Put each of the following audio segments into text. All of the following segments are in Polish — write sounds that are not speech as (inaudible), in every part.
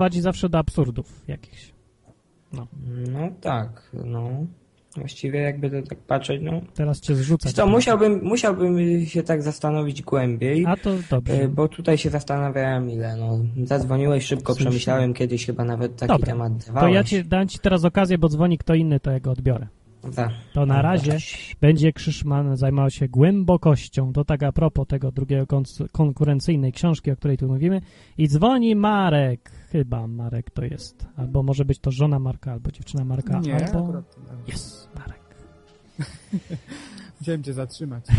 prowadzi zawsze do absurdów jakichś. No tak, no. Właściwie jakby to tak patrzeć, no. Teraz cię. Wiesz Co, musiałbym, musiałbym się tak zastanowić głębiej, A to dobrze. e, bo tutaj się zastanawiałem ile, no. Zadzwoniłeś szybko, przemyślałem kiedyś chyba nawet taki Dobra, temat To dawałeś. ja ci dam ci teraz okazję, bo dzwoni kto inny, to ja go odbiorę. Tak. To na razie będzie Krzyszman zajmował się głębokością. To tak a propos tego drugiego kon- konkurencyjnej książki, o której tu mówimy. I dzwoni Marek. Chyba Marek to jest. Albo może być to żona Marka, albo dziewczyna Marka, Nie, albo... akurat. Jest, Marek. (laughs) Chciałem cię zatrzymać. (laughs)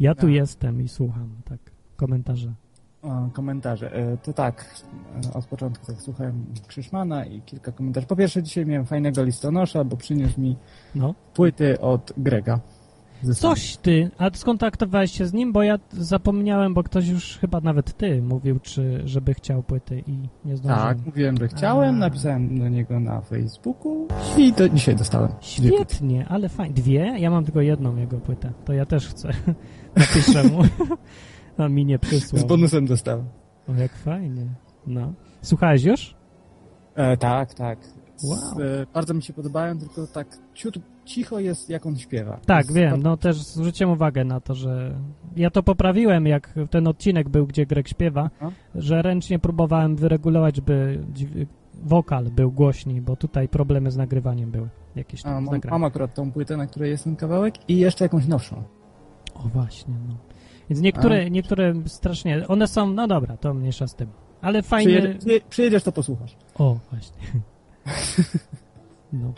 Ja tu Ja. jestem i słucham, tak, komentarze. O, komentarze. E, To tak, e, od początku tak słuchałem Krzyszmana i kilka komentarzy. Po pierwsze dzisiaj miałem fajnego listonosza, bo przyniósł mi No. płyty od Grega. Coś ty, a skontaktowałeś się z nim, bo ja zapomniałem, bo ktoś już chyba nawet ty mówił, czy żeby chciał płyty i nie zdążyłem. Tak, mówiłem, że chciałem, A. napisałem do niego na Facebooku i to dzisiaj dostałem. Świetnie, ale fajnie. Dwie? Ja mam tylko jedną jego płytę. To ja też chcę. (laughs) Napiszę mu. (laughs) A mi nie przysłał. Z bonusem dostałem. O, jak fajnie. No. Słuchałeś już? E, tak, tak. Wow. E, bardzo mi się podobają, tylko tak ciut, cicho jest, jak on śpiewa. Tak, Jest wiem. bardzo- No też zwróciłem uwagę na to, że ja to poprawiłem, jak ten odcinek był, gdzie Greg śpiewa, Aha. że ręcznie próbowałem wyregulować, dźwi- wokal był głośniej, bo tutaj problemy z nagrywaniem były. Jakieś A, tam z mam, mam akurat tą płytę, na której jest ten kawałek i jeszcze jakąś nowszą. O właśnie, no. Więc niektóre, niektóre strasznie, one są, no dobra, to mniejsza z tym. Ale fajnie... Przyjedzie, przyje, przyjedziesz, to posłuchasz. O, właśnie. No.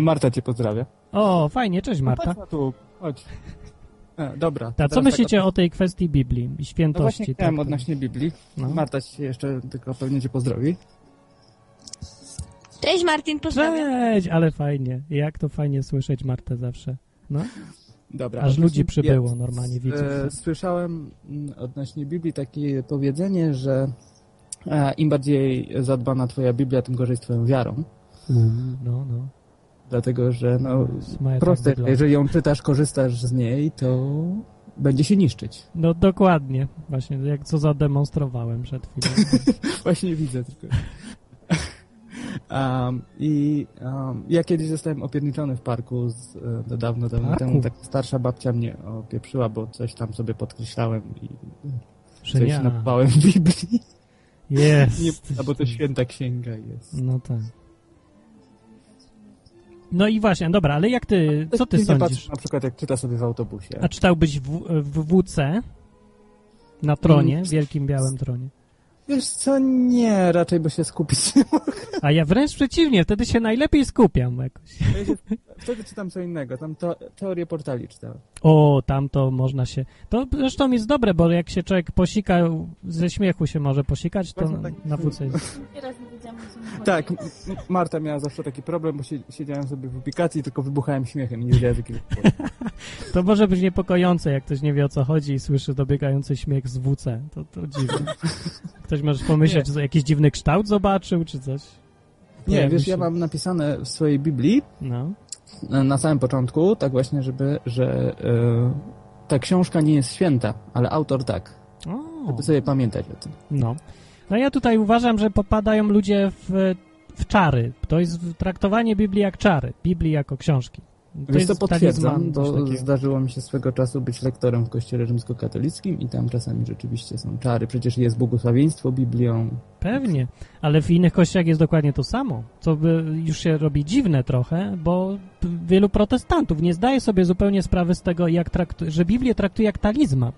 Marta cię pozdrawia. O, fajnie, cześć Marta. No, chodź tu, chodź. E, dobra. to Ta, co myślicie tak, o tej kwestii Biblii i No świętości? właśnie chciałem tak, odnośnie Biblii. No. Marta się jeszcze tylko pewnie cię pozdrowi. Cześć Martin, pozdrawiam. Cześć, ale fajnie. Jak to fajnie słyszeć Martę zawsze. No, Dobra. aż ludzi przybyło normalnie, widzów. E, słyszałem mm, odnośnie Biblii takie powiedzenie, że e, im bardziej zadbana twoja Biblia, tym gorzej z twoją wiarą. No, no. Dlatego, że no, tak proste, wygląda. jeżeli ją czytasz, korzystasz z niej, to będzie się niszczyć. No dokładnie. Właśnie, jak co zademonstrowałem przed chwilą. (laughs) Właśnie widzę tylko. Um, I um, ja kiedyś zostałem opierniczony w parku z, do dawno, dawno Parku? temu. Tak starsza babcia mnie opieprzyła, bo coś tam sobie podkreślałem i Że coś napałem w Biblii. Jest. Nie, a bo to święta księga jest. No tak. No i właśnie, dobra, ale jak ty, co ty sądzisz? patrz, Na przykład jak czyta sobie w autobusie. A czytałbyś w, w WC na tronie, Mm. wielkim białym tronie? Wiesz co, nie, raczej by się skupić nie mogę. A ja wręcz przeciwnie, wtedy się najlepiej skupiam jakoś. Ja się- Wtedy czytam co innego, tam to, teorię portali czytałem. O, tam to można się... To zresztą jest dobre, bo jak się człowiek posika, ze śmiechu się może posikać, to tak. na WC jest. Nie. Tak, Marta miała zawsze taki problem, bo sie- siedziałem sobie w ubikacji i tylko wybuchałem śmiechem i nie wiedziałem jakiego. (laughs) To może być niepokojące, jak ktoś nie wie o co chodzi i słyszy dobiegający śmiech z WC. To, to dziwne. (laughs) Ktoś może pomyśleć, że jakiś dziwny kształt zobaczył, czy coś. Nie, Pojawił wiesz, się- ja mam napisane w swojej Biblii No. na samym początku, tak właśnie, żeby, że e, ta książka nie jest święta, ale autor tak. O. Żeby sobie pamiętać o tym. No. No ja tutaj uważam, że popadają ludzie w, w czary. To jest traktowanie Biblii jak czary. Biblii jako książki. To Wiesz co, jest potwierdzam, bo zdarzyło mi się swego czasu być lektorem w kościele rzymskokatolickim i tam czasami rzeczywiście są czary. Przecież jest błogosławieństwo Biblią. Pewnie, ale w innych kościołach jest dokładnie to samo, co już się robi dziwne trochę, bo wielu protestantów nie zdaje sobie zupełnie sprawy z tego, jak traktu- że Biblię traktuje jak talizman.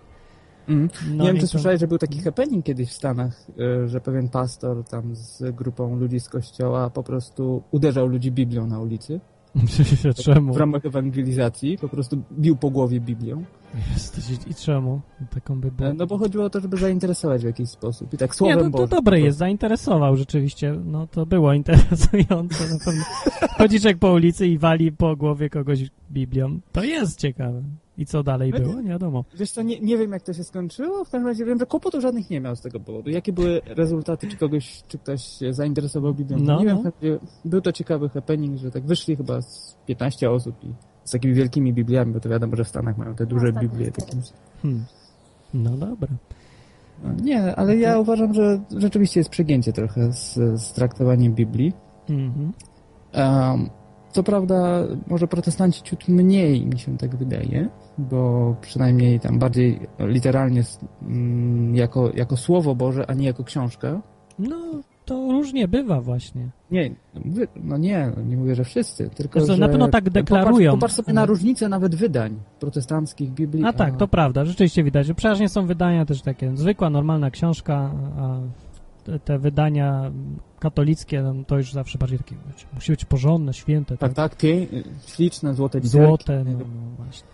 Mm. No nie wiem, czy to- słyszałeś, że był taki happening kiedyś w Stanach, y, że pewien pastor tam z grupą ludzi z kościoła po prostu uderzał ludzi Biblią na ulicy. (laughs) czemu? W ramach ewangelizacji po prostu bił po głowie Biblią. Jesteś, I czemu? Taką by było. No bo chodziło o to, żeby zainteresować w jakiś sposób. I tak Nie, słowem to, to Bożym. dobre jest, zainteresował rzeczywiście. No to było interesujące na pewno. Chodzi człowiek po ulicy i wali po głowie kogoś Biblią. To jest ciekawe. I co dalej No było? Nie wiadomo. Wiesz co, nie, nie wiem jak to się skończyło, w każdym razie wiem, że kłopotów żadnych nie miał z tego powodu. Jakie były rezultaty, czy kogoś, czy ktoś się zainteresował Biblią, to No, nie wiem. no. w każdym razie Był to ciekawy happening, że tak wyszli chyba z 15 osób i z takimi wielkimi Bibliami, bo to wiadomo, że w Stanach mają te duże Ostatnio Biblie. Takie. Hmm. No dobra. Nie, ale ja uważam, że rzeczywiście jest przegięcie trochę z, z traktowaniem Biblii. Mhm. Um, co prawda, może protestanci ciut mniej, mi się tak wydaje, bo przynajmniej tam bardziej literalnie mm, jako, jako słowo Boże, a nie jako książkę. No, to różnie bywa właśnie. Nie, no nie, nie mówię, że wszyscy, tylko Zresztą że... na pewno tak deklarują. Popatrz, popatrz sobie na różnicę nawet wydań protestanckich Biblii. A tak, to prawda, rzeczywiście widać, że przeważnie są wydania też takie, zwykła, normalna książka, a te, wydania katolickie, no, to już zawsze bardziej takie, musi być porządne, święte. Tak, tak, pie, śliczne, złote. Złote, no, no właśnie.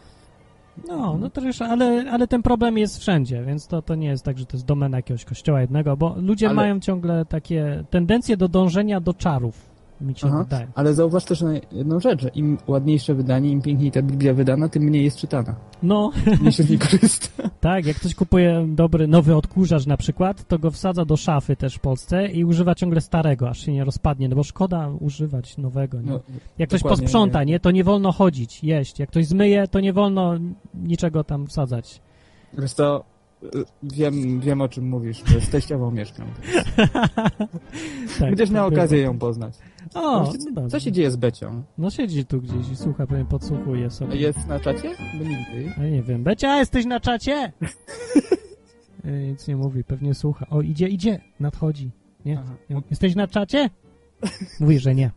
No, no to już, ale, ale ten problem jest wszędzie, więc to, to nie jest tak, że to jest domena jakiegoś kościoła jednego, bo ludzie Ale- mają ciągle takie tendencje do dążenia do czarów, mi się Aha. wydaje. Ale zauważ też na jedną rzecz, że im ładniejsze wydanie, im piękniej ta Biblia wydana, tym mniej jest czytana. No, (laughs) Mniej się z niej korzysta. tak, jak ktoś kupuje dobry, nowy odkurzacz na przykład, to go wsadza do szafy też w Polsce i używa ciągle starego, aż się nie rozpadnie, no bo szkoda używać nowego, nie? No, Jak ktoś posprząta, nie. nie, to nie wolno chodzić, jeść. Jak ktoś zmyje, to nie wolno niczego tam wsadzać. Wiesz co, y, wiem, wiem o czym mówisz, bo z teściową mieszkam. (laughs) Tak, Będziesz miał to okazję ją poznać. O, no co się dzieje z Becią? No siedzi tu gdzieś i słucha, pewnie podsłuchuje sobie. Jest na czacie? Bo nie widzę jej. A nie wiem. Becia, jesteś na czacie? (laughs) E, Nic nie mówi, pewnie słucha. O, idzie, idzie, nadchodzi. Nie? Aha. Jesteś na czacie? Mówi, że nie.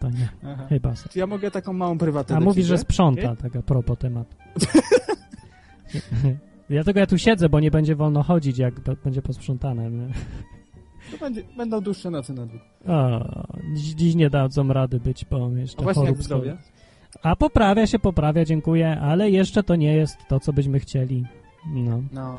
To nie, Aha. chyba. Czy ja mogę taką małą prywatę A mówi, że sprząta, tak a propos tematu. (laughs) Dlatego ja tu siedzę, bo nie będzie wolno chodzić, jak będzie posprzątane. nie? To będzie, będą dłuższe noce na dwóch. Dziś, dziś nie dadzą rady być, bo jeszcze A właśnie jak zdrowie? A poprawia się, poprawia, dziękuję, ale jeszcze to nie jest to, co byśmy chcieli. No. No,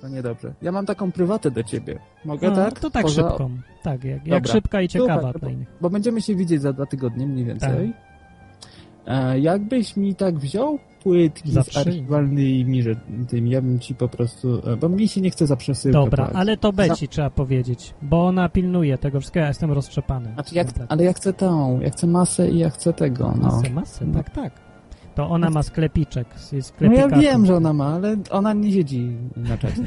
to niedobrze. Ja mam taką prywatę do ciebie. Mogę No, tak? To tak Poza- szybką. Tak, jak, jak szybka i ciekawa dla innych. Bo będziemy się widzieć za dwa tygodnie mniej więcej. E, jakbyś mi tak wziął płytki Za z trzy. archiwalnymi że- tymi, ja bym ci po prostu, e, bo mi się nie chce za przesyłkę Dobra, płacić. ale to Beci trzeba powiedzieć, bo ona pilnuje tego wszystkiego, ja jestem roztrzepany. Znaczy, jak, Kompletnie. ale ja chcę tą, ja chcę masę i ja chcę tego, no. Masę, masę, No. tak, tak. To ona ma sklepiczek, No ja wiem, że ona ma, ale ona nie siedzi na (laughs) czacie.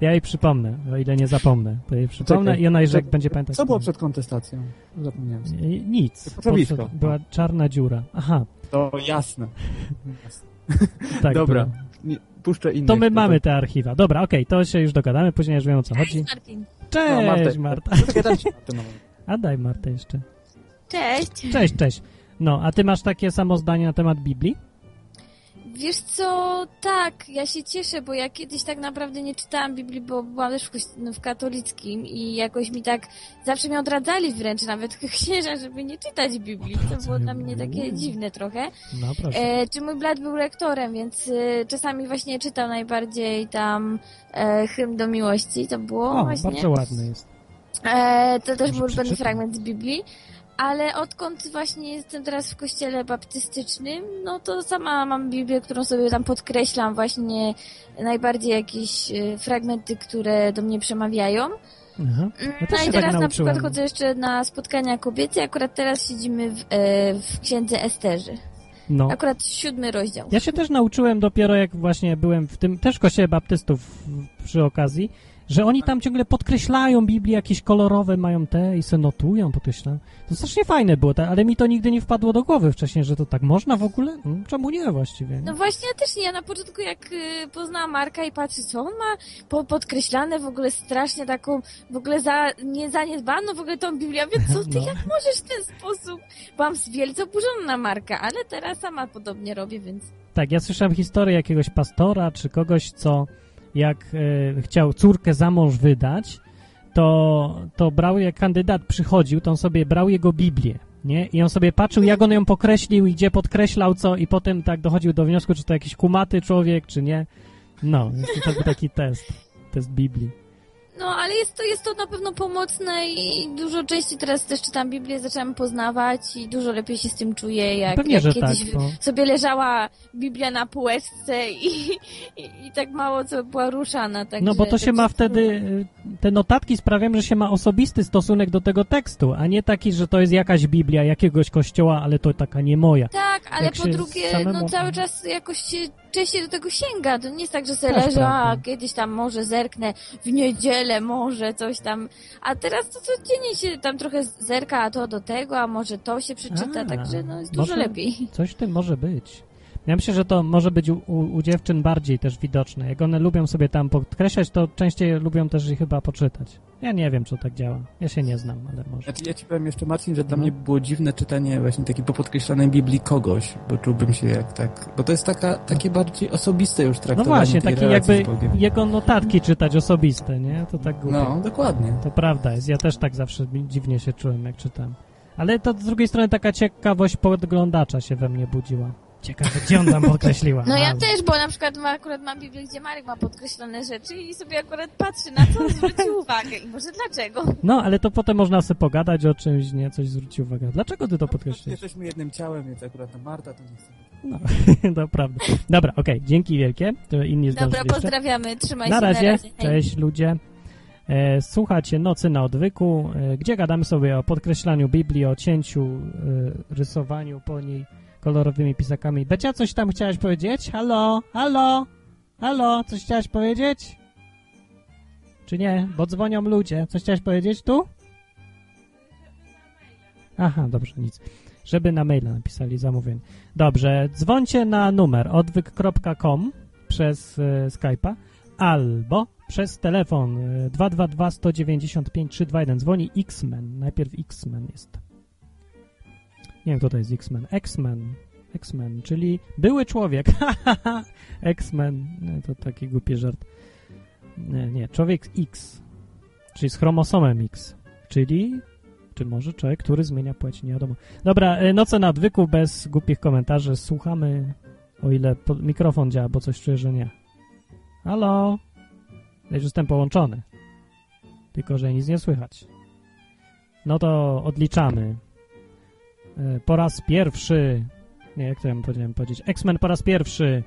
Ja jej przypomnę, o ile nie zapomnę. To jej przypomnę Czekaj, i ona, jeżeli będzie pamiętać... Co było przed kontestacją? Zapomniałem. I- Nic. Była czarna dziura. Aha, To jasne. (laughs) tak. Dobra. było. Nie, puszczę inne. To my mamy te archiwa. Dobra, okej, to się już dogadamy, później już wiem o co chodzi. Cześć Martin. Cześć, No, Marta. Na moment. A daj Martę jeszcze. Cześć. Cześć, cześć. No, a ty masz takie samo zdanie na temat Biblii? Wiesz co, tak, ja się cieszę, bo ja kiedyś tak naprawdę nie czytałam Biblii, bo byłam też w, no, katolickim i jakoś mi tak zawsze mnie odradzali wręcz nawet (laughs) księża, żeby nie czytać Biblii. To było dla mnie takie dziwne trochę. No, proszę. E, czy mój brat był lektorem, więc e, czasami właśnie czytał najbardziej tam e, hymn do miłości, to było o, właśnie. bardzo ładny jest. E, to też Może był przeczytam. fragment z Biblii. Ale odkąd właśnie jestem teraz w kościele baptystycznym, no to sama mam Biblię, którą sobie tam podkreślam właśnie najbardziej jakieś e, fragmenty, które do mnie przemawiają. Aha. Ja No i tak teraz na nauczyłem. przykład chodzę jeszcze na spotkania kobiety, akurat teraz siedzimy w, e, w księdze Esterzy. No. Akurat siódmy rozdział. Ja się też nauczyłem dopiero jak właśnie byłem w tym, też w kościele baptystów przy okazji, że oni tam ciągle podkreślają Biblię, jakieś kolorowe mają te i se notują, podkreślają. To strasznie fajne było, ale mi to nigdy nie wpadło do głowy wcześniej, że to tak można w ogóle? Mm, Czemu nie właściwie? Nie? No właśnie, ja też nie. Ja na początku jak y, poznałam Marka i patrzę, co on ma po, podkreślane w ogóle strasznie taką, w ogóle za, nie zaniedbano w ogóle tą Biblię. Ja Mówię, co ty, (laughs) No. jak możesz w ten sposób? Byłam wielce oburzona na Marka, ale teraz sama podobnie robię, więc... Tak, ja słyszałem historię jakiegoś pastora czy kogoś, co jak e, chciał córkę za mąż wydać, to, to brał, jak kandydat przychodził, to on sobie brał jego Biblię, nie? I on sobie patrzył, jak on ją pokreślił i gdzie podkreślał co i potem tak dochodził do wniosku, czy to jakiś kumaty człowiek, czy nie. No, to był taki test, test Biblii. No, ale jest to, jest to na pewno pomocne i dużo częściej teraz też czytam Biblię, zaczęłam poznawać i dużo lepiej się z tym czuję, jak, Pewnie, jak że kiedyś tak, bo... sobie leżała Biblia na półeczce i, i, i tak mało co była ruszana. Także, No bo to się ma wtedy, te notatki sprawiają, że się ma osobisty stosunek do tego tekstu, a nie taki, że to jest jakaś Biblia jakiegoś kościoła, ale to taka nie moja. Tak, ale Jak po drugie, samemu- no cały czas jakoś się częściej do tego sięga. To nie jest tak, że sobie Też leży, a kiedyś tam może zerknę w niedzielę, może coś tam. A teraz to codziennie się tam trochę zerka, a to do tego, a może to się przeczyta, A, także no jest dużo lepiej. Coś w tym może być. Ja myślę, że to może być u, u, dziewczyn bardziej też widoczne. Jak one lubią sobie tam podkreślać, to częściej lubią też je chyba poczytać. Ja nie wiem, czy tak działa. Ja się nie znam, ale może. Znaczy, ja ci powiem jeszcze, Marcin, że dla No. mnie było dziwne czytanie właśnie takiej po podkreślonej Biblii kogoś, bo czułbym się jak tak... Bo to jest taka, takie bardziej osobiste już No traktowanie właśnie, tej takie jakby jego notatki czytać osobiste, nie? To tak głupio. No, dokładnie. To prawda jest. Ja też tak zawsze dziwnie się czułem, jak czytam. Ale to z drugiej strony taka ciekawość podglądacza się we mnie budziła. Ciekawe, gdzie on tam podkreśliła. No ja też, bo na przykład ma, akurat mam Biblię, gdzie Marek ma podkreślone rzeczy i sobie akurat patrzy na co on zwrócił (laughs) uwagę i może dlaczego. No, ale to potem można sobie pogadać o czymś, nie? Coś zwróci uwagę. Dlaczego ty to podkreśliłeś? Jesteśmy jednym ciałem, więc akurat to Marta to nie chce. No, (laughs) to prawda. Dobra, okej, dzięki wielkie. To inni Dobra, jeszcze. pozdrawiamy, trzymaj Na się, razie, na razie. Hej. cześć ludzie. E, słuchacie Nocy na odwyku, e, gdzie gadamy sobie o podkreślaniu Biblii, o cięciu, e, rysowaniu po niej kolorowymi pisakami. Becia, coś tam chciałaś powiedzieć? Halo? Halo? Halo? Coś chciałaś powiedzieć? Czy nie? Bo dzwonią ludzie. Coś chciałaś powiedzieć tu? Aha, dobrze, nic. Żeby na maila napisali zamówienie. Dobrze, dzwońcie na numer odwyk.com przez e, Skype'a albo przez telefon e, 222 195 321. Dzwoni X-Men. Najpierw X-Men jest. Nie wiem, kto to jest X-Men. X-Men. X-Men, czyli były człowiek. (laughs) X-Men. To taki głupi żart. Nie, nie. Człowiek X. Czyli z chromosomem X. Czyli czy może człowiek, który zmienia płeć, nie wiadomo. Dobra, e, noce na odwyku bez głupich komentarzy. Słuchamy, o ile mikrofon działa, bo coś czuję, że nie. Halo? Ja już jestem połączony. Tylko, że nic nie słychać. No to odliczamy. E, Po raz pierwszy. Nie, jak to ja powinienem powiedzieć? X-Men po raz pierwszy.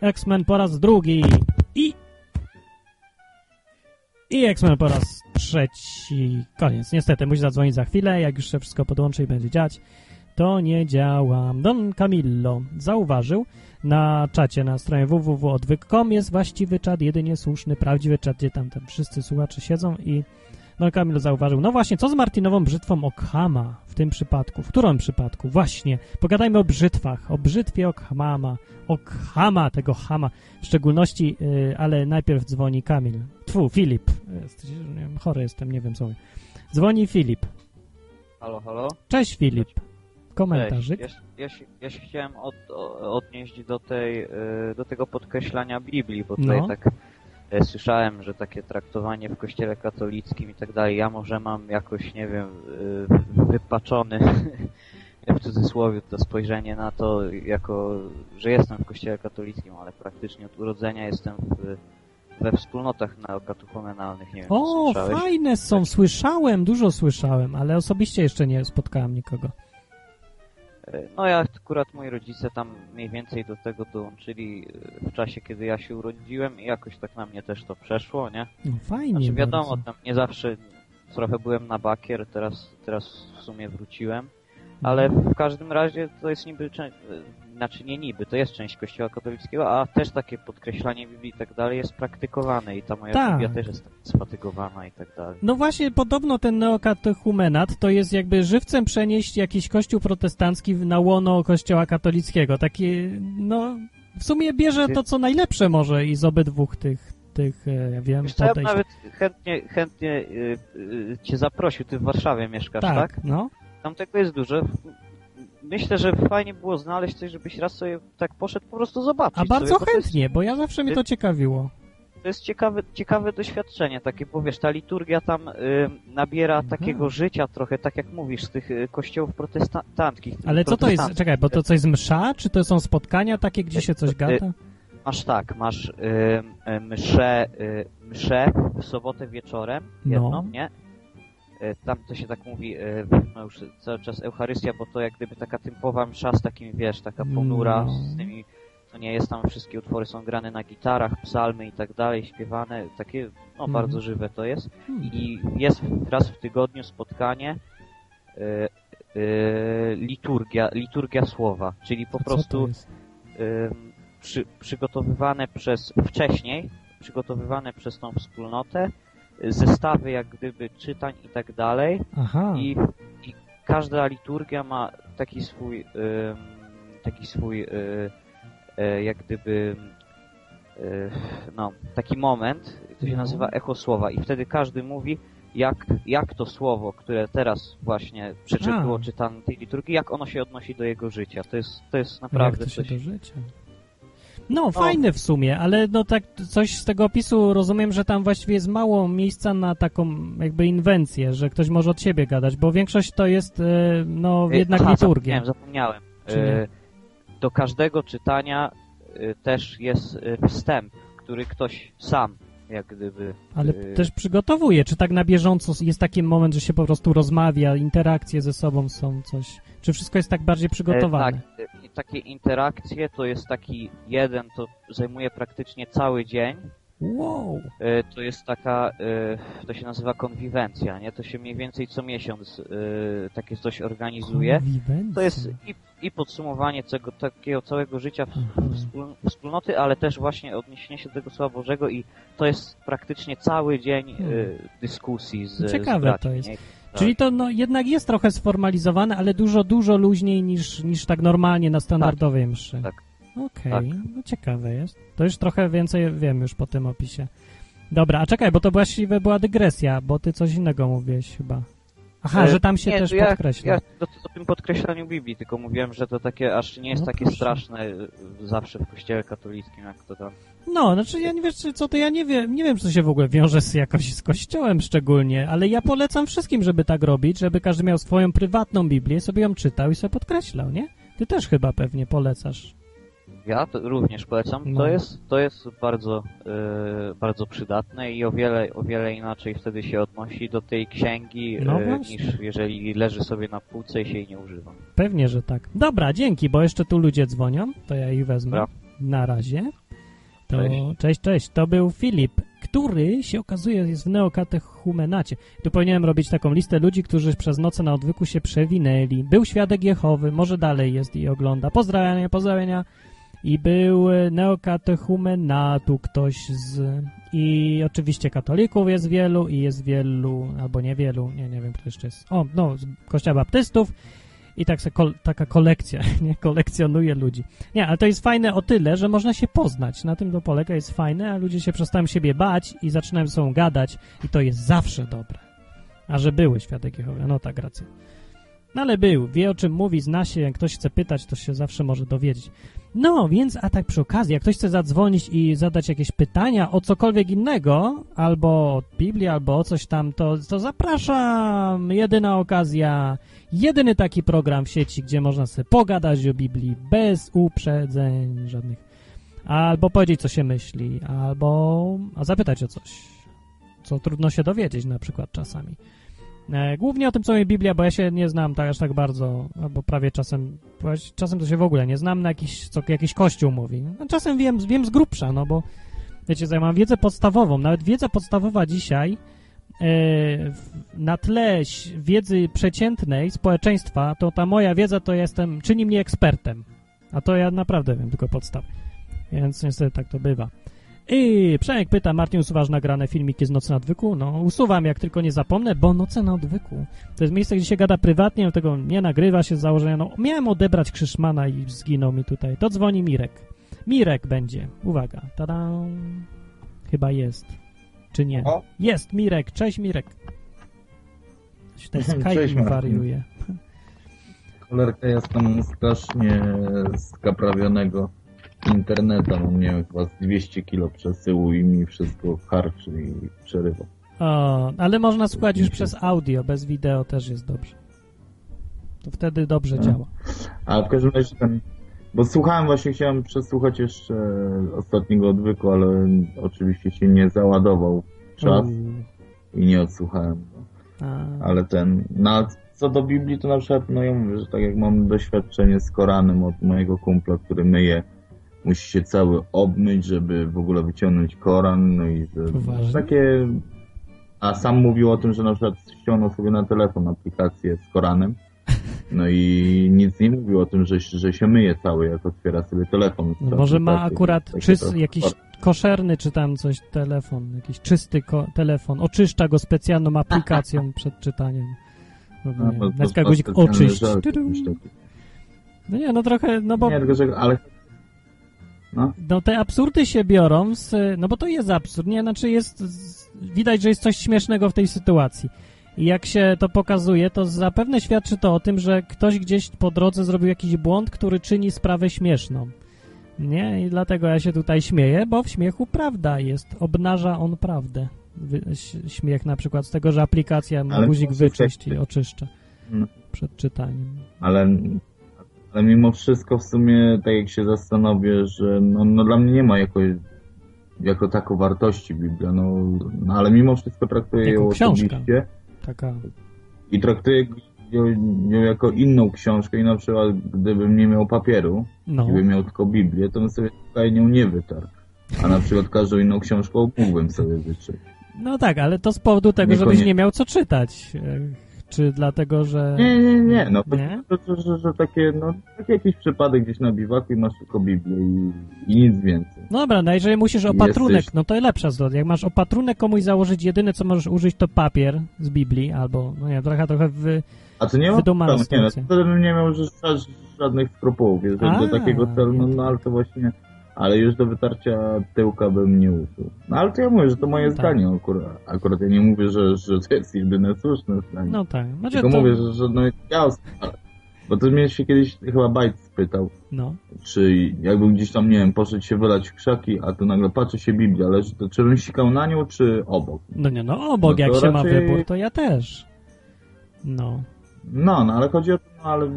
X-Men po raz drugi. I. I X-Men po raz trzeci. Koniec. Niestety, musi zadzwonić za chwilę. Jak już się wszystko podłączy i będzie działać, to nie działa. Don Camillo zauważył na czacie na stronie www.odwyk.com jest właściwy czat, jedynie słuszny, prawdziwy czat, gdzie tam, tam wszyscy słuchacze siedzą i Don Camillo zauważył, no właśnie, co z Martinową brzytwą Okhama w tym przypadku? W którym przypadku? Właśnie, pogadajmy o brzytwach, o brzytwie Okhama, Okhama, tego Hama, w szczególności, yy, ale najpierw dzwoni Kamil. Tfu, Filip. Jest, nie wiem, chory jestem, nie wiem co mówię. Dzwoni Filip. Halo, halo? Cześć Filip. Cześć. Komentarzyk. Ja, się- ja, się, ja się chciałem od, odnieść do tej, y, do tego podkreślania Biblii, bo tutaj No. tak e, słyszałem, że takie traktowanie w kościele katolickim i tak dalej, ja może mam jakoś, nie wiem, y, wypaczony (laughs) w cudzysłowie to spojrzenie na to, jako, że jestem w kościele katolickim, ale praktycznie od urodzenia jestem w, we wspólnotach neokatuchomenalnych, nie wiem, O, fajne są, słyszałem, dużo słyszałem, ale osobiście jeszcze nie spotkałem nikogo. No ja akurat moi rodzice tam mniej więcej do tego dołączyli e, w czasie, kiedy ja się urodziłem i jakoś tak na mnie też to przeszło, nie? No fajnie Znaczy wiadomo, bardzo. tam nie zawsze trochę byłem na bakier, teraz, teraz w sumie wróciłem, ale w każdym razie to jest niby, znaczy nie niby, to jest część kościoła katolickiego, a też takie podkreślanie Biblii i tak dalej jest praktykowane i ta moja Tak. Biblia też jest sfatygowana i tak dalej. No właśnie, podobno ten neokatechumenat to jest jakby żywcem przenieść jakiś kościół protestancki na łono kościoła katolickiego. Takie, no, w sumie bierze to, co najlepsze może i z obydwu tych, tych e, ja wiem, Wiesz co, ja podejść. nawet chętnie, chętnie y, y, cię zaprosił, ty w Warszawie mieszkasz, tak, tak? no. Tam tego jest dużo. Myślę, że fajnie było znaleźć coś, żebyś raz sobie tak poszedł po prostu zobaczyć. A bardzo sobie, bo to jest, chętnie, bo ja zawsze mnie to ciekawiło. to jest ciekawe, ciekawe doświadczenie takie, bo wiesz, ta liturgia tam y, nabiera Mhm. takiego życia trochę, tak jak mówisz, z tych y, kościołów protestanckich. Ale co to jest, czekaj, bo to coś z msza, czy to są spotkania takie, gdzie się coś Y, gada? Masz tak, masz y, y, mszę, y, mszę w sobotę wieczorem, No. jedną, nie? Y, Tam to się tak mówi, y, no już cały czas Eucharystia, bo to jak gdyby taka typowa msza z takim, wiesz, taka ponura, No. z tymi to nie jest tam, wszystkie utwory są grane na gitarach, psalmy i tak dalej, śpiewane, takie, no Mhm. bardzo żywe to jest. Hmm. I jest raz w tygodniu spotkanie y, y, liturgia, liturgia słowa, czyli po prostu przy, przygotowywane przez wcześniej, przygotowywane przez tą wspólnotę, zestawy jak gdyby czytań i tak dalej Aha. i, i każda liturgia ma taki swój taki swój y, y, jak gdyby y, no, taki moment, to się No. nazywa echo słowa i wtedy każdy mówi jak, jak to słowo, które teraz właśnie przeczytło czytane tej liturgii, jak ono się odnosi do jego życia. To jest, to jest Jak naprawdę to się coś do życia? No, fajne w sumie, ale no tak coś z tego opisu rozumiem, że tam właściwie jest mało miejsca na taką jakby inwencję, że ktoś może od siebie gadać, bo większość to jest e, no E, jednak aha, liturgia. Zapomniałem, zapomniałem. E, Do każdego czytania też jest wstęp, który ktoś sam jak gdyby... Ale też przygotowuje, czy tak na bieżąco jest taki moment, że się po prostu rozmawia, interakcje ze sobą są coś, czy wszystko jest tak bardziej przygotowane? E, tak, e, takie interakcje to jest taki jeden, to zajmuje praktycznie cały dzień. Wow! E, To jest taka, e, to się nazywa konwiwencja, nie? To się mniej więcej co miesiąc takie coś organizuje. Konwiwencja. To jest i, i podsumowanie tego takiego całego życia Aha. wspól, wspólnoty, ale też właśnie odniesienie się do tego Słowa Bożego i to jest praktycznie cały dzień Hmm. dyskusji z, Ciekawe z braćmi, to jest. nie? Czyli to no, jednak jest trochę sformalizowane, ale dużo, dużo luźniej niż, niż tak normalnie na standardowej mszy. tak. Okej, Tak. no ciekawe jest. To już trochę więcej wiem już po tym opisie. Dobra, a czekaj, bo to właściwie była dygresja, bo ty coś innego mówiłeś chyba. Aha, E, że tam się nie, też ja, podkreśla. Ja do, do tym podkreślaniu Biblii, tylko mówiłem, że to takie aż nie jest No takie proszę. straszne e, zawsze w kościele katolickim, jak to tam. No, znaczy ja nie wiesz, co to ja nie wiem, nie wiem, czy to się w ogóle wiąże z jakoś z kościołem szczególnie, ale ja polecam wszystkim, żeby tak robić, żeby każdy miał swoją prywatną Biblię, sobie ją czytał i sobie podkreślał, nie? Ty też chyba pewnie polecasz. Ja również polecam. No. To jest, to jest bardzo, e, bardzo przydatne i o wiele, o wiele inaczej wtedy się odnosi do tej księgi, No e, właśnie. niż jeżeli leży sobie na półce i się jej nie używa. Pewnie, że tak. Dobra, dzięki, bo jeszcze tu ludzie dzwonią, to ja ich wezmę. Dobra. Na razie. To, Cześć. cześć, cześć. To był Filip, który się okazuje jest w neokatechumenacie. Tu powinienem robić taką listę ludzi, którzy przez noce na odwyku się przewinęli. Był świadek Jehowy, może dalej jest i ogląda. Pozdrawiania, pozdrawiania. I był e, neokatechumenatu ktoś z... I oczywiście katolików jest wielu i jest wielu, albo niewielu, nie, nie wiem kto jeszcze jest. O, no, z kościoła baptystów i tak se kol, taka kolekcja, (laughs) nie, kolekcjonuje ludzi. Nie, ale to jest fajne o tyle, że można się poznać. Na tym to polega, jest fajne, a ludzie się przestają siebie bać i zaczynają ze sobą gadać i to jest zawsze dobre. A że były świadek Jehowy, no tak, racja. No ale był, wie o czym mówi, zna się, jak ktoś chce pytać, to się zawsze może dowiedzieć. No, więc, a tak przy okazji, jak ktoś chce zadzwonić i zadać jakieś pytania o cokolwiek innego, albo o Biblii, albo o coś tam, to, to zapraszam, jedyna okazja, jedyny taki program w sieci, gdzie można sobie pogadać o Biblii bez uprzedzeń żadnych. Albo powiedzieć, co się myśli, albo zapytać o coś, co trudno się dowiedzieć na przykład czasami. E, głównie o tym, co mówi Biblia, bo ja się nie znam tak aż tak bardzo, albo prawie czasem, czasem to się w ogóle nie znam na jakiś, co jakiś kościół mówi. No, czasem wiem, wiem z grubsza, no bo wiecie, ja mam wiedzę podstawową, nawet wiedza podstawowa dzisiaj e, na tle wiedzy przeciętnej społeczeństwa, to ta moja wiedza to jestem, czyni mnie ekspertem. A to ja naprawdę wiem tylko podstaw. Więc niestety tak to bywa. I Przemek pyta, Martin usuwasz nagrane filmiki z Nocy na Odwyku? No, usuwam, jak tylko nie zapomnę, bo Noce na Odwyku to jest miejsce, gdzie się gada prywatnie, tego nie nagrywa się z założenia. No, miałem odebrać Krzyszmana i zginął mi tutaj. To dzwoni Mirek. Mirek będzie. Uwaga. Tada. Chyba jest. Czy nie? O. Jest, Mirek. Cześć, Mirek. Ten (laughs) Cześć, Skype mi Martin. wariuje. Cholerka, jestem strasznie skaprawionego interneta. Mam, nie wiem, chyba z 200 kilo przesyłu i mi wszystko harczy i przerywa. O, ale można słuchać już przez audio, bez wideo też jest dobrze. To wtedy dobrze No. działa. A w każdym razie ten... Bo słuchałem, właśnie chciałem przesłuchać jeszcze ostatniego odwyku, ale oczywiście się nie załadował czas U, i nie odsłuchałem. go. a, Ale ten... No, co do Biblii, to na przykład, no ja mówię, że tak jak mam doświadczenie z Koranem od mojego kumpla, który myje musi się cały obmyć, żeby w ogóle wyciągnąć Koran, no i że takie... A sam mówił o tym, że na przykład ściągnął sobie na telefon aplikację z Koranem, no i nic nie mówił o tym, że, że się myje cały, jak otwiera sobie telefon. No może ma akurat jakiś koszerny, czy tam coś, telefon, jakiś czysty telefon. Oczyszcza go specjalną aplikacją (laughs) przed czytaniem. No, to naciska guzik oczyść. No nie, no trochę, no bo Nie, tylko że, ale... No, no te absurdy się biorą z, no bo to jest absurd, nie, znaczy jest, z, widać, że jest coś śmiesznego w tej sytuacji. I jak się to pokazuje, to zapewne świadczy to o tym, że ktoś gdzieś po drodze zrobił jakiś błąd, który czyni sprawę śmieszną. Nie? I dlatego ja się tutaj śmieję, bo w śmiechu prawda jest. Obnaża on prawdę. Śmiech na przykład z tego, że aplikacja ma guzik wyczyść i oczyszcza No. przed czytaniem. ale, ale mimo wszystko w sumie, tak jak się zastanowię, że no, no dla mnie nie ma jako, jako taką wartości Biblia, no, no ale mimo wszystko traktuję Jako ją książka. osobiście Taka, i traktuję ją, ją jako inną książkę i na przykład gdybym nie miał papieru, no, gdybym miał tylko Biblię, to bym sobie tutaj nią nie wytarł. A na przykład każdą inną książką mógłbym sobie wyczyć. no tak, ale to z powodu tego, żebyś Niekoniecznie. nie miał co czytać. Czy dlatego, że... Nie, nie, nie, no to, Nie? to, to, że, że takie, no, taki jakiś przypadek gdzieś na biwaku i masz tylko Biblię i, i nic więcej. No dobra, no jeżeli musisz opatrunek, Jesteś- no to lepsza zgoda. Jak masz opatrunek komuś założyć, jedyne co możesz użyć to papier z Biblii, albo, no nie, trochę, trochę w... A to nie ma problemu, nie, no, wtedy bym nie miał ża- ża- żadnych skrupułów, jeżeli do takiego celu, no, no ale to właśnie, ale już do wytarcia tyłka bym nie użył. No ale to ja mówię, że to moje Tak. zdanie akurat, akurat ja nie mówię, że, że to jest jedyne słuszne zdanie. No tak, znaczy Tylko to... mówię, że, że no ja, bo to mnie się kiedyś chyba Bajt spytał, No, czy jakbym gdzieś tam, nie wiem, poszedł się wylać w krzaki, a tu nagle patrzy się Biblia, leży, to czy bym sikał na nią, czy obok? no nie, no obok No jak to się ma raczej- wybór, to ja też. No. No, no, ale chodzi o to, no, ale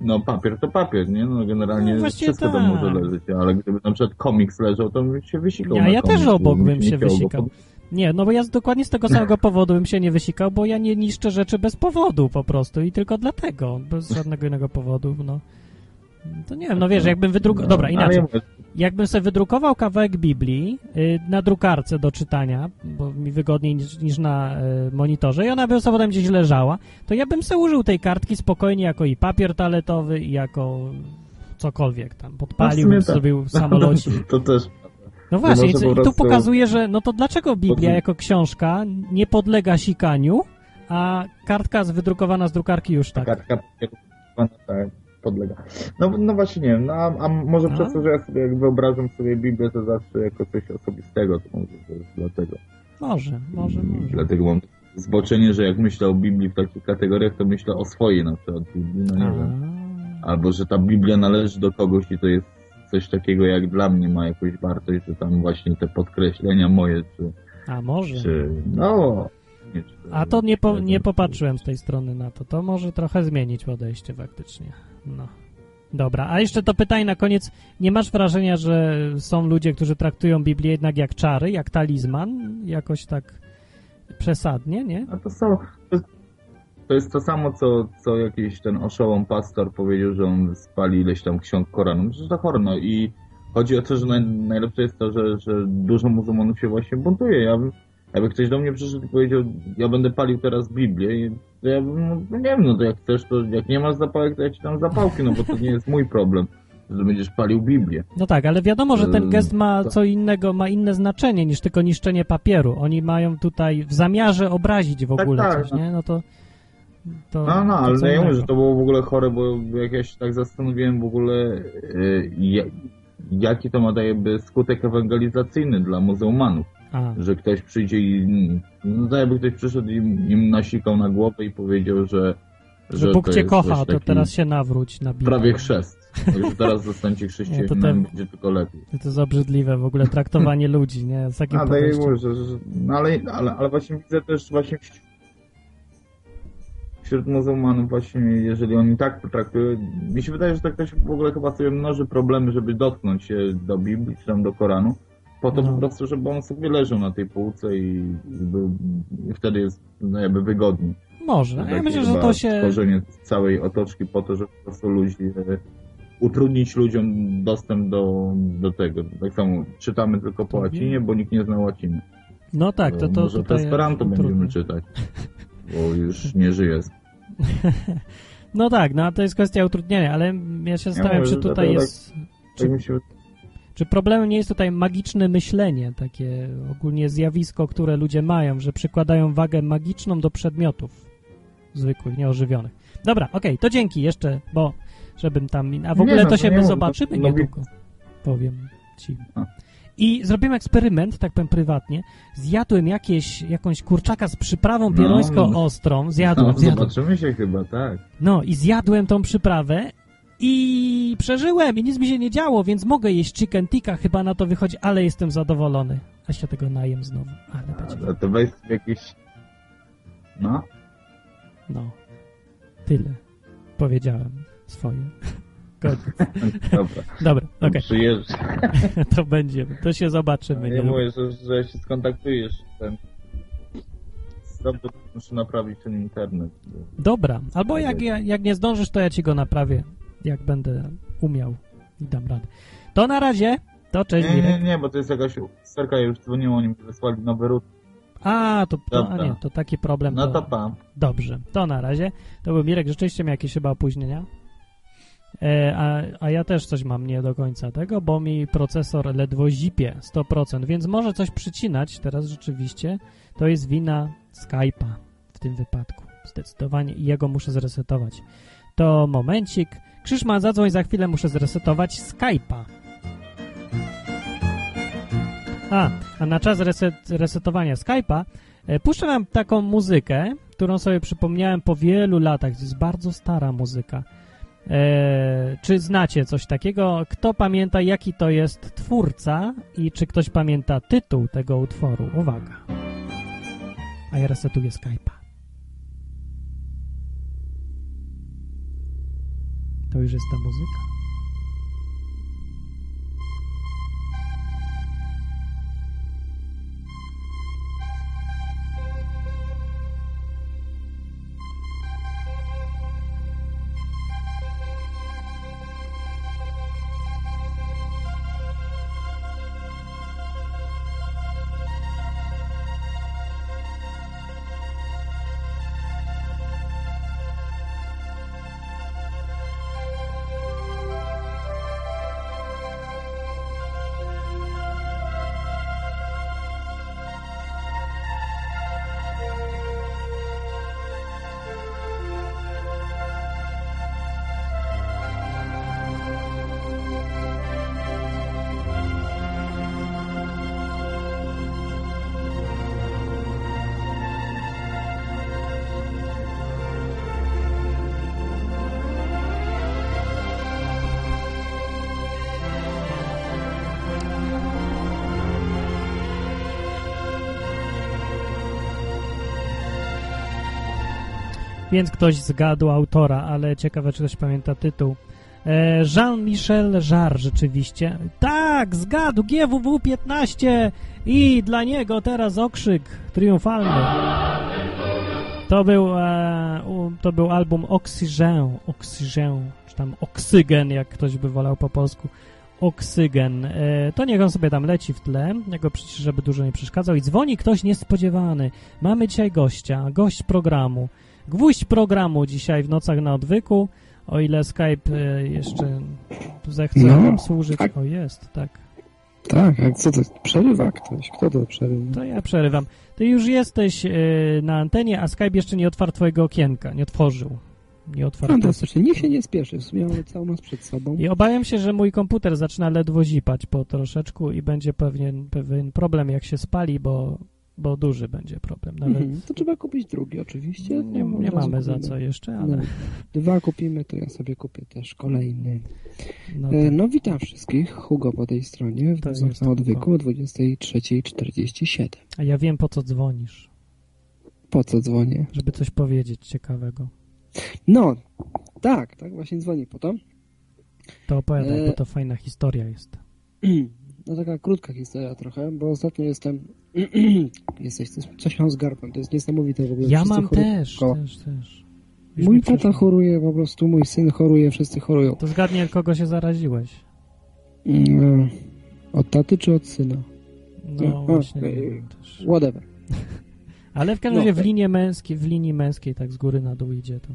no papier to papier, nie? No generalnie No, wszystko tak. może leżeć, ale gdyby na przykład komiks leżał, to bym się wysikał Ja- ja też obok bym się go wysikał. Nie, no bo ja dokładnie z tego samego powodu bym się nie wysikał, bo ja nie niszczę rzeczy bez powodu po prostu i tylko dlatego, bez żadnego innego powodu, no. To nie wiem, no wiesz, jakbym wydrukował... No, Dobra, inaczej. Jakbym sobie wydrukował kawałek Biblii y, na drukarce do czytania, bo mi wygodniej niż, niż na y, monitorze i ona by sobie potem gdzieś leżała, to ja bym sobie użył tej kartki spokojnie jako i papier toaletowy i jako cokolwiek tam. Podpalił, sumie bym tak. zrobił samolocik. (laughs) To też No właśnie, i, tu pokazuje, że no to dlaczego Biblia jako książka nie podlega sikaniu, a kartka wydrukowana z drukarki już tak. kartka tak podlega. No, no właśnie nie wiem, no, a, a może No. przez to, że ja sobie jak wyobrażam sobie Biblię, to zawsze jako coś osobistego, to może to jest dlatego. Może, może, może. Dlatego mam zboczenie, że jak myślę o Biblii w takich kategoriach, to myślę o swojej na przykład Biblii, no nie wiem. A, Albo, że ta Biblia należy do kogoś i to jest coś takiego jak dla mnie ma jakąś wartość, że tam właśnie te podkreślenia moje, czy, a może. czy no... nie, czy- A to nie, po, nie popatrzyłem z tej strony na to. To może trochę zmienić podejście faktycznie. No. Dobra, a jeszcze to pytanie na koniec. Nie masz wrażenia, że są ludzie, którzy traktują Biblię jednak jak czary, jak talizman? Jakoś tak przesadnie, nie? A to są... To, jest to samo, co, co jakiś ten oszołom pastor powiedział, że on spali ileś tam ksiąg Koranu. Że to chorno i chodzi o to, że naj, najlepsze jest to, że, że dużo muzułmanów się właśnie buntuje. Ja bym, jakby ktoś do mnie przyszedł i powiedział, ja będę palił teraz Biblię, i to ja bym, no nie wiem, no to jak chcesz, to jak nie masz zapałek, to ja ci dam zapałki, no bo to nie jest mój problem, że będziesz palił Biblię. No tak, ale wiadomo, że ten Ym, gest ma co innego, ma inne znaczenie niż tylko niszczenie papieru. Oni mają tutaj w zamiarze obrazić w Tak, ogóle tak, coś, no. nie? No to... to No, no, to ale co ja mówię, że to było w ogóle chore, bo jak ja się tak zastanowiłem w ogóle, y, ja- jaki to ma jakby skutek ewangelizacyjny dla muzułmanów, A, że ktoś przyjdzie i, no to jakby ktoś przyszedł i im nasikał na głowę i powiedział, że że Bóg to cię kocha, to teraz się nawróć na Biblię. Prawie chrzest. Także teraz zostańcie (laughs) chrześcijaninem, ten- będzie tylko lepiej. To jest obrzydliwe w ogóle traktowanie ludzi, nie? Z takim A, daję podejściem. mu, że, że, no ale, ale, ale właśnie widzę też właśnie wś- wśród muzułmanów właśnie, jeżeli oni tak potraktują, mi się wydaje, że tak ktoś w ogóle chyba sobie mnoży problemy, żeby dotknąć się do Biblii, czy tam do Koranu, po to No. po prostu, żeby on sobie leżał na tej półce i, i, był, i wtedy jest no, jakby wygodniej. Może. Ja Takie myślę, że to się... Tworzenie całej otoczki po to, żeby po prostu ludzi e, utrudnić ludziom dostęp do, do tego. Tak samo czytamy tylko po łacinie, bo nikt nie zna łaciny. No tak, to, to Może tutaj to Esperanto będziemy czytać, (laughs) bo już nie żyje. No tak, no to jest kwestia utrudnienia, ale ja się zastanawiam, mówię, czy że tutaj dlatego jest... Tak mi się Czy problemem nie jest tutaj magiczne myślenie, takie ogólnie zjawisko, które ludzie mają, że przykładają wagę magiczną do przedmiotów zwykłych, nieożywionych. Dobra, okej, to dzięki jeszcze, bo żebym tam... A w Nie, ogóle no, to się nie my zobaczymy no, niedługo. Powiem ci. I zrobiłem eksperyment, tak powiem prywatnie. Zjadłem jakieś, jakąś kurczaka z przyprawą pierońską No. ostrą. Zjadłem, no, zjadłem. Zobaczymy się chyba, tak. No i zjadłem tą przyprawę i przeżyłem i nic mi się nie działo, więc mogę jeść chicken tikka, chyba na to wychodzi, ale jestem zadowolony. A się tego najem znowu. Ale będzie. A to weź jakiś... No, No. Tyle. Powiedziałem swoje. (laughs) Dobra. Dobra, okej. Przyjeżdżaj. (laughs) To będzie. To się zobaczymy. Ja niedługo. mówię, że, że się skontaktujesz ten... Dobrze, muszę naprawić ten internet. bo- Dobra. Albo jak, ja- jak nie zdążysz, to ja ci go naprawię. Jak będę umiał i dam radę. To na razie. To cześć, Nie, nie, nie, bo to jest jakaś serka, już dzwoniła, oni wysłali nowy ród. A, to, to a nie, to taki problem. No to... to pa. Dobrze, to na razie. To był Mirek, rzeczywiście miał jakieś chyba opóźnienia. E, a, a ja też coś mam nie do końca tego, bo mi procesor ledwo zipie 100%, więc może coś przycinać teraz rzeczywiście. To jest wina Skype'a w tym wypadku. Zdecydowanie i jego muszę zresetować. To momencik. Krzyszman, zadzwoń za chwilę, muszę zresetować Skype'a. A, a na czas reset, resetowania Skype'a e, puszczę wam taką muzykę, którą sobie przypomniałem po wielu latach. To jest bardzo stara muzyka. E, czy znacie coś takiego? Kto pamięta, jaki to jest twórca i czy ktoś pamięta tytuł tego utworu? Uwaga. A ja resetuję Skype'a. To już jest ta muzyka. Więc ktoś zgadł autora, ale ciekawe, czy ktoś pamięta tytuł. E, Jean-Michel Jarre rzeczywiście. Tak, zgadł, GWW-15 i dla niego teraz okrzyk triumfalny. To był, e, to był album Oxygen, Oxygen, czy tam Oksygen, jak ktoś by wolał po polsku. Oksygen. E, to niech on sobie tam leci w tle, jego przecież, żeby dużo nie przeszkadzał. I dzwoni ktoś niespodziewany. Mamy dzisiaj gościa, gość programu. Gwóźdź programu dzisiaj w nocach na odwyku, o ile Skype e, jeszcze zechce No, nam służyć. tak. O, jest, tak. Tak, a co to? Przerywa ktoś? Kto to przerywa? To ja przerywam. Ty już jesteś e, na antenie, a Skype jeszcze nie otwarł twojego okienka, nie otworzył. Nie otwarł. Fantastycznie, niech się nie spieszy. W sumie mamy całą noc przed sobą. I obawiam się, że mój komputer zaczyna ledwo zipać po troszeczku i będzie pewien, pewien problem, jak się spali, bo, bo duży będzie problem. Nawet Mhm, to trzeba kupić drugi oczywiście. nie, No, nie mamy za co jeszcze, No, ale... dwa kupimy, to ja sobie kupię też kolejny. No, E, tak. No witam wszystkich, Hugo po tej stronie, w na odwyku o 23.47. A ja wiem, po co dzwonisz. Po co dzwonię? Żeby coś powiedzieć ciekawego. No, tak, tak właśnie dzwoni po to. To opowiadaj, E, bo to fajna historia jest. (clears throat) (clears throat) No taka krótka historia trochę, bo ostatnio jestem... (clears throat) Jesteś, coś, coś mam z gardłem, to jest niesamowite w ogóle. Ja mam też, ko- też, też. Już Mój tata choruje, po prostu mój syn choruje, wszyscy chorują. To zgadnij, od kogo się zaraziłeś. Mm, Od taty czy od syna? No No, właśnie. nie wiem też. Whatever. (laughs) Ale w każdym No, razie w okej. linii męskiej, w linii męskiej tak z góry na dół idzie to.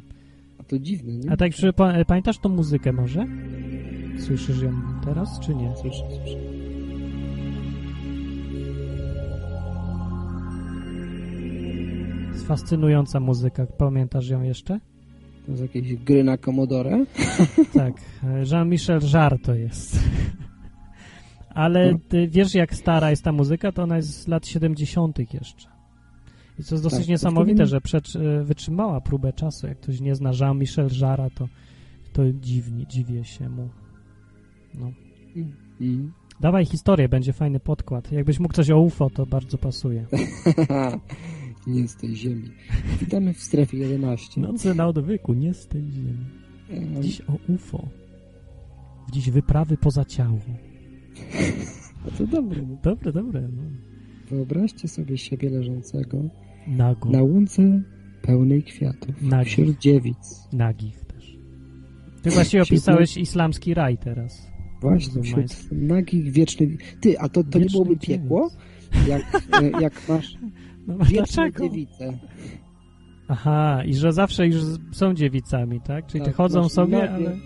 A to dziwne, nie? A tak przy, pa, pamiętasz tą muzykę może? Słyszysz ją teraz, czy nie? Słyszę, słyszę. Fascynująca muzyka. Pamiętasz ją jeszcze? To jest jakieś gry na Commodore? (laughs) Tak. Jean-Michel Jarre to jest. (laughs) Ale No. ty wiesz, jak stara jest ta muzyka? To ona jest z lat 70. jeszcze. I co jest dosyć Tak, niesamowite, że przecz, e, wytrzymała próbę czasu. Jak ktoś nie zna Jean-Michel Jarra, to, to dziwnie, dziwię się mu. No. Mm. Dawaj historię, będzie fajny podkład. Jakbyś mógł coś o UFO, to bardzo pasuje. (laughs) nie z tej ziemi. Witamy w strefie 11. Noce na odwyku, nie z tej ziemi. Em, Dziś o UFO. Dziś wyprawy poza ciało. no (laughs) to dobre. no. Dobre, dobre. No. Wyobraźcie sobie siebie leżącego Nago. na łące pełnej kwiatów. Nagi. Wśród dziewic. Nagich też. Ty Wśród opisałeś islamski raj teraz. Właśnie, wśród nagich wiecznych... Ty, a to, to nie byłoby dziewic. piekło? Jak, e, jak masz (laughs) No, dlaczego? dziewice. Aha, i że zawsze już są dziewicami, tak? Czyli Tak, chodzą masz sobie, ale...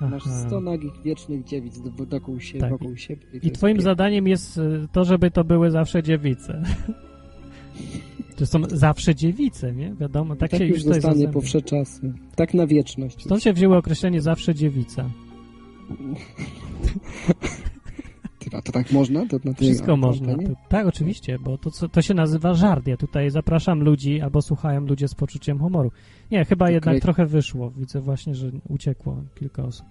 Masz Aha. 100 nagich wiecznych dziewic wokół, sie, Tak. wokół siebie. to I twoim piekło. zadaniem jest y, to, żeby to były zawsze dziewice. (laughs) To są zawsze dziewice, nie? Wiadomo, tak, tak się już już tutaj zostanie zazębia. po wsze czasy. Tak na wieczność. Stąd się wzięło określenie zawsze dziewica. (laughs) A to tak można? To na tej Wszystko można. To, tak, oczywiście, bo to, co- to się nazywa żart. Ja tutaj zapraszam ludzi, albo słuchają ludzie z poczuciem humoru. Nie, chyba To jednak trochę wyszło. Widzę właśnie, że uciekło kilka osób.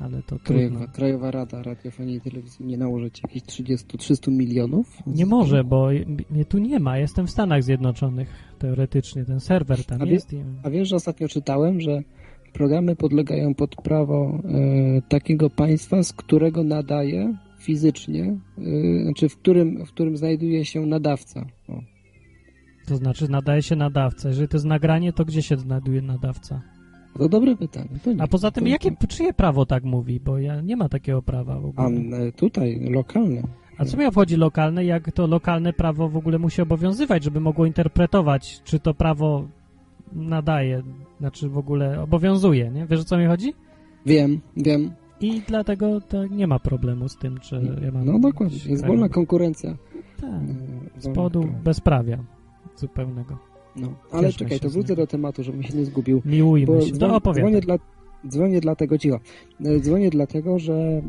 Ale to trudno. Krajowa, Krajowa Rada Radiofonii i Telewizji nie nałożyć jakichś 30-300 milionów? Nie może, bo mnie tu nie ma. Jestem w Stanach Zjednoczonych teoretycznie. Ten serwer tam A jest. A wiesz, że ostatnio czytałem, że programy podlegają pod prawo e, takiego państwa, z którego nadaje fizycznie, e, znaczy w którym, w którym znajduje się nadawca. O. To znaczy nadaje się nadawca. Jeżeli to jest nagranie, to gdzie się znajduje nadawca? To dobre pytanie. To nie. A poza tym, to, jakie, czyje prawo tak mówi? Bo ja nie ma takiego prawa w A ogóle. e, tutaj, lokalne. A co mnie obchodzi lokalne, jak to lokalne prawo w ogóle musi obowiązywać, żeby mogło interpretować, czy to prawo nadaje, znaczy w ogóle obowiązuje, nie? Wiesz o co mi chodzi? Wiem, wiem. I dlatego to nie ma problemu z tym, czy ja mam... No dokładnie. Jest wolna konkurencja. Tak, e, z powodu praw. bezprawia zupełnego. No. Ale Cieszmy czekaj, to wrócę do tematu, żebym się nie zgubił. Miłujmy się. No dzwonię, opowiadaj. dzwonię, dla, dzwonię dlatego, cicho, E, dzwonię dlatego, że,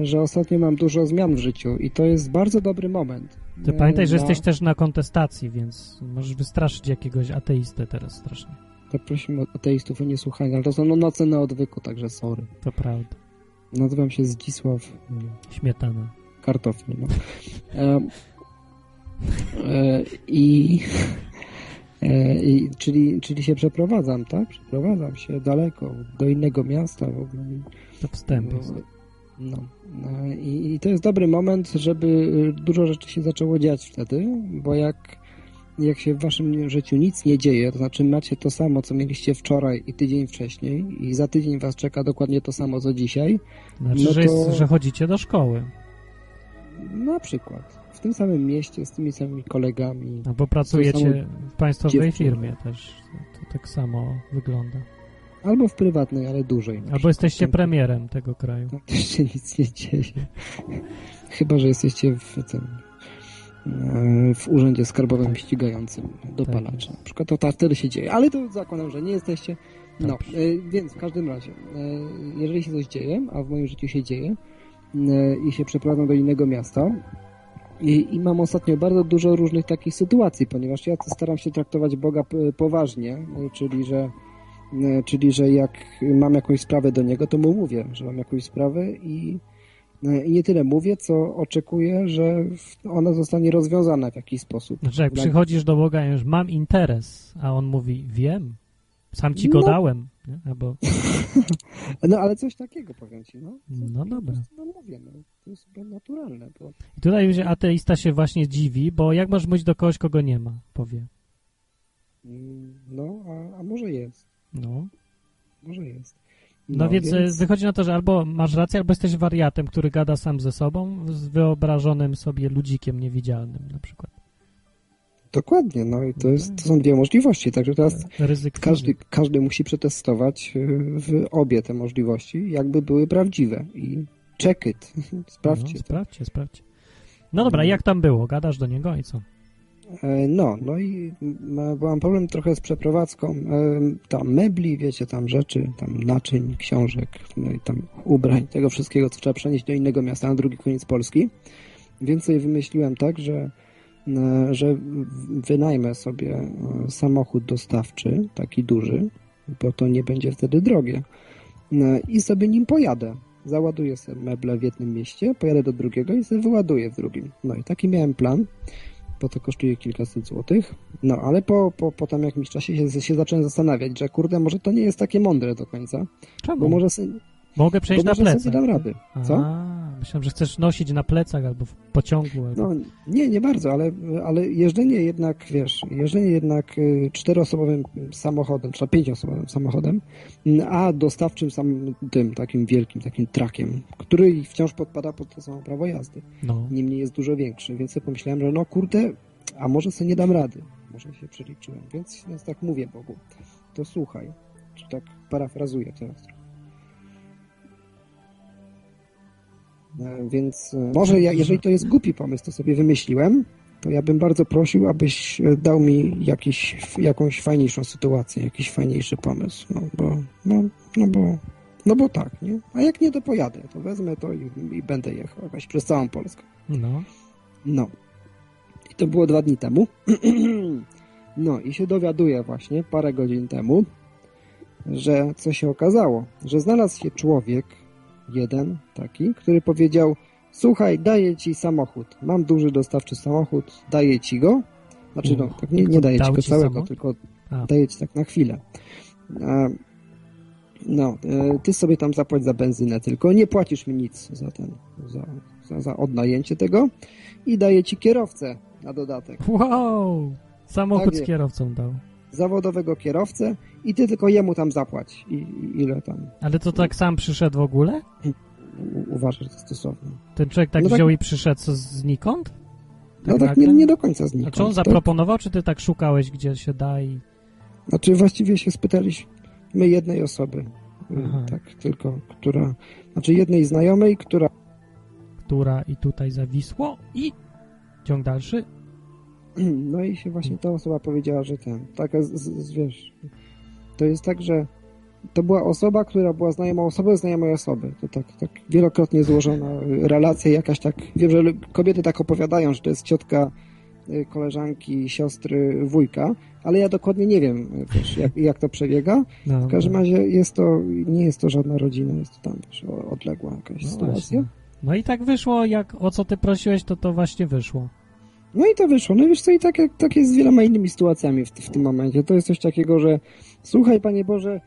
e, że ostatnio mam dużo zmian w życiu i to jest bardzo dobry moment. Ty E, pamiętaj, że na- jesteś też na kontestacji, więc możesz wystraszyć jakiegoś ateistę teraz strasznie. To prosimy ateistów o niesłuchanie, ale to są no, noce na odwyku, także sorry. To prawda. Nazywam się Zdzisław mm, Śmietana. Kartofel. No. E, e, I... (laughs) E, I, czyli, czyli się przeprowadzam, tak? Przeprowadzam się daleko, do innego miasta w ogóle. To wstęp jest. No. No, I, I to jest dobry moment, żeby y, dużo rzeczy się zaczęło dziać wtedy, bo jak, jak się w waszym życiu nic nie dzieje, to znaczy macie to samo, co mieliście wczoraj i tydzień wcześniej i za tydzień was czeka dokładnie to samo, co dzisiaj, Znaczy, no że, to- jest, że chodzicie do szkoły. na przykład w tym samym mieście, z tymi samymi kolegami, Albo pracujecie w państwowej dziewczyną. firmie też. To tak samo wygląda. albo w prywatnej, ale dłużej. na Albo jesteście premierem tego kraju. Tam też się nic nie dzieje. Chyba, że jesteście w tym w urzędzie skarbowym ścigającym dopalaczy. Na przykład to, wtedy się dzieje. Ale to zakładam, że nie jesteście. No, e, więc w każdym razie, e, jeżeli się coś dzieje, a w moim życiu się dzieje e, i się przeprowadzam do innego miasta i, i mam ostatnio bardzo dużo różnych takich sytuacji, ponieważ ja staram się traktować Boga poważnie, e, czyli że E, Czyli, że jak mam jakąś sprawę do niego, to mu mówię, że mam jakąś sprawę i, e, i nie tyle mówię, co oczekuję, że ona zostanie rozwiązana w jakiś sposób. Znaczy, jak przychodzisz do Boga i już mam interes, a on mówi, wiem, sam ci go No. dałem. Nie? Albo, (laughs) No ale coś takiego powiem ci, no. no dobra. No mówię, no. To jest naturalne, bo I tutaj już ateista się właśnie dziwi, bo jak możesz mówić do kogoś, kogo nie ma, powie. Mm, No, a, a może jest. No. Może jest. No, więc, e, wychodzi na to, że albo masz rację, albo jesteś wariatem, który gada sam ze sobą, z wyobrażonym sobie ludzikiem niewidzialnym na przykład. Dokładnie, no i to, jest, to są dwie możliwości, także teraz Ryzyk każdy, każdy musi przetestować y, w obie te możliwości, jakby były prawdziwe i check it, (laughs) sprawdźcie No, sprawdźcie, sprawdźcie. No dobra, jak tam było? Gadasz do niego i co? E, No, no i ma, mam problem trochę z przeprowadzką. E, Tam mebli, wiecie, tam rzeczy, tam naczyń, książek, no i tam ubrań, tego wszystkiego, co trzeba przenieść do innego miasta na drugi koniec Polski. Więc sobie wymyśliłem tak, że, e, że wynajmę sobie e, samochód dostawczy, taki duży, bo to nie będzie wtedy drogie. E, I sobie nim pojadę. Załaduję sobie meble w jednym mieście, pojadę do drugiego i sobie wyładuję w drugim. No i taki miałem plan bo to kosztuje kilkaset złotych. No, ale po, po, po tam jakimś czasie się, się zacząłem zastanawiać, że kurde, może to nie jest takie mądre do końca, Czemu? bo może Mogę przejść na plecach. nie dam rady. Co? A, myślałem, że chcesz nosić na plecach albo w pociągu. Albo... No, nie, nie bardzo, ale, ale jeżdżenie jednak, wiesz, jeżdżenie jednak y, czteroosobowym samochodem, czy pięcioosobowym samochodem, y, a dostawczym sam tym takim wielkim, takim trakiem, który wciąż podpada pod to samo prawo jazdy. No. niemniej jest dużo większy, więc sobie pomyślałem, że no kurde, a może sobie nie dam rady. Może się przeliczyłem, więc, więc tak mówię Bogu. To słuchaj. Czy tak parafrazuję teraz trochę. Więc e, może ja, jeżeli to jest głupi pomysł, to sobie wymyśliłem, to ja bym bardzo prosił, abyś e, dał mi jakiś, jakąś fajniejszą sytuację, jakiś fajniejszy pomysł. No bo, no, no bo, no bo tak, nie? A jak nie, to pojadę. To wezmę to i, i będę jechał jakoś przez całą Polskę. No. No. I to było dwa dni temu. (clears throat) no i się dowiaduję właśnie parę godzin temu, że co się okazało, że znalazł się człowiek, jeden taki, który powiedział słuchaj, daję ci samochód, mam duży dostawczy samochód, daję ci go. Znaczy, no, tak nie, nie daję ci go całego, tylko A. daję ci tak na chwilę. No, e, ty sobie tam zapłać za benzynę, tylko nie płacisz mi nic za ten, za, za, za odnajęcie tego i daję ci kierowcę na dodatek. Wow! Samochód Tak z kierowcą dał. Zawodowego kierowcę i ty tylko jemu tam zapłać. I, i ile tam Ale to tak sam przyszedł w ogóle? u, uważasz za stosowne. Ten człowiek tak No tak- wziął i przyszedł co, znikąd? No tak nagle? nie, nie do końca A znikąd. czy on To- zaproponował, czy ty tak szukałeś, gdzie się da i... Znaczy właściwie się spytaliśmy jednej osoby, y, Aha. tak, tylko, która, znaczy jednej znajomej, która która i tutaj zawisło i ciąg dalszy. No i się właśnie ta osoba powiedziała, że ten, taka, z, z, wiesz, to jest tak, że to była osoba, która była znajomą osobą znajomej osoby. To tak, tak wielokrotnie złożona relacja jakaś tak, wiem, że kobiety tak opowiadają, że to jest ciotka y, koleżanki, siostry, wujka, ale ja dokładnie nie wiem, wiesz, jak, jak to przebiega. No, W każdym razie jest to, nie jest to żadna rodzina, jest to tam, o- odległa jakaś no, sytuacja. właśnie. no i tak wyszło, jak o co ty prosiłeś, to to właśnie wyszło. No i to wyszło. No i wiesz co, i tak, tak jest z wieloma innymi sytuacjami w, w tym momencie. To jest coś takiego, że słuchaj, Panie Boże,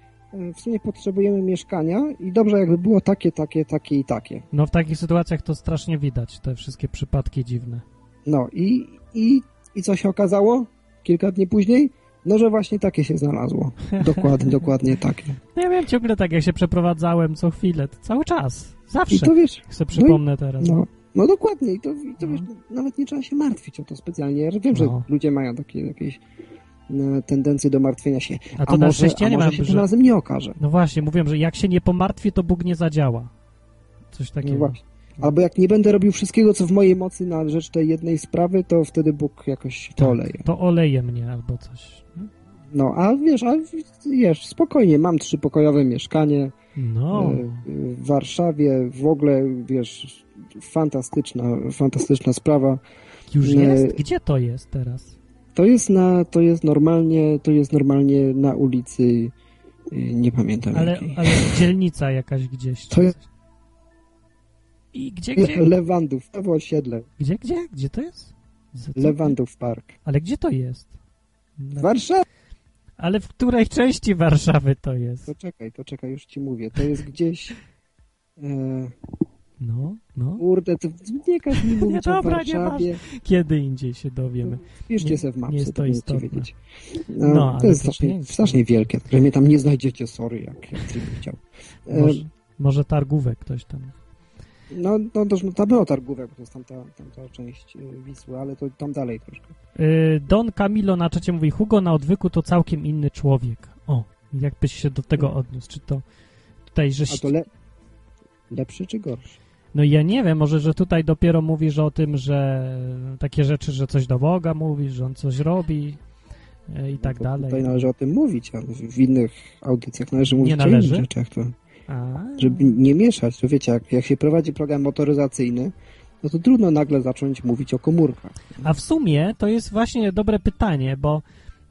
w sumie potrzebujemy mieszkania i dobrze jakby było takie, takie, takie i takie. No w takich sytuacjach to strasznie widać, te wszystkie przypadki dziwne. No i, i, i co się okazało kilka dni później? No, że właśnie takie się znalazło. Dokładnie, (laughs) dokładnie takie. No ja wiem ciągle tak, jak się przeprowadzałem co chwilę, to cały czas, I zawsze. to wiesz, Jak sobie przypomnę teraz. no, no dokładnie. I to, i to wiesz, nawet nie trzeba się martwić o to specjalnie. Ja wiem, że No. ludzie mają takie jakieś e, tendencje do martwienia się. A to A może, a może mam, się tym razem nie okaże. No właśnie, mówiłem, że jak się nie pomartwi, to Bóg nie zadziała. Coś No takiego. właśnie. Albo jak nie będę robił wszystkiego, co w mojej mocy na rzecz tej jednej sprawy, to wtedy Bóg jakoś to Tak, oleje. To oleje mnie albo coś. No, a wiesz, a wiesz, spokojnie, mam trzypokojowe mieszkanie No, e, w Warszawie, w ogóle, wiesz, fantastyczna, fantastyczna sprawa. już nie- jest? Gdzie to jest teraz? To jest na, to jest normalnie, to jest normalnie na ulicy, y, nie pamiętam Ale, jakiej. ale dzielnica jakaś gdzieś. To jest I gdzie, gdzie? Lewandów, to było osiedle, Gdzie, gdzie? Gdzie to jest? Lewandów Park. Ale gdzie to jest? W Warszawie? Ale w której części Warszawy to jest? To czekaj, to czekaj, już ci mówię. To jest gdzieś... E, No, no. Kurde, to nie każ mi (laughs) mówić Nie, dobra, nie Warszawie. Kiedy indziej się dowiemy. Piszcie Nie- sobie w nie mapce, jest to istotne. wiedzieć. No, No, ale to jest strasznie, strasznie wielkie, że mnie tam nie znajdziecie, sorry, jak, jak chciał. E, Może, może targówek ktoś tam. No, no to, tam było targówek, bo to jest tamta, tamta część y, Wisły, ale to tam dalej troszkę. Y, Don Camilo na czacie mówi, Hugo na odwyku to całkiem inny człowiek. O, jakbyś się do tego odniósł. Czy to tutaj, że... A to le... lepszy czy gorszy? No ja nie wiem, może, że tutaj dopiero mówisz o tym, że takie rzeczy, że coś do Boga mówisz, że on coś robi e, i tak No to dalej. Tutaj należy o tym mówić, a w innych audycjach należy mówić o należy? innych rzeczach. To, A, żeby nie mieszać, to wiecie, jak, jak się prowadzi program motoryzacyjny, no to trudno nagle zacząć mówić o komórkach. a w sumie to jest właśnie dobre pytanie, bo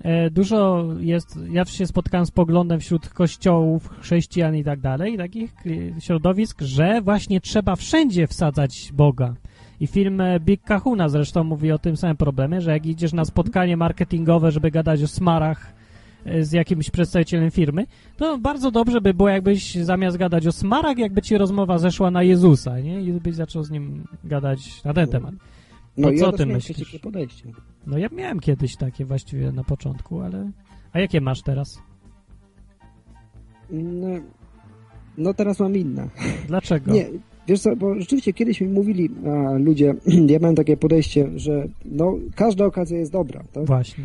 e, dużo jest, ja się spotkałem z poglądem wśród kościołów, chrześcijan i tak dalej, takich środowisk, że właśnie trzeba wszędzie wsadzać Boga. I film e, Big Kahuna zresztą mówi o tym samym problemie, że jak idziesz na spotkanie marketingowe, żeby gadać o smarach z jakimś przedstawicielem firmy, to bardzo dobrze by było, jakbyś zamiast gadać o smarach, jakby ci rozmowa zeszła na Jezusa, nie? I byś zaczął z nim gadać na ten temat. No i co ja ty myślisz? przeciwne podejście. No ja miałem kiedyś takie właściwie na początku, ale... A jakie masz teraz? No, no teraz mam inne. Dlaczego? Nie, wiesz co, bo rzeczywiście kiedyś mi mówili a, ludzie, (clears throat) ja miałem takie podejście, że no, każda okazja jest dobra, tak? Właśnie.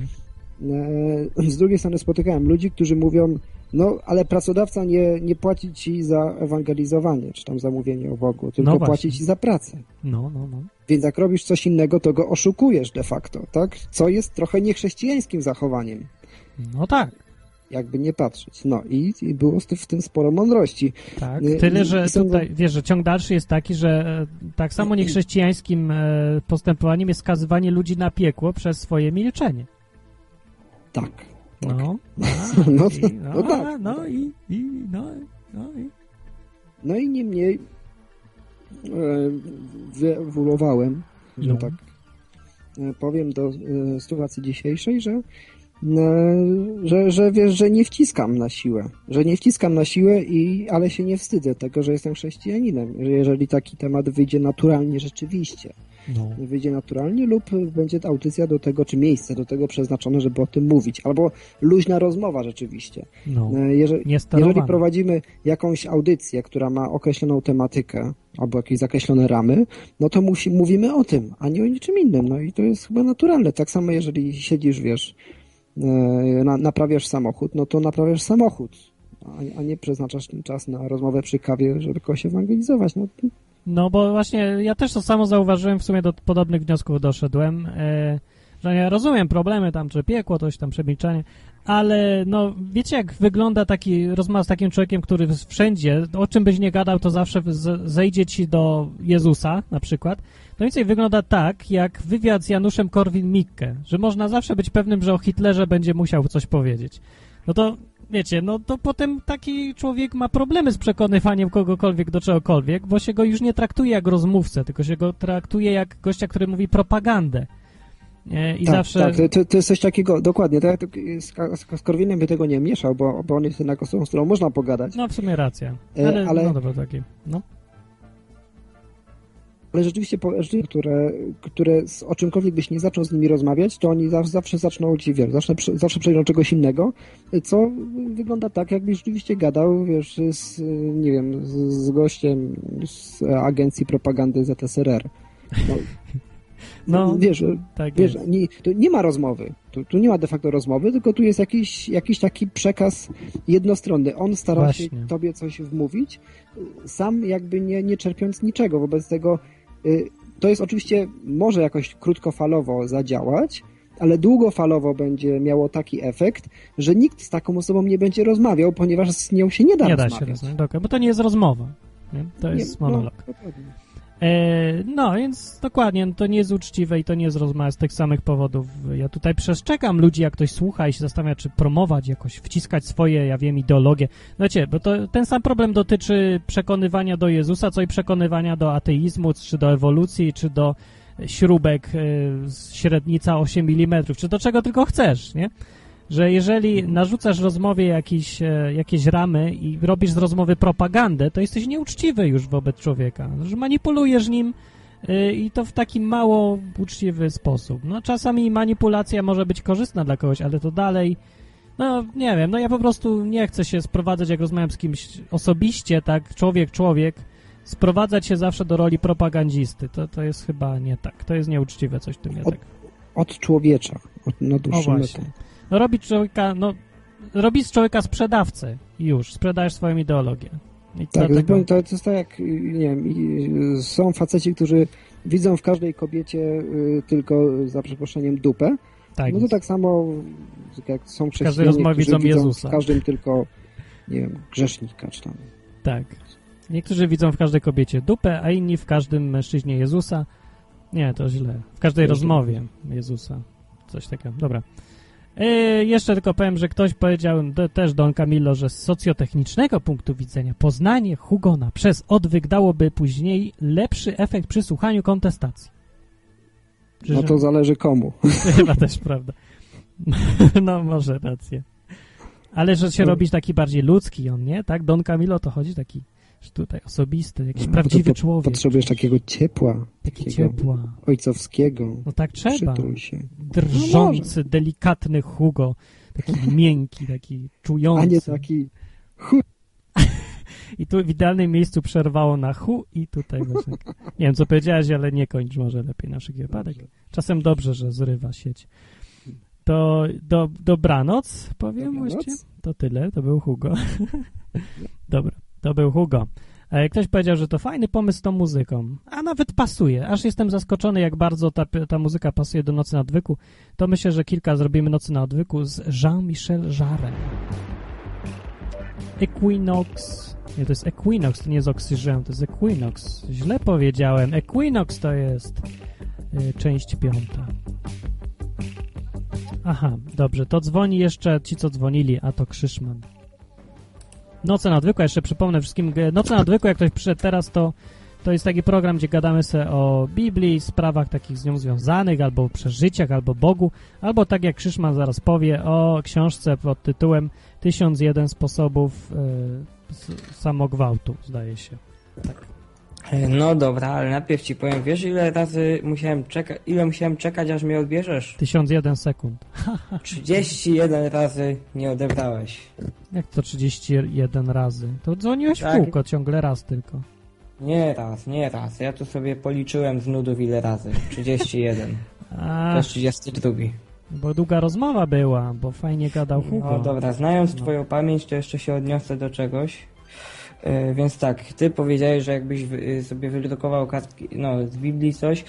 E, Z drugiej strony spotykałem ludzi, którzy mówią, no ale pracodawca nie, nie płaci ci za ewangelizowanie, czy tam za mówienie o Bogu, tylko No płaci ci za pracę. No, no, no. Więc jak robisz coś innego, to go oszukujesz de facto, tak? Co jest trochę niechrześcijańskim zachowaniem, No tak, jakby nie patrzeć. No i, i było w tym sporo mądrości. tak. Nie, Tyle, że są- tutaj, wiesz, że ciąg dalszy jest taki, że e, tak samo niechrześcijańskim e, postępowaniem jest skazywanie ludzi na piekło przez swoje milczenie. Tak. tak. No, (laughs) No, i, no, no tak. no i, i, no, no i... No i niemniej e, wyewoluowałem, że No. tak e, powiem, do e, sytuacji dzisiejszej, że, że, że wiesz, że nie wciskam na siłę, że nie wciskam na siłę, i, ale się nie wstydzę tego, że jestem chrześcijaninem, że jeżeli taki temat wyjdzie naturalnie rzeczywiście, No, wyjdzie naturalnie lub będzie ta audycja do tego, czy miejsce do tego przeznaczone, żeby o tym mówić, albo luźna rozmowa rzeczywiście. no. E, Jeżeli, jeżeli prowadzimy jakąś audycję, która ma określoną tematykę albo jakieś zakreślone ramy, no to musi, mówimy o tym, a nie o niczym innym. No i to jest chyba naturalne. Tak samo jeżeli siedzisz, wiesz, e, na, naprawiasz samochód, no to naprawiasz samochód, a, a nie przeznaczasz czas na rozmowę przy kawie, żeby kogoś ewangelizować. No, No bo właśnie ja też to samo zauważyłem, w sumie do podobnych wniosków doszedłem, e, że ja rozumiem problemy tam, czy piekło, coś tam, przemilczanie, ale no wiecie jak wygląda taki rozmowa z takim człowiekiem, który wszędzie, o czym byś nie gadał, to zawsze z, zejdzie ci do Jezusa na przykład. No więcej wygląda tak, jak wywiad z Januszem Korwin-Mikke, że można zawsze być pewnym, że o Hitlerze będzie musiał coś powiedzieć. No to wiecie, no to potem taki człowiek ma problemy z przekonywaniem kogokolwiek do czegokolwiek, bo się go już nie traktuje jak rozmówcę, tylko się go traktuje jak gościa, który mówi propagandę. I tak, zawsze... tak, to, to jest coś takiego, dokładnie. Tak, z, z, z Korwinem by tego nie mieszał, bo, bo on jest jednak osobą, z którą można pogadać. No w sumie racja. E, Ale, ale- no dobra, taki. No. Ale rzeczywiście, które, które z, o czymkolwiek byś nie zaczął z nimi rozmawiać, to oni zawsze, zawsze zaczną ci, wiesz, zawsze, zawsze przejdą czegoś innego, co wygląda tak, jakbyś rzeczywiście gadał, wiesz, z, nie wiem, z, z gościem z agencji propagandy ZSRR. No, (laughs) No, wiesz, tak wiesz nie, tu nie ma rozmowy, tu, tu nie ma de facto rozmowy, tylko tu jest jakiś, jakiś taki przekaz jednostronny. On stara Właśnie. się tobie coś wmówić, sam jakby nie, nie czerpiąc niczego. Wobec tego to jest oczywiście, może jakoś krótkofalowo zadziałać, ale długofalowo będzie miało taki efekt, że nikt z taką osobą nie będzie rozmawiał, ponieważ z nią się nie da Nie da się rozmawiać. rozmawiać, bo to nie jest rozmowa. Nie? To Nie, jest no, monolog. dokładnie. E, no, więc dokładnie, no, to nie jest uczciwe i to nie jest rozmowa z tych samych powodów. Ja tutaj przestrzegam ludzi, jak ktoś słucha i się zastanawia, czy promować jakoś, wciskać swoje, ja wiem, ideologie. Wiecie, bo to ten sam problem dotyczy przekonywania do Jezusa, co i przekonywania do ateizmu, czy do ewolucji, czy do śrubek e, średnica 8 mm, czy do czego tylko chcesz, nie? Że jeżeli narzucasz rozmowie jakiś, e, jakieś ramy i robisz z rozmowy propagandę, to jesteś nieuczciwy już wobec człowieka, że manipulujesz nim e, i to w taki mało uczciwy sposób. No czasami manipulacja może być korzystna dla kogoś, ale to dalej, no nie wiem, no ja po prostu nie chcę się sprowadzać, jak rozmawiam z kimś osobiście, tak, człowiek, człowiek, sprowadzać się zawsze do roli propagandzisty. To, to jest chyba nie tak. To jest nieuczciwe coś w tym nie Od-. Od człowiecza, od, na O dłuższą właśnie. metę. No robi człowieka, no robi z człowieka sprzedawcę i już, sprzedajesz swoją ideologię. I Tak, dlatego, to, to jest tak jak, nie wiem, y, są faceci, którzy widzą w każdej kobiecie y, tylko, za przeproszeniem, dupę. tak, No to tak samo jak są chrześcijanie, rozmowie którzy widzą Jezusa. w każdym tylko, nie wiem, grzesznika czy tam. tak. Niektórzy widzą w każdej kobiecie dupę, a inni w każdym mężczyźnie Jezusa. Nie, to źle. W każdej To źle. rozmowie Jezusa. Coś takiego. Dobra. E, jeszcze tylko powiem, że ktoś powiedział, też Don Camillo, że z socjotechnicznego punktu widzenia poznanie Hugona przez odwyk dałoby później lepszy efekt przy słuchaniu kontestacji. No Czyż- to zależy komu. (laughs) Chyba też prawda. (laughs) No, może rację. Ale że się No. robić taki bardziej ludzki on, nie? Tak? Don Camilo to chodzi taki że tutaj osobisty, jakiś No, prawdziwy po- człowiek. Potrzebujesz takiego ciepła, Taki takiego ciepła. ojcowskiego. No tak trzeba. Drżący, delikatny Hugo. Taki (laughs) miękki, taki czujący. A nie taki chu... (laughs) I tu w idealnym miejscu przerwało na hu i tutaj właśnie. Nie wiem, co powiedziałeś, ale nie kończ może lepiej na wszelki wypadek. Czasem dobrze, że zrywa sieć. To do, dobranoc, powiem Dobranoc. właściwie. To tyle, to był Hugo. (laughs) Dobra, to był Hugo. E, Ktoś powiedział, że to fajny pomysł z tą muzyką, a nawet pasuje. Aż jestem zaskoczony, jak bardzo ta, ta muzyka pasuje do Nocy na Odwyku. To myślę, że kilka zrobimy Nocy na Odwyku z Jean-Michel Jarre. Equinox. Nie, to jest Equinox, to nie jest Oxygen, to jest Equinox. Źle powiedziałem. Equinox to jest y, część piąta. Aha, dobrze, to dzwoni jeszcze ci, co dzwonili, a to Krzyszman. Noce na odwyku, jeszcze przypomnę wszystkim, g- Noce na odwyku, jak ktoś przyszedł teraz, to to jest taki program, gdzie gadamy sobie o Biblii, sprawach takich z nią związanych, albo przeżyciach, albo Bogu, albo tak jak Krzyszman zaraz powie, o książce pod tytułem 1001 sposobów y, samogwałtu, zdaje się. E, No dobra, ale najpierw ci powiem, wiesz ile razy musiałem czekać, ile musiałem czekać, aż mnie odbierzesz? 1001 sekund. (laughs) (laughs) 31 razy nie odebrałeś. Jak to 31 razy? To dzwoniłeś w Tak. kółko, ciągle raz tylko. Nie raz, nie raz. Ja tu sobie policzyłem z nudów ile razy. 31. (laughs) A, To jest 32. bo długa rozmowa była, bo fajnie gadał Hugo. No dobra, znając No. twoją pamięć, to jeszcze się odniosę do czegoś. E, więc tak, ty powiedziałeś, że jakbyś y, sobie wydrukował kartki, no z Biblii coś,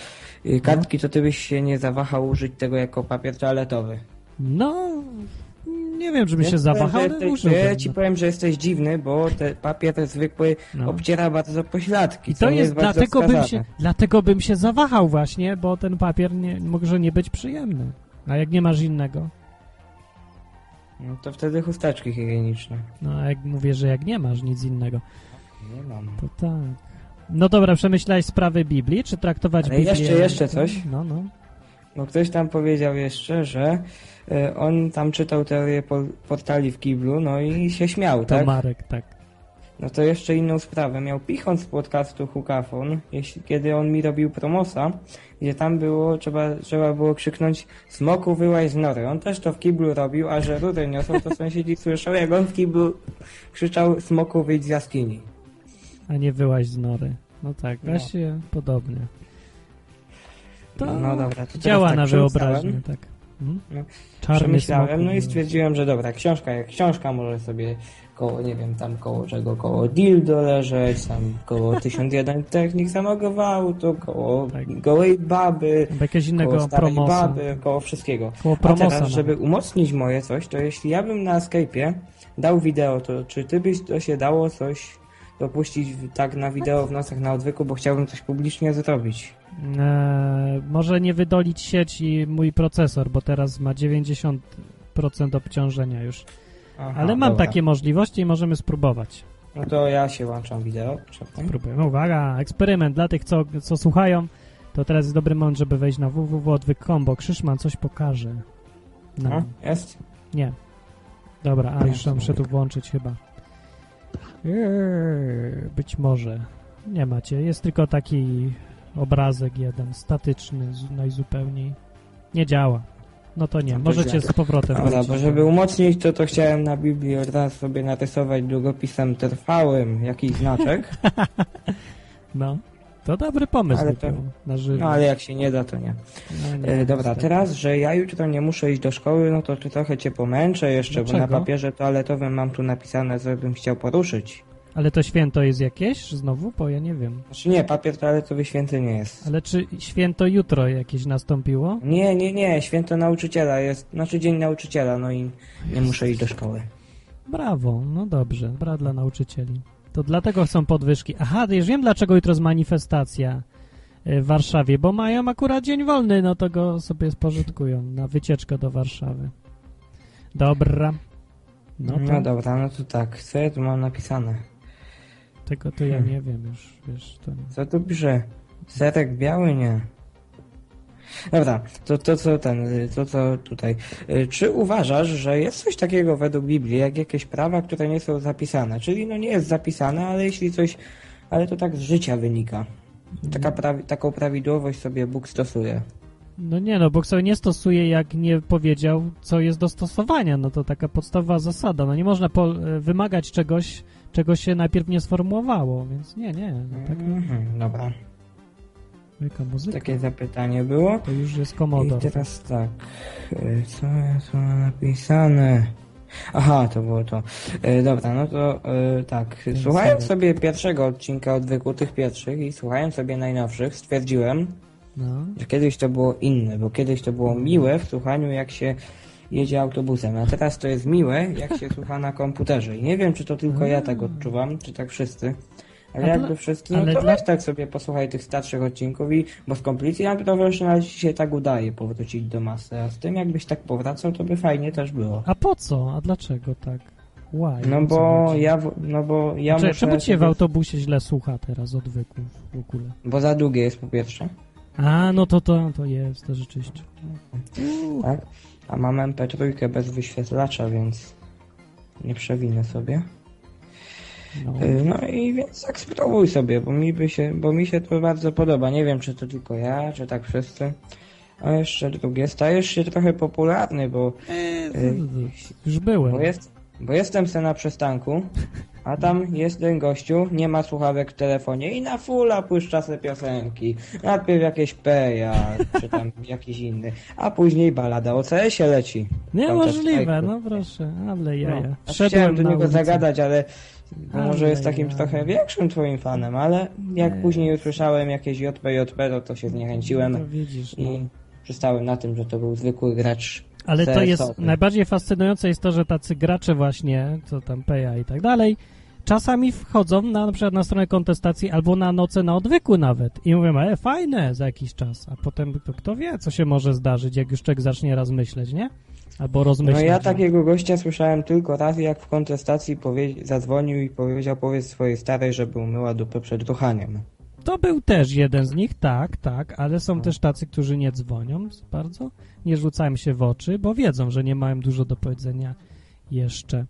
y, kartki, to ty byś się nie zawahał użyć tego jako papier toaletowy. No, nie wiem, żebym się zawahał, ale. Ja ci powiem, że jesteś dziwny, bo ten papier zwykły No. obciera bardzo pośladki. I to jest, bardzo dlatego bym, się, dlatego bym się zawahał właśnie, bo ten papier nie, może nie być przyjemny. A jak nie masz innego? No to wtedy chusteczki higieniczne. No, a jak mówię, że jak nie masz nic innego, Nie mam. to tak. No dobra, przemyślałeś sprawy Biblii, czy traktować Ale Biblię... jeszcze- jeszcze coś. No, no. Bo ktoś tam powiedział jeszcze, że e, on tam czytał teorię po, portali w kiblu, no i się śmiał, To tak? Marek, tak. No to jeszcze inną sprawę. Miał pichon z podcastu Hukafon, jeśli, kiedy on mi robił promosa, gdzie tam było, trzeba, trzeba było krzyknąć smoku wyłaź z nory. On też to w kiblu robił, a że rury niosą, to sąsiedzi (laughs) słyszał, jak on w kiblu krzyczał smoku wyjdź z jaskini. A nie wyłaź z nory. No tak, No. właśnie podobnie. To No, no dobra, to działa tak na wyobraźnię, tak. Hmm? No, Przemyślałem, no i stwierdziłem, że dobra, książka jak książka może sobie koło, nie wiem, tam koło czego, koło dildo leżeć, tam koło (laughs) 1001 technik samego gwałtu, koło Tak. gołej baby, Albo jakiegoś koło innego starej promosa. baby, koło wszystkiego. Koło A promosa. teraz, żeby umocnić moje coś, to jeśli ja bym na Skype'ie dał wideo, to czy ty byś to się dało coś dopuścić tak na wideo w nocach na odwyku, bo chciałbym coś publicznie zrobić. Eee, może nie wydolić sieć i mój procesor, bo teraz ma 90% obciążenia już. Aha, Ale mam dobra. takie możliwości i możemy spróbować. No to ja się łączam wideo. Spróbujemy. Uwaga, eksperyment dla tych, co, co słuchają. To teraz jest dobry moment, żeby wejść na www.odwyk.com, bo Krzyszman coś pokaże. No, No. jest? Nie. Dobra, a już muszę tu włączyć chyba. Eee, Być może. Nie macie. Jest tylko taki obrazek jeden, statyczny najzupełniej. Nie działa. No to nie. to Możecie z powrotem Dobra, bo żeby umocnić to, to chciałem na Biblii od razu sobie narysować długopisem trwałym jakiś znaczek, (laughs) No. To dobry pomysł Ale to- na żywo. no ale jak się nie da, to nie. No nie, E, dobra, teraz, że ja jutro nie muszę iść do szkoły, no to trochę cię pomęczę jeszcze, bo na Dlaczego? papierze toaletowym mam tu napisane, co bym chciał poruszyć. Ale to święto jest jakieś znowu? Bo ja nie wiem. Znaczy nie, papier toaletowy święty nie jest. Ale czy święto jutro jakieś nastąpiło? Nie, nie, nie, święto nauczyciela jest, znaczy dzień nauczyciela, no i nie muszę iść do szkoły. Brawo, no dobrze, bra dla nauczycieli. To dlatego chcą podwyżki. Aha, to już wiem dlaczego jutro jest manifestacja y, w Warszawie, bo mają akurat dzień wolny, no to go sobie spożytkują na wycieczkę do Warszawy. Dobra. No No, to dobra, no to tak, co ja tu mam napisane? Tego to ja nie wiem już, wiesz, to nie. Co tu pisze? Serek biały? Nie. Dobra, to, to co ten, to co tutaj. Y, Czy uważasz, że jest coś takiego według Biblii, jak jakieś prawa, które nie są zapisane? Czyli no nie jest zapisane, ale jeśli coś, ale to tak z życia wynika. Taka prawi, taką prawidłowość sobie Bóg stosuje. No nie, no Bóg sobie nie stosuje, jak nie powiedział, co jest do stosowania. No to taka podstawowa zasada. No nie można wymagać czegoś, czego się najpierw nie sformułowało, więc nie, nie. No tak, Mhm, dobra, jaka muzyka. takie zapytanie było. To już jest I komodor. teraz tak, y, co jest napisane? Aha, to było to. Y, Dobra, no to y, tak. Słuchając sobie pierwszego odcinka odwyku tych pierwszych i słuchając sobie najnowszych, stwierdziłem, No. że kiedyś to było inne, bo kiedyś to było miłe w słuchaniu jak się jedzie autobusem, a teraz to jest miłe jak się słucha na komputerze. I nie wiem, czy to tylko ja tak odczuwam, czy tak wszyscy. Ale A jakby wszyscy, no ale to dla- weź tak sobie posłuchaj tych starszych odcinków i, bo z komplicji nam to wreszcie na ci się tak udaje powrócić do masy, a z tym jakbyś tak powracał, to by fajnie też było. A po co? A dlaczego tak? Why? No bo ja, no bo ja Znaczy, muszę... czemu cię w autobusie źle słucha teraz odwyków w ogóle? Bo za długie jest po pierwsze, A, no to to, to jest, to rzeczywiście. tak? A mam MP3 bez wyświetlacza, więc nie przewinę sobie. No. Y, No i więc tak spróbuj sobie, bo mi, by się, bo mi się to bardzo podoba. Nie wiem, czy to tylko ja, czy tak wszyscy. A jeszcze drugie, stajesz się trochę popularny, bo, y, Już byłem. bo, jest, bo jestem se na przystanku, a tam jest ten gościu, nie ma słuchawek w telefonie i na fulla puszcza se piosenki. Najpierw jakieś Peja, czy tam (laughs) jakiś inny, a później balada o CS-ie leci. Niemożliwe, Counter-Strike'u. no proszę, ale jaja. No, chciałem do niego ulicę. zagadać, ale może jest takim ja. trochę większym twoim fanem, ale jak Nie. później usłyszałem jakieś JP, JP, to, to się zniechęciłem To widzisz, no. i przystałem na tym, że to był zwykły gracz Ale to jest, najbardziej fascynujące jest to, że tacy gracze właśnie, co tam Peja i tak dalej, czasami wchodzą na, na przykład na stronę kontestacji albo na noce na odwyku nawet i mówią, e, fajne za jakiś czas, a potem to kto wie, co się może zdarzyć, jak już człowiek zacznie raz myśleć, nie? Albo No rozmyślać. ja takiego gościa słyszałem tylko raz, jak w kontestacji zadzwonił i powiedział, powiedz swojej starej, żeby umyła dupę przed ruchaniem. To był też jeden z nich, tak, tak, ale są też tacy, którzy nie dzwonią bardzo, nie rzucają się w oczy, bo wiedzą, że nie mają dużo do powiedzenia jeszcze.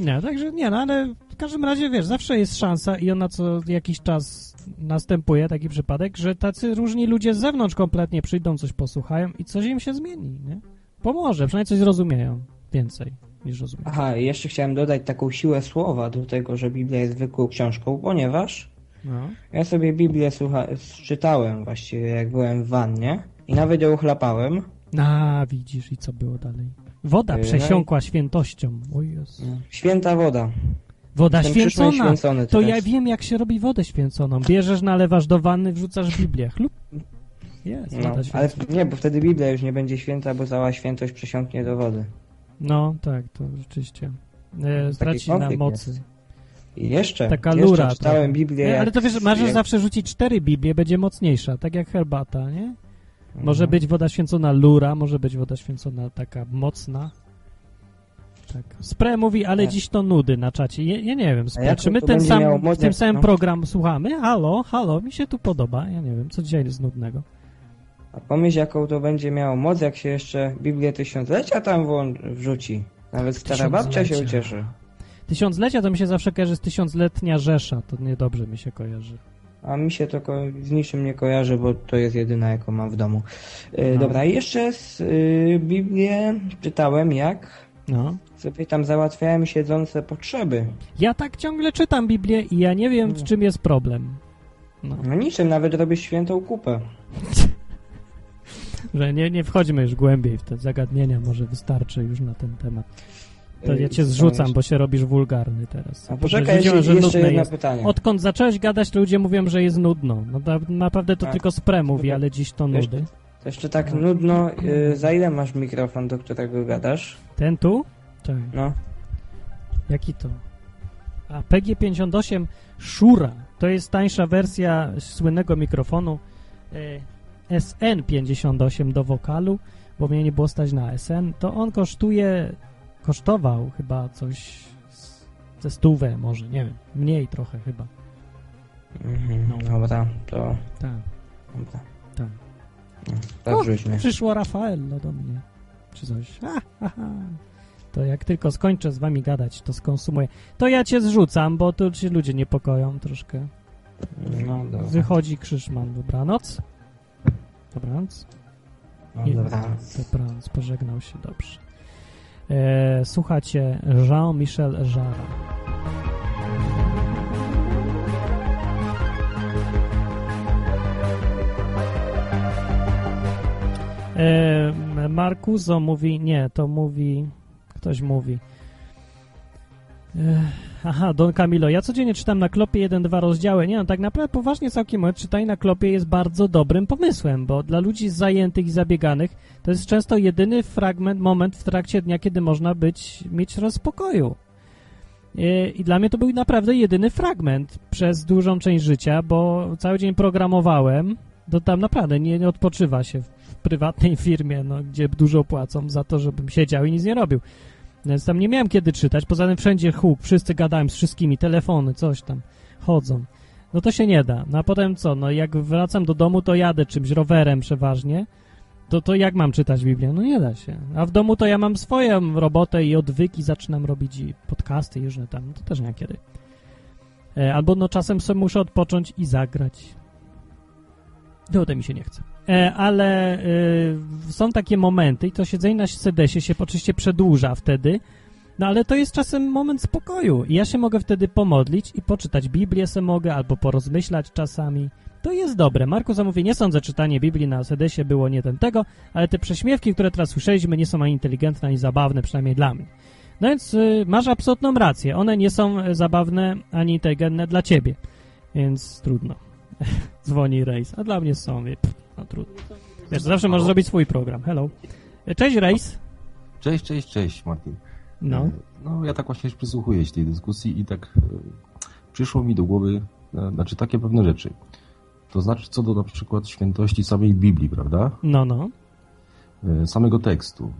Nie, także nie, no ale w każdym razie, wiesz, zawsze jest szansa i ona co jakiś czas następuje, taki przypadek, że tacy różni ludzie z zewnątrz kompletnie przyjdą, coś posłuchają i coś im się zmieni, nie? Pomoże, przynajmniej coś zrozumieją więcej niż rozumieją. Aha, i jeszcze chciałem dodać taką siłę słowa do tego, że Biblia jest zwykłą książką, ponieważ No. ja sobie Biblię słucha... czytałem właściwie, jak byłem w wannie i nawet ją chlapałem. A, widzisz, i co było dalej? Woda Yy, no przesiąkła świętością. O Jezu. Święta woda. Woda Jestem przyszły święcona. święcony To teraz. ja wiem, jak się robi wodę święconą. Bierzesz, nalewasz do wanny, wrzucasz Biblię. Chlup. Jest, No, woda ale święcona. nie, bo wtedy Biblia już nie będzie święta, bo cała świętość przesiąknie do wody. No, tak, to rzeczywiście. E, straci na konflikt mocy. jest. I jeszcze, Taka jeszcze lura. czytałem trochę. Biblię. Nie, ale to wiesz, możesz jak- zawsze rzucić cztery Biblie, będzie mocniejsza, tak jak herbata, nie? Może Mhm. być woda święcona lura, może być woda święcona taka mocna. Tak. Spre mówi, ale Tak. dziś to nudy na czacie. Ja, ja nie wiem, Spre, czy my ten sam, no. program słuchamy? Halo, halo, mi się tu podoba. Ja nie wiem, co dzisiaj jest nudnego. A pomyśl, jaką to będzie miało moc, jak się jeszcze Biblię tysiąclecia tam wrzuci. Nawet stara babcia się ucieszy. Tysiąclecia to mi się zawsze kojarzy z tysiącletnia Rzesza. To niedobrze mi się kojarzy. A mi się to z niczym nie kojarzy, bo to jest jedyna, jaką mam w domu. E, No. Dobra, jeszcze z y, Biblię czytałem, jak No. sobie tam załatwiałem siedzące potrzeby. Ja tak ciągle czytam Biblię i ja nie wiem, w czym jest problem. No. No niczym, nawet robię świętą kupę. (laughs) Że nie, nie wchodźmy już głębiej w te zagadnienia, może wystarczy już na ten temat. To ja cię zrzucam, jeszcze? bo się robisz wulgarny teraz. A Bo poczekaj, wiedziałem, jeszcze, że jeszcze jedno jest. pytanie. Odkąd zacząłeś gadać, to ludzie mówią, że jest nudno. No na, naprawdę to Tak. tylko spre mówi, ale dziś to Jeszcze- nudy. To jeszcze tak nudno, y, za ile masz mikrofon, do którego gadasz? Ten tu? Czekaj, No. jaki to? A PG58 Shura. To jest tańsza wersja słynnego mikrofonu e, SN58 do wokalu, bo mnie nie było stać na SN. To on kosztuje, kosztował chyba coś z- ze stówę może, nie wiem, mniej trochę chyba. Mhm, No. Dobra, to... Tak, Dobra. tak. No, tak O, rzućmy. Przyszło Rafaello do mnie. Czy coś. Ha, ha, ha. To jak tylko skończę z wami gadać, to skonsumuję. To ja cię zrzucam, bo tu się ludzie niepokoją troszkę. No dobra. Wychodzi Krzyszman. Dobranoc. Dobranoc. No, Nie. dobra. Dobranoc. Pożegnał się dobrze. E, słuchacie Jean-Michel Jarre. E, Markuzo mówi, nie, to mówi, ktoś mówi. Aha, Don Camilo, ja codziennie czytam na klopie jeden, dwa rozdziały. Nie no, tak naprawdę poważnie całkiem mówiąc, czytanie na klopie jest bardzo dobrym pomysłem, bo dla ludzi zajętych i zabieganych to jest często jedyny fragment, moment w trakcie dnia, kiedy można być, mieć rozpokoju. E, I dla mnie to był naprawdę jedyny fragment przez dużą część życia, bo cały dzień programowałem, to tam naprawdę nie, nie odpoczywa się w prywatnej (laughs) firmie, no, gdzie dużo płacą za to, żebym siedział i nic nie robił. Więc tam nie miałem kiedy czytać, poza tym wszędzie huk, wszyscy gadałem z wszystkimi, telefony, coś tam, chodzą. No to się nie da. No a potem co, no jak wracam do domu, to jadę czymś, rowerem przeważnie, to, to jak mam czytać Biblię? No nie da się. A w domu to ja mam swoją robotę i odwyki zaczynam robić i podcasty i różne tam, no to też nie kiedy. E, albo no czasem sobie muszę odpocząć i zagrać. Tutaj mi się nie chce. E, ale e, są takie momenty i to siedzenie na sedesie się oczywiście przedłuża wtedy, no ale to jest czasem moment spokoju i ja się mogę wtedy pomodlić i poczytać Biblię se mogę, albo porozmyślać czasami. To jest dobre. Marku zamówi, nie sądzę, czytanie Biblii na sedesie było nie ten tego, ale te prześmiewki, które teraz słyszeliśmy, nie są ani inteligentne, ani zabawne, przynajmniej dla mnie. No więc y, masz absolutną rację. One nie są y, zabawne ani inteligentne dla ciebie. Więc trudno. (laughs) Dzwoni Rejs. A dla mnie są. wie, Pff, no trudno. Wiesz, zawsze możesz zrobić swój program. Hello. E, Cześć Rejs. Cześć, cześć, cześć, Martin. No. E, No, ja tak właśnie przysłuchuję się tej dyskusji i tak e, przyszło mi do głowy, e, znaczy takie pewne rzeczy. To znaczy co do na przykład świętości samej Biblii, prawda? No, no. E, Samego tekstu.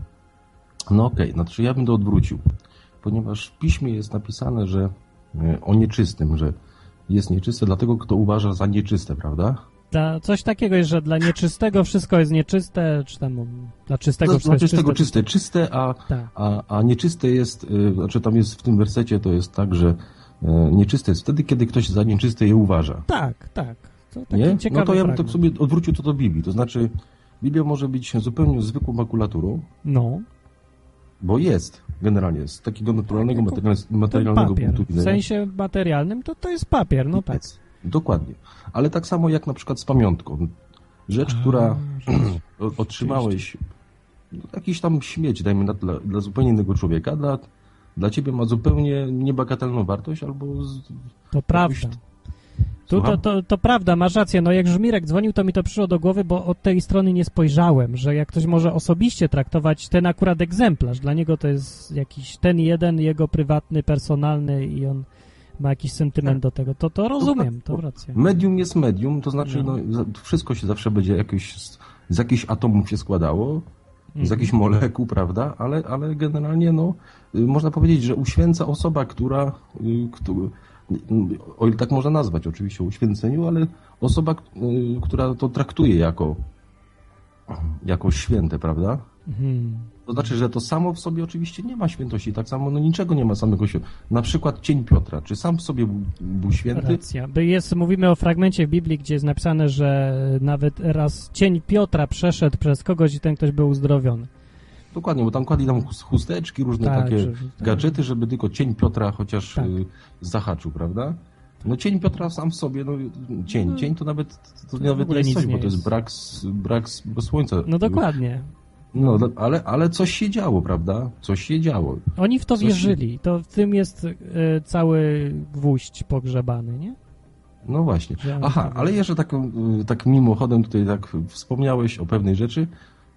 No okej, znaczy ja bym to odwrócił. Ponieważ w piśmie jest napisane, że e, o nieczystym, że jest nieczyste dlatego, kto uważa za nieczyste, prawda? Dla, coś takiego jest, że dla nieczystego wszystko jest nieczyste, czy tam dla czystego wszystko dla jest czystego czyste. czyste, czyste, a, Tak. a, a nieczyste jest, y, znaczy tam jest w tym wersecie to jest tak, że y, nieczyste jest wtedy, kiedy ktoś za nieczyste je uważa. Tak, tak. Nie? No to ja bym to sobie odwrócił to do Biblii. To znaczy, Biblia może być zupełnie zwykłą makulaturą, No, bo jest generalnie z takiego naturalnego, material, ten materialnego papier. punktu W widzenia. sensie materialnym to to jest papier, no tak. Jest. Dokładnie. Ale tak samo jak na przykład z pamiątką. Rzecz, która (clears throat) o- otrzymałeś, no, jakiś tam śmieć, dajmy na dla, dla zupełnie innego człowieka, dla, dla ciebie ma zupełnie niebagatelną wartość, albo z, To prawda. Tu, to, to, to prawda, masz rację. No jak Żmirek dzwonił, to mi to przyszło do głowy, bo od tej strony nie spojrzałem, że jak ktoś może osobiście traktować ten akurat egzemplarz, dla niego to jest jakiś ten jeden, jego prywatny, personalny i on ma jakiś sentyment do tego, to, to rozumiem, to racja. medium jest medium, to znaczy No. no. wszystko się zawsze będzie jakoś z, jakichś atomów się składało, z Mhm. jakichś molekuł, prawda, ale, ale generalnie no, y, można powiedzieć, że uświęca osoba, która, y, któ- y, o ile tak można nazwać oczywiście uświęceniu, ale osoba, y, która to traktuje jako, jako święte, prawda? Mhm. To znaczy, że to samo w sobie oczywiście nie ma świętości, tak samo no niczego nie ma samego się. Na przykład cień Piotra, czy sam w sobie był, był święty? Racja. Jest, mówimy o fragmencie w Biblii, gdzie jest napisane, że nawet raz cień Piotra przeszedł przez kogoś i ten ktoś był uzdrowiony. Dokładnie, bo tam kładli tam chus- chusteczki, różne Tak, takie że- tak. gadżety, żeby tylko cień Piotra chociaż Tak. y, zahaczył, prawda? No cień Piotra sam w sobie, no cień, cień to nawet to, w nawet nie jest coś, nie bo to jest jest. brak, brak słońca. No dokładnie. No, do- ale, ale coś się działo, prawda? Coś się działo. Oni w to Coś- wierzyli. To w tym jest e, cały gwóźdź pogrzebany, nie? No właśnie. Aha, ale jeszcze tak, y, tak mimochodem tutaj tak wspomniałeś o pewnej rzeczy,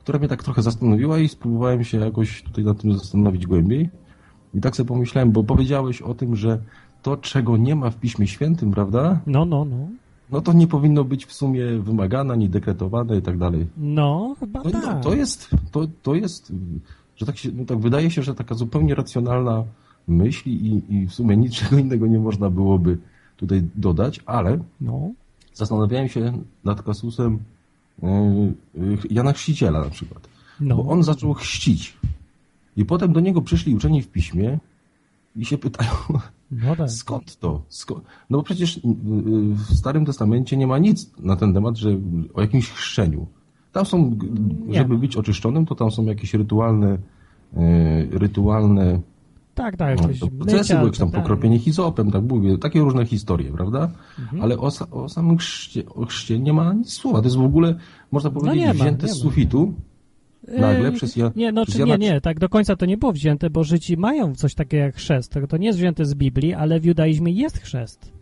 która mnie tak trochę zastanowiła i spróbowałem się jakoś tutaj nad tym zastanowić głębiej. I tak sobie pomyślałem, bo powiedziałeś o tym, że to, czego nie ma w Piśmie Świętym, prawda? No, no, no. No to nie powinno być w sumie wymagane, ani dekretowane i tak dalej. No, chyba No, tak. no, to jest, to, to jest, że tak się, no tak wydaje się, że taka zupełnie racjonalna myśl i, i w sumie niczego (laughs) innego nie można byłoby tutaj dodać, ale No, zastanawiałem się nad kasusem Jana Chrzciciela na przykład. no. Bo on zaczął chrzcić. I potem do niego przyszli uczeni w piśmie i się pytają, no tak. (laughs) skąd to? Skąd? No bo przecież yy, w Starym Testamencie nie ma nic na ten temat, że o jakimś chrzczeniu. Tam są, Nie żeby być oczyszczonym, to tam są jakieś rytualne, yy, rytualne Tak, tak. no, jakieś mycia, procesy, jakieś tam tak. pokropienie hizopem, tak mówię, takie różne historie, prawda? Mhm. Ale o, o samym chrzcie, o chrzcie nie ma nic słowa. To jest w ogóle, można powiedzieć, No nie wzięte nie z sufitu, nagle Ej, przez ja- Nie, no przez czy Jana nie, nie, tak do końca to nie było wzięte, bo Żydzi mają coś takiego jak chrzest. To nie jest wzięte z Biblii, ale w judaizmie jest chrzest.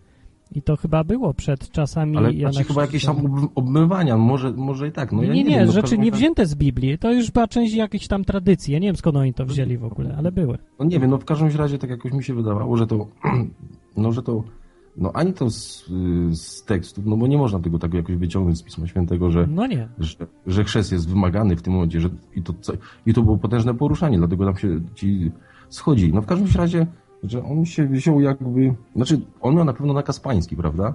I to chyba było przed czasami ale znaczy chyba jakieś tam obmywania, może, może i tak. No, ja nie, nie, nie, wiem, no, rzeczy nie wzięte z Biblii. To już była część jakiejś tam tradycji. Ja nie wiem skąd oni to wzięli w ogóle, ale były. No nie wiem, no w każdym razie tak jakoś mi się wydawało, że to, (clears throat) no że to, no ani to z, z tekstów, no bo nie można tego tak jakoś wyciągnąć z Pisma Świętego, że, No nie. że, że chrzest jest wymagany w tym momencie, że i to, co- i to było potężne poruszanie, dlatego tam się ci schodzi. No w każdym razie, że on się wziął jakby, znaczy on miał na pewno nakaz pański, prawda?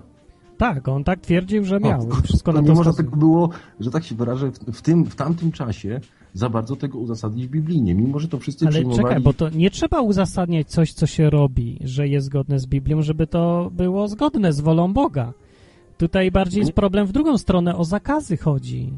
Tak, on tak twierdził, że miał. No, Wszystko to na nie to można wskazuje. tak było, że tak się wyrażę, w, tym, w tamtym czasie za bardzo tego uzasadnić biblijnie, mimo że to wszyscy Ale przyjmowali... czekaj, bo to nie trzeba uzasadniać coś, co się robi, że jest zgodne z Biblią, żeby to było zgodne z wolą Boga. Tutaj bardziej jest problem w drugą stronę, o zakazy chodzi.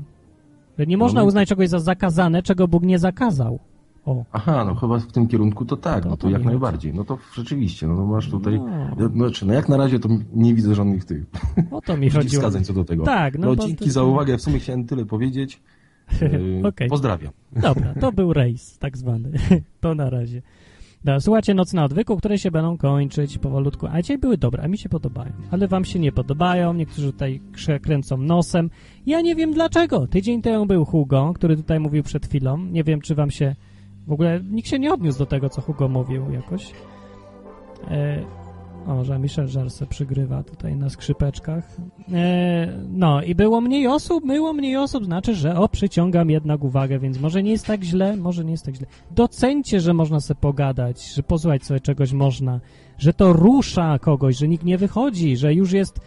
Że nie można No, uznać czegoś za zakazane, czego Bóg nie zakazał. O. Aha, no chyba w tym kierunku to tak, no o to jak najbardziej. No to rzeczywiście, no to masz tutaj... No. No. Znaczy, no jak na razie to nie widzę żadnych tych O to mi (laughs) chodziło. przeciwwskazań co do tego. Tak, no no dzięki to- za uwagę, w sumie chciałem tyle powiedzieć. (laughs) Yy, Okej. Pozdrawiam. Dobra, to był rejs tak zwany. (laughs) to na razie. Dobra, słuchajcie Noc na odwyku, które się będą kończyć powolutku. A dzisiaj były dobre, a mi się podobają. Ale wam się nie podobają, niektórzy tutaj kręcą nosem. Ja nie wiem dlaczego. Tydzień temu był Hugo, który tutaj mówił przed chwilą. Nie wiem, czy wam się... W ogóle nikt się nie odniósł do tego, co Hugo mówił jakoś. E, o, że Michel Żarse przygrywa tutaj na skrzypeczkach. E, no i było mniej osób, było mniej osób, znaczy, że o, przyciągam jednak uwagę, więc może nie jest tak źle, może nie jest tak źle. Docencie, że można sobie pogadać, że posłuchać sobie czegoś można, że to rusza kogoś, że nikt nie wychodzi, że już jest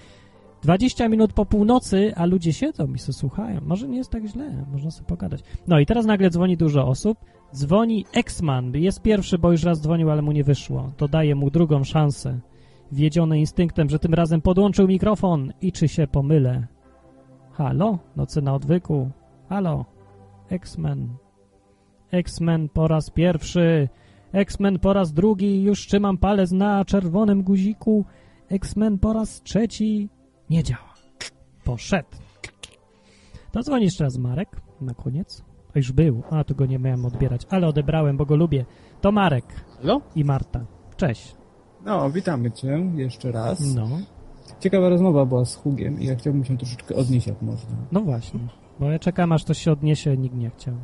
20 minut po północy, a ludzie siedzą i sobie słuchają. Może nie jest tak źle, można sobie pogadać. No i teraz nagle dzwoni dużo osób. Dzwoni X-Man, jest pierwszy, bo już raz dzwonił, ale mu nie wyszło. To daje mu drugą szansę. Wiedziony instynktem, że tym razem podłączył mikrofon i czy się pomylę. Halo? Nocy na odwyku. Halo? X-Men. X-Men po raz pierwszy. X-Men po raz drugi. Już trzymam palec na czerwonym guziku. X-Men po raz trzeci. Nie działa. Poszedł. To dzwoni jeszcze raz Marek na koniec. A już był. A, tu go nie miałem odbierać, ale odebrałem, bo go lubię. To Marek Halo? i Marta. Cześć. No, witamy Cię jeszcze raz. No, Ciekawa rozmowa była z Hugiem i ja chciałbym się troszeczkę odnieść, jak można. no właśnie. Bo ja czekam, aż to się odniesie, nikt nie chciał.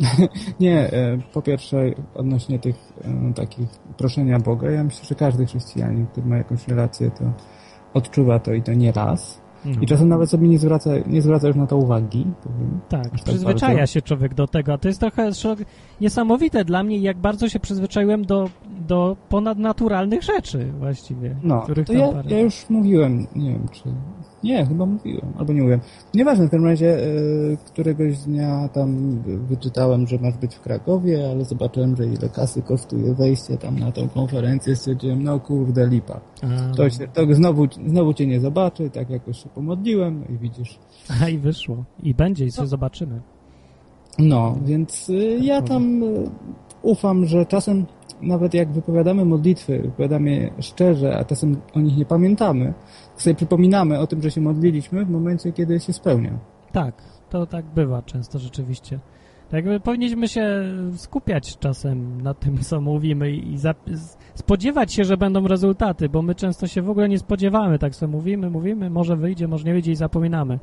(laughs) Nie, e, po pierwsze odnośnie tych e, takich proszenia Boga, ja myślę, że każdy chrześcijanin, który ma jakąś relację, to odczuwa to i to nie raz. No. I czasem nawet sobie nie zwraca, nie zwraca już na to uwagi. Powiem. Tak, Aż tak przyzwyczaja się człowiek do tego, a to jest trochę niesamowite dla mnie, jak bardzo się przyzwyczaiłem do, do ponadnaturalnych rzeczy właściwie. No, których to ja, parę. ja już mówiłem, nie wiem czy... Nie, chyba mówiłem, albo nie mówiłem. Nieważne, w każdym razie y, któregoś dnia tam wyczytałem, że masz być w Krakowie, ale zobaczyłem, że ile kasy kosztuje wejście tam na tą konferencję, stwierdziłem, no kurde, lipa. A, To, się, to znowu, znowu cię nie zobaczy, tak jakoś się pomodliłem no i widzisz. (laughs) a i wyszło. I będzie, i sobie zobaczymy. No, więc y, ja tam y, ufam, że czasem nawet jak wypowiadamy modlitwy, wypowiadamy je szczerze, a czasem o nich nie pamiętamy, to sobie przypominamy o tym, że się modliliśmy w momencie, kiedy się spełnia. Tak, to tak bywa często rzeczywiście. Tak jakby powinniśmy się skupiać czasem na tym, (laughs) co mówimy i spodziewać się, że będą rezultaty, bo my często się w ogóle nie spodziewamy, tak sobie mówimy, mówimy, może wyjdzie, może nie wyjdzie i zapominamy.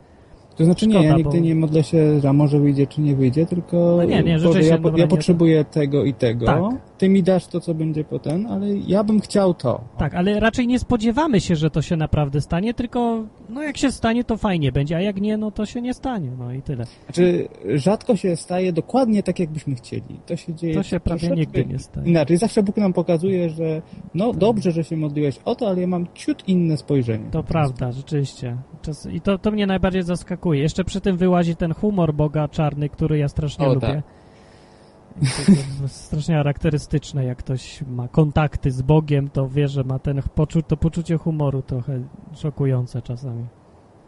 To znaczy nie, Szkoda, ja nigdy bo- nie modlę się, że może wyjdzie, czy nie wyjdzie, tylko No nie, nie, Boże, ja, ja potrzebuję tego i tego, Tak. Ty mi dasz to, co będzie potem, ale ja bym chciał to. Tak, ale raczej nie spodziewamy się, że to się naprawdę stanie, tylko no jak się stanie, to fajnie będzie, a jak nie, no to się nie stanie, no i tyle. Znaczy, rzadko się staje dokładnie tak, jakbyśmy chcieli. To się dzieje To się prawie nigdy nie staje. Inaczej, zawsze Bóg nam pokazuje, że no dobrze, że się modliłeś o to, ale ja mam ciut inne spojrzenie. To prawda, rzeczywiście. Czas, I to, to mnie najbardziej zaskakuje. Jeszcze przy tym wyłazi ten humor Boga czarny, który ja strasznie O, lubię. tak. I To, to jest (laughs) strasznie charakterystyczne, jak ktoś ma kontakty z Bogiem, to wie, że ma ten poczu to poczucie humoru trochę szokujące czasami.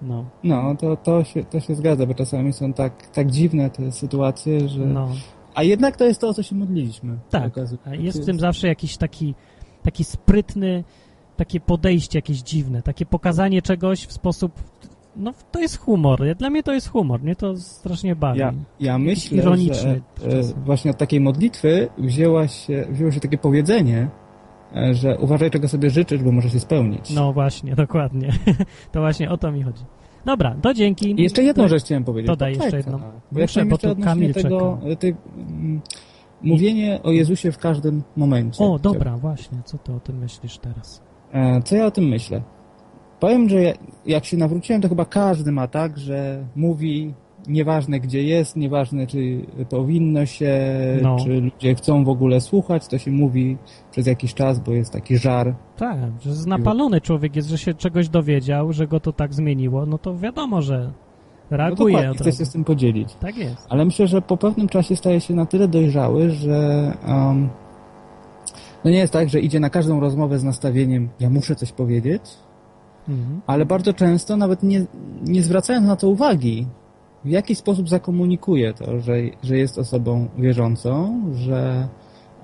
No, No, to, to, się, to się zgadza, bo czasami są tak, tak dziwne te sytuacje, że... no. A jednak to jest to, o co się modliliśmy. Tak, a jest w tym zawsze jakiś taki, taki sprytny, takie podejście jakieś dziwne, takie pokazanie czegoś w sposób, no to jest humor. Dla mnie to jest humor, mnie to strasznie bawi. Ja, ja myślę, ironiczny że e, właśnie od takiej modlitwy wzięła się, wzięło się takie powiedzenie, e, że uważaj, czego sobie życzysz, bo może się spełnić. No właśnie, (laughs) dokładnie. to właśnie o to mi chodzi. Dobra, to dzięki. I jeszcze jedną To- rzecz chciałem powiedzieć. to daj jeszcze jedną. Bo ja Muszę, chciałem bo tu Kamil tego, e, ty, mm, mówienie o Jezusie w każdym momencie. O, dobra, właśnie, co ty o tym myślisz teraz? E, Co ja o tym myślę? Powiem, że ja- jak się nawróciłem, to chyba każdy ma tak, że mówi nieważne gdzie jest, nieważne czy powinno się, No. czy ludzie chcą w ogóle słuchać, to się mówi przez jakiś czas, bo jest taki żar. Tak, że napalony człowiek jest, że się czegoś dowiedział, że go to tak zmieniło, no to wiadomo, że No reaguje od chce się z tym podzielić. Tak jest. Ale myślę, że po pewnym czasie staje się na tyle dojrzały, że um, no nie jest tak, że idzie na każdą rozmowę z nastawieniem ja muszę coś powiedzieć, Mhm. ale bardzo często nawet nie, nie zwracając na to uwagi, w jaki sposób zakomunikuje to, że, że jest osobą wierzącą, że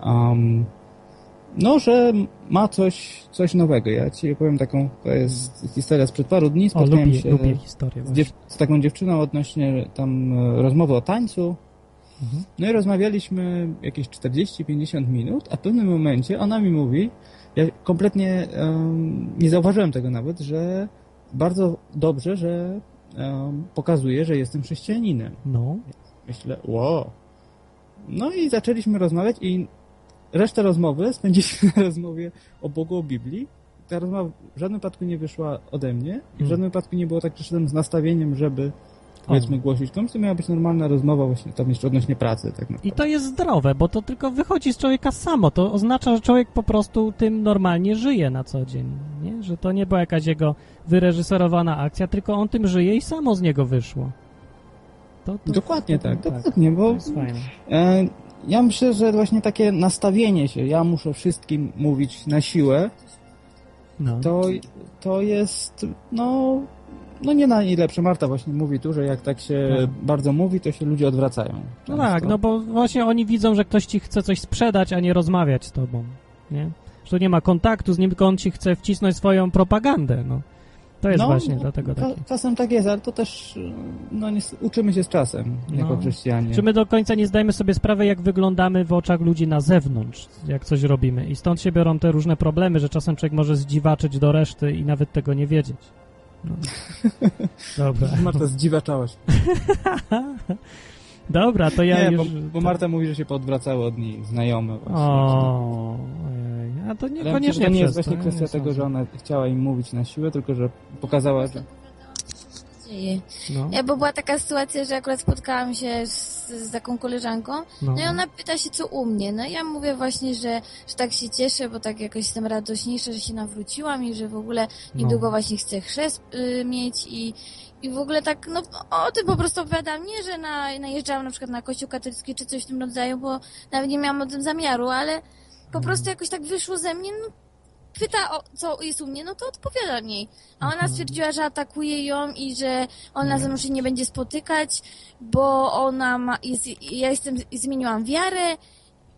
um, no, że ma coś, coś nowego. Ja ci opowiem taką, to jest historia sprzed paru dni, O, spotkałem lubię, się lubię historię. z, dziew- z taką dziewczyną odnośnie tam e, rozmowy o tańcu. Mhm. No i rozmawialiśmy jakieś 40-50 minut, a w pewnym momencie ona mi mówi, ja kompletnie em, nie zauważyłem tego nawet, że bardzo dobrze, że em, pokazuje, że jestem chrześcijaninem. No, Myślę, wow. No i zaczęliśmy rozmawiać i resztę rozmowy spędziliśmy na (laughs) rozmowie o Bogu, o Biblii. Ta rozmowa w żadnym wypadku nie wyszła ode mnie i w Hmm. żadnym wypadku nie było tak, że szedłem z nastawieniem, żeby powiedzmy głosić to miała być normalna rozmowa właśnie tam jeszcze odnośnie pracy. Tak I to jest zdrowe, bo to tylko wychodzi z człowieka samo. To oznacza, że człowiek po prostu tym normalnie żyje na co dzień. Nie? Że to nie była jakaś jego wyreżyserowana akcja, tylko on tym żyje i samo z niego wyszło. To, to, Dokładnie to- tak, tak. dokładnie, bo e, ja myślę, że właśnie takie nastawienie się, ja muszę wszystkim mówić na siłę, No. to, to jest, no, no nie najlepsze. Marta właśnie mówi tu, że jak tak się Tak. bardzo mówi, to się ludzie odwracają. No tak, no bo właśnie oni widzą, że ktoś ci chce coś sprzedać, a nie rozmawiać z tobą, nie? Że nie ma kontaktu z nim, tylko on ci chce wcisnąć swoją propagandę, no. To jest No, właśnie no, dlatego cza- takie. Czasem tak jest, ale to też, no nie, uczymy się z czasem, jako No. chrześcijanie. Czy my do końca nie zdajemy sobie sprawy, jak wyglądamy w oczach ludzi na zewnątrz, jak coś robimy. I stąd się biorą te różne problemy, że czasem człowiek może zdziwaczyć do reszty i nawet tego nie wiedzieć. No. Dobra. (laughs) Marta zdziwaczała (laughs) się. Dobra, to ja nie, już... bo, bo Marta mówi, że się poodwracały od niej znajome właśnie. O, ojej. A to myślę, niekoniecznie to nie jest właśnie kwestia tego, że ona chciała im mówić na siłę, tylko że pokazała, że No, Ja, bo była taka sytuacja, że akurat spotkałam się z, z taką koleżanką, no. no i ona pyta się, co u mnie. No i ja mówię właśnie, że, że tak się cieszę, bo tak jakoś jestem radośniejsza, że się nawróciłam i że w ogóle niedługo No. właśnie chcę chrzest y, mieć i, i w ogóle tak, no o tym po prostu opowiadam. Nie, że na, najeżdżałam na przykład na kościół katolicki czy coś w tym rodzaju, bo nawet nie miałam o tym zamiaru, ale po Mm. prostu jakoś tak wyszło ze mnie, no pyta, o, co jest u mnie, no to odpowiadam jej. A ona Mhm. stwierdziła, że atakuje ją i że ona ze mną się nie będzie spotykać, bo ona ma, jest, ja jestem, zmieniłam wiarę,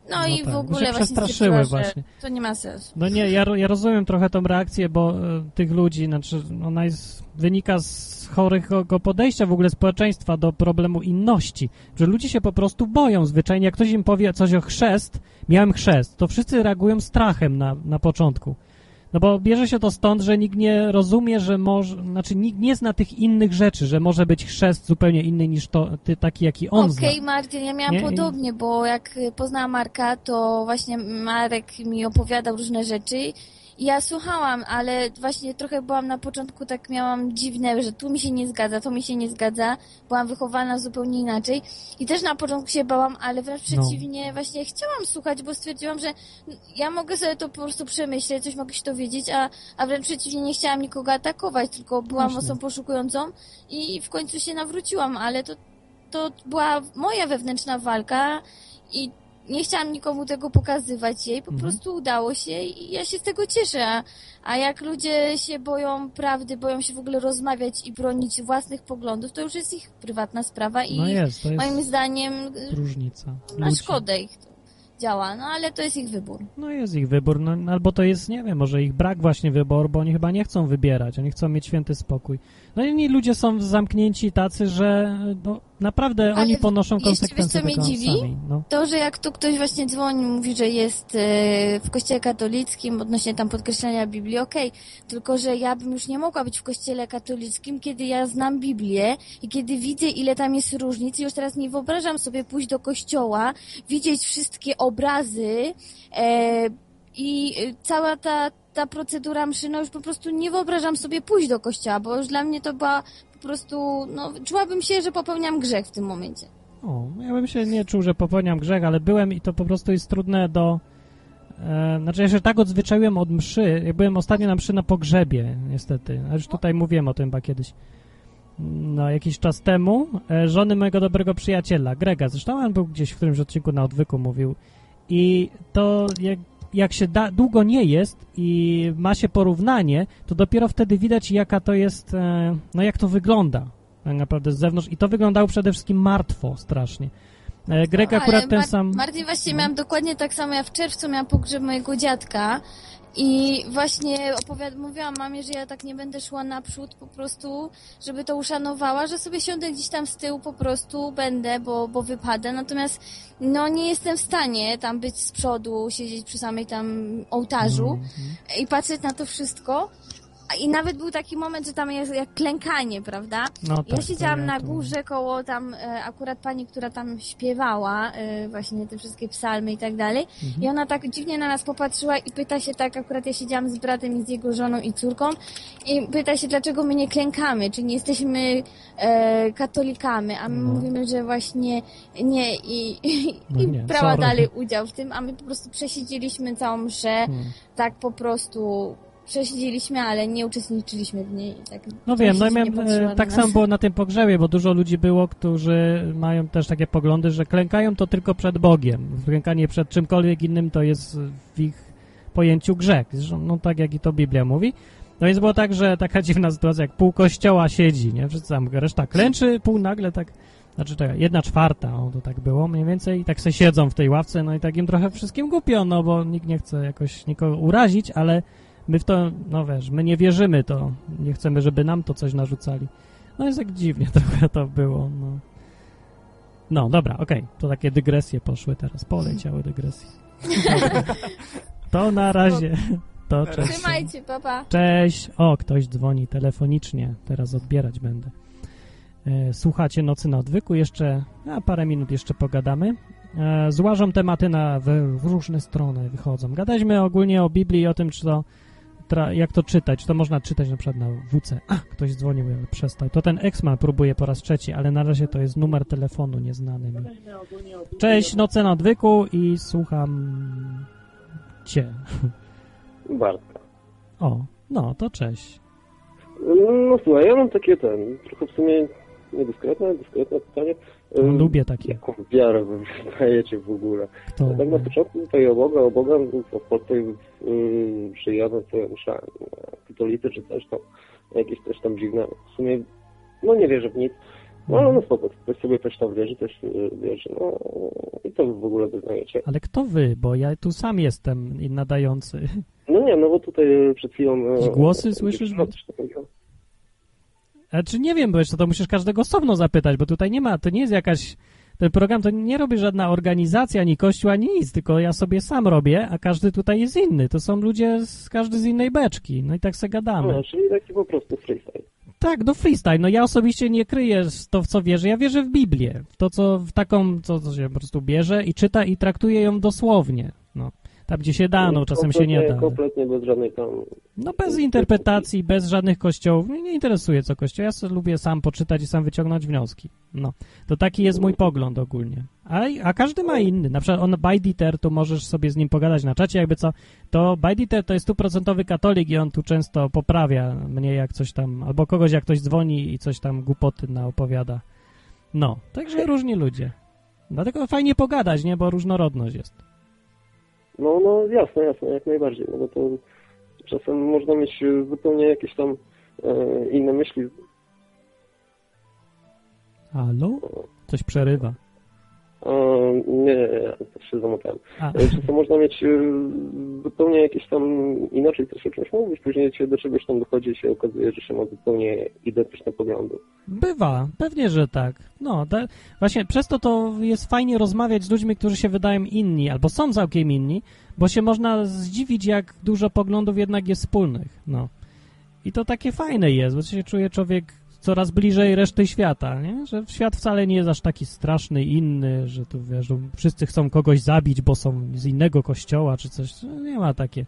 no, No i tak, w ogóle się właśnie przestraszyły właśnie. to nie ma sensu. No nie, ja, ja rozumiem trochę tą reakcję, bo e, tych ludzi, znaczy ona jest, wynika z chorego podejścia w ogóle społeczeństwa do problemu inności, że ludzie się po prostu boją zwyczajnie, jak ktoś im powie coś o chrzest, miałem chrzest, to wszyscy reagują strachem na, na początku. No bo bierze się to stąd, że nikt nie rozumie, że może, znaczy nikt nie zna tych innych rzeczy, że może być chrzest zupełnie inny niż to, ty, taki, jaki on Okej, zna. Martin, ja miałam Nie? Podobnie, bo jak poznałam Marka, to właśnie Marek mi opowiadał różne rzeczy ja słuchałam, ale właśnie trochę byłam na początku, tak miałam dziwne, że tu mi się nie zgadza, to mi się nie zgadza. Byłam wychowana zupełnie inaczej i też na początku się bałam, ale wręcz No. przeciwnie, właśnie chciałam słuchać, bo stwierdziłam, że ja mogę sobie to po prostu przemyśleć, coś mogę się dowiedzieć, a, a wręcz przeciwnie, nie chciałam nikogo atakować, tylko byłam Właśnie. osobą poszukującą i w końcu się nawróciłam, ale to to była moja wewnętrzna walka i nie chciałam nikomu tego pokazywać jej, po Mhm. prostu udało się i ja się z tego cieszę. A, a jak ludzie się boją prawdy, boją się w ogóle rozmawiać i bronić własnych poglądów, to już jest ich prywatna sprawa i No jest, to moim jest zdaniem y, różnica. na Ludzi. szkodę ich to działa, no ale to jest ich wybór. No jest ich wybór, no, albo to jest, nie wiem, może ich brak właśnie wyboru, bo oni chyba nie chcą wybierać, oni chcą mieć święty spokój. No i inni ludzie są zamknięci tacy, że no, naprawdę Ale oni ponoszą jeszcze wiesz, konsekwencje co mnie dziwi? sami. No. To, że jak tu ktoś właśnie dzwoni, mówi, że jest e, w kościele katolickim odnośnie tam podkreślenia Biblii, okej, tylko że ja bym już nie mogła być w kościele katolickim, kiedy ja znam Biblię i kiedy widzę, ile tam jest różnic. Już teraz nie wyobrażam sobie pójść do kościoła, widzieć wszystkie obrazy e, i e, cała ta, ta procedura mszy, no już po prostu nie wyobrażam sobie pójść do kościoła, bo już dla mnie to była po prostu, no czułabym się, że popełniam grzech w tym momencie. O, ja bym się nie czuł, że popełniam grzech, ale byłem i to po prostu jest trudne do... E, znaczy, ja się tak odzwyczaiłem od mszy, jak byłem ostatnio na mszy na pogrzebie, niestety, a już tutaj mówiłem o tym chyba kiedyś, no, jakiś czas temu, e, żony mojego dobrego przyjaciela, Grega, zresztą on był gdzieś w którymś odcinku na odwyku mówił. I to jak, jak się da, długo nie jest i ma się porównanie, to dopiero wtedy widać jaka to jest, e, no jak to wygląda tak naprawdę z zewnątrz i to wyglądało przede wszystkim martwo strasznie. E, Greg No, akurat ten Mar- sam... Martin, właściwie No. miałam dokładnie tak samo. Ja w czerwcu miałam pogrzeb mojego dziadka i właśnie opowiad- mówiłam mamie, że ja tak nie będę szła naprzód po prostu, żeby to uszanowała, że sobie siądę gdzieś tam z tyłu po prostu, będę, bo, bo wypada. Natomiast no nie jestem w stanie tam być z przodu, siedzieć przy samej tam ołtarzu Mhm. i patrzeć na to wszystko. I nawet był taki moment, że tam jest jak klękanie, prawda? No tak, Ja to siedziałam ja na górze koło tam e, akurat pani, która tam śpiewała e, właśnie te wszystkie psalmy i tak dalej. Mhm. I ona tak dziwnie na nas popatrzyła i pyta się tak, akurat ja siedziałam z bratem i z jego żoną i córką i pyta się, dlaczego my nie klękamy, czy nie jesteśmy e, katolikami, a my No. mówimy, że właśnie nie i, i, No i nie, brała sorry. dalej udział w tym, a my po prostu przesiedzieliśmy całą mszę, Hmm. tak po prostu przesiedzieliśmy, ale nie uczestniczyliśmy w niej. Tak, No wiem, no miałem, e, tak samo było na tym pogrzebie, bo dużo ludzi było, którzy mają też takie poglądy, że klękają to tylko przed Bogiem. Klękanie przed czymkolwiek innym to jest w ich pojęciu grzech. Zresztą, no tak jak i to Biblia mówi. No więc było tak, że taka (laughs) dziwna sytuacja, jak pół kościoła siedzi, nie? Wszyscy tam, reszta klęczy, pół nagle tak, znaczy czekaj, jedna czwarta, o to tak było mniej więcej, i tak se siedzą w tej ławce, no i tak im trochę wszystkim głupio, no bo nikt nie chce jakoś nikogo urazić, ale my w to, no wiesz, my nie wierzymy to, nie chcemy, żeby nam to coś narzucali. No jest tak dziwnie (laughs) trochę to było, no. No, dobra, okej, to takie dygresje poszły teraz, poleciały dygresje. (laughs) To na razie, to cześć. Trzymajcie, papa. Cześć. O, ktoś dzwoni telefonicznie. Teraz odbierać będę. E, Słuchacie Nocy na Odwyku. Jeszcze a parę minut jeszcze pogadamy. E, Złażą tematy na w, w różne strony wychodzą. Gadaliśmy ogólnie o Biblii i o tym, czy to jak to czytać, to można czytać na przykład na WC. A, ktoś dzwonił, ale przestał. To ten Exman próbuje po raz trzeci, ale na razie to jest numer telefonu nieznany mi. Cześć, noce na odwyku i słucham cię. (laughs) Bartka. O, no, to cześć. No słuchaj, ja mam takie ten, trochę w sumie niedyskretne, dyskretne pytanie. No, lubię takie. Jaką wiarę wy wyznajecie w ogóle? Kto? Tak na początku tutaj o Boga, o Boga, w Polsce yy, przyjadę, co ja myślałem, katolicy czy coś tam, jakieś też tam dziwne. W sumie, no nie wierzę w nic. No ale no spoko, ktoś sobie też tam wierzy, też yy, wierzy, no i to wy w ogóle wyznajecie. Ale kto wy? Bo ja tu sam jestem nadający. No nie, no bo tutaj przed chwilą... Jakieś głosy słyszysz? dziewczyna też tak mówiła. A czy nie wiem, bo jeszcze to musisz każdego osobno zapytać, bo tutaj nie ma, to nie jest jakaś, ten program to nie robi żadna organizacja, ani kościół, ani nic, tylko ja sobie sam robię, a każdy tutaj jest inny. To są ludzie, z, każdy z innej beczki, no i tak se gadamy. No, czyli taki po prostu freestyle. Tak, no freestyle, no ja osobiście nie kryję to, w co wierzę, ja wierzę w Biblię, w to, co, w taką, co, co się po prostu bierze i czyta i traktuje ją dosłownie, no. Tam, gdzie się da, no czasem się nie da. Kompletnie bez żadnej tam... No bez interpretacji, bez żadnych kościołów. Mnie nie interesuje co kościół. Ja lubię sam poczytać i sam wyciągnąć wnioski. No, to taki jest mój pogląd ogólnie. A, a każdy ma inny. Na przykład on Bajditer, tu możesz sobie z nim pogadać na czacie, jakby co. To Bajditer to jest stuprocentowy katolik i on tu często poprawia mnie jak coś tam, albo kogoś jak ktoś dzwoni i coś tam głupoty naopowiada. No, także różni ludzie. Dlatego fajnie pogadać, nie? Bo różnorodność jest. No, no jasne, jasne, jak najbardziej, no bo to czasem można mieć e, zupełnie jakieś tam e, inne myśli. Halo? Coś przerywa. Nie, nie, nie, to się zamotałem. E, Czasem można mieć e, zupełnie jakieś tam inaczej też o czymś mówić, później się do czegoś tam dochodzi i się okazuje, że się ma zupełnie identyczne poglądy. Bywa, pewnie, że tak. No, ta, właśnie przez to to jest fajnie rozmawiać z ludźmi, którzy się wydają inni, albo są całkiem inni, bo się można zdziwić, jak dużo poglądów jednak jest wspólnych. No. I to takie fajne jest, bo się czuje człowiek coraz bliżej reszty świata, nie? Że świat wcale nie jest aż taki straszny, inny, że tu wiesz, że wszyscy chcą kogoś zabić, bo są z innego kościoła czy coś. No, Nie ma takie.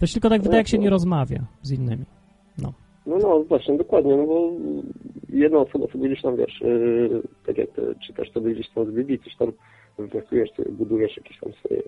To się tylko tak wydaje, jak się nie rozmawia z innymi. No. No, no, właśnie, dokładnie, no bo jedna osoba sobie gdzieś tam, wiesz, yy, tak jak ty czytasz sobie gdzieś tam z Biblii, coś tam wnioskujesz, budujesz jakieś tam swoje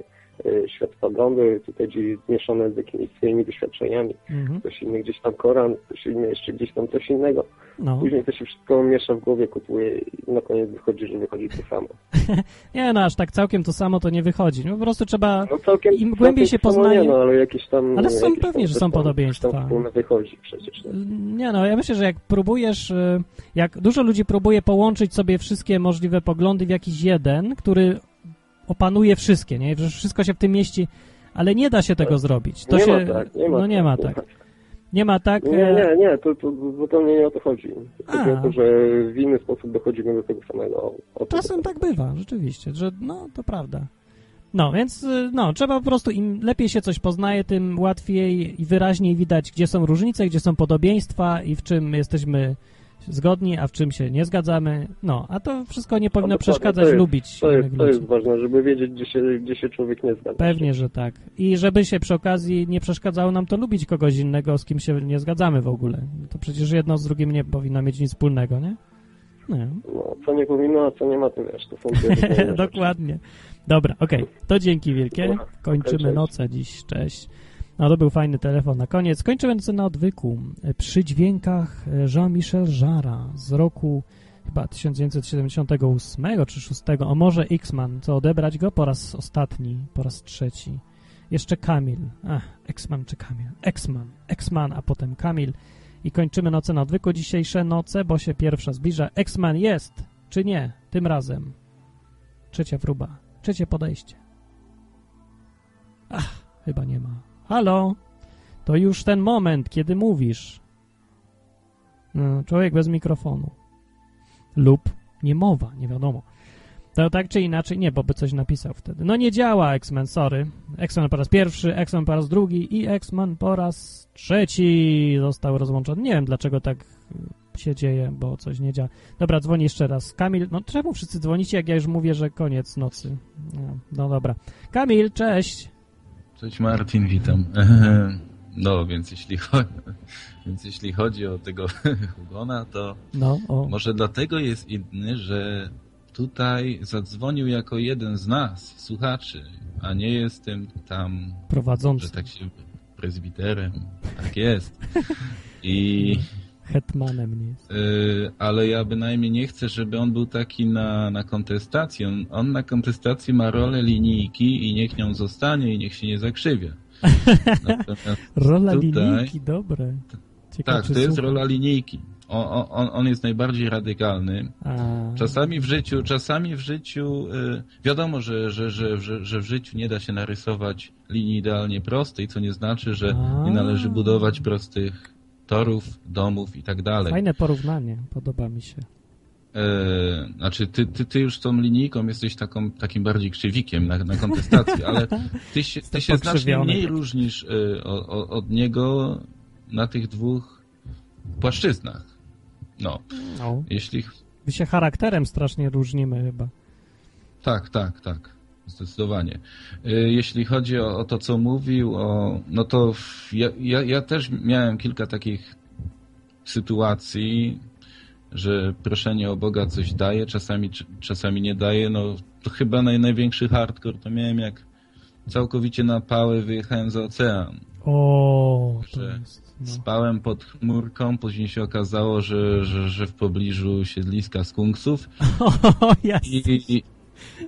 światopoglądy, tutaj gdzieś zmieszane z jakimiś swoimi doświadczeniami. Mhm. Ktoś inny gdzieś tam Koran, ktoś inny jeszcze gdzieś tam coś innego. No. Później to się wszystko miesza w głowie, kotłuje i na koniec wychodzi, że wychodzi to samo. (laughs) Nie, no aż tak całkiem to samo to nie wychodzi. No po prostu trzeba... No całkiem, Im głębiej się poznaje... No, ale jakieś tam... Ale są pewnie, że są podobieństwa. Tam wspólne wychodzi przecież. No. Nie no, ja myślę, że jak próbujesz, y, jak dużo ludzi próbuje połączyć sobie wszystkie możliwe poglądy w jakiś jeden, który opanuje wszystkie, nie? Że wszystko się w tym mieści, ale nie da się tego zrobić. To nie się, ma tak, nie ma no tak, nie ma tak. Nie ma tak. Nie, e, nie, nie, to, to zupełnie nie o to chodzi. Chodzi A. o to, że w inny sposób dochodzimy do tego samego. Czasem tak bywa, rzeczywiście, że no, to prawda. No, więc y, no, trzeba po prostu, im lepiej się coś poznaje, tym łatwiej i wyraźniej widać, gdzie są różnice, gdzie są podobieństwa i w czym jesteśmy zgodni, a w czym się nie zgadzamy. No, a to wszystko nie powinno No przeszkadzać to jest- lubić To jest, to jest ważne, żeby wiedzieć, gdzie się, gdzie się człowiek nie zgadza. Pewnie, że tak. I żeby się przy okazji nie przeszkadzało nam to lubić kogoś innego, z kim się nie zgadzamy w ogóle. To przecież jedno z drugim nie powinno mieć nic wspólnego, nie? Nie. No, co nie powinno, a co nie ma, to wiesz, to są. (laughs) Dokładnie. Dobra, okej. To dzięki wielkie. Kończymy noce dziś. Cześć. No to był fajny telefon na koniec. Kończymy noce na odwyku. Przy dźwiękach Jean-Michel Jarra z roku chyba 1978 czy 6, a może X-Man. Co, odebrać go po raz ostatni, po raz trzeci. Jeszcze Kamil. Ach, X-Man czy Kamil? X-Man. X-Man, a potem Kamil. I kończymy noce na odwyku. Dzisiejsze noce, bo się pierwsza zbliża. X-Man jest, czy nie? Tym razem. Trzecia próba. Trzecie podejście. Ach, chyba nie ma. Halo? To już ten moment, kiedy mówisz. No, człowiek bez mikrofonu. Lub niemowa, nie wiadomo. To tak czy inaczej, nie, bo by coś napisał wtedy. No nie działa X-Men, sorry. X-Men po raz pierwszy, X-Men po raz drugi i X-Men po raz trzeci został rozłączony. Nie wiem, dlaczego tak y, się dzieje, bo coś nie działa. Dobra, dzwoni jeszcze raz. Kamil, no czemu wszyscy dzwonicie, jak ja już mówię, że koniec nocy? No, no dobra. Kamil, cześć. Cześć Martin, witam. (laughs) No, więc jeśli, chodzi, (laughs) więc jeśli chodzi o tego (laughs) Hugona, to No, może dlatego jest inny, że tutaj zadzwonił jako jeden z nas, słuchaczy, a nie jestem tam, Prowadzący. że tak się prezbiterem. Tak jest. I Hetmanem nie jest. y, ale ja bynajmniej nie chcę, żeby on był taki na, na kontestacji. On, on na kontestacji ma rolę linijki i niech nią zostanie i niech się nie zakrzywia. (laughs) Rola tutaj- linijki, dobre. Ciekawe, Tak, to jest rola linijki. On, on, on jest najbardziej radykalny. A, Czasami w życiu, czasami w życiu, y, wiadomo, że, że, że, że, że w życiu nie da się narysować linii idealnie prostej, co nie znaczy, że nie należy A. budować prostych torów, domów i tak dalej. Fajne porównanie, podoba mi się. E, znaczy, ty, ty, ty już tą linijką jesteś taką, takim bardziej krzywikiem na, na kontestacji, ale (laughs) ty się, ty się znacznie mniej różnisz e, o, o, od niego na tych dwóch płaszczyznach. No, No. jeśli... My się charakterem strasznie różnimy chyba. Tak, tak, tak. Zdecydowanie. E, Jeśli chodzi o, o to, co mówił, o, no to w- ja, ja, też miałem kilka takich sytuacji, że proszenie o Boga coś daje, czasami, czasami nie daje. No to chyba naj, największy hardcore to miałem jak całkowicie na pałę wyjechałem za ocean. O, Że jest. No. Spałem pod chmurką, później się okazało, że, że, że w pobliżu siedliska skunksów. (laughs) O, jest. I, i,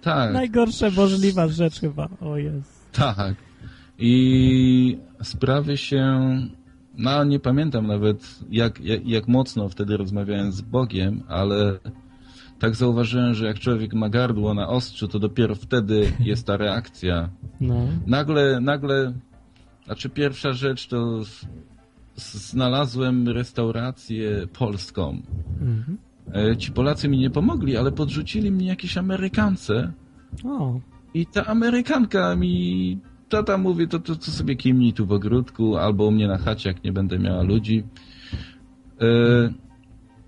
tak. Najgorsza możliwa rzecz chyba. O jest. Tak. I sprawy się. No, nie pamiętam nawet, jak, jak, jak mocno wtedy rozmawiałem z Bogiem, ale tak zauważyłem, że jak człowiek ma gardło na ostrzu, to dopiero wtedy jest ta reakcja. No. Nagle, nagle, znaczy pierwsza rzecz to znalazłem restaurację polską. Mhm. E, Ci Polacy mi nie pomogli, ale podrzucili mnie jakieś Amerykance. O, I ta Amerykanka mi, tata mówi, to, to, to sobie kimnij tu w ogródku, albo u mnie na chacie, jak nie będę miała ludzi. E,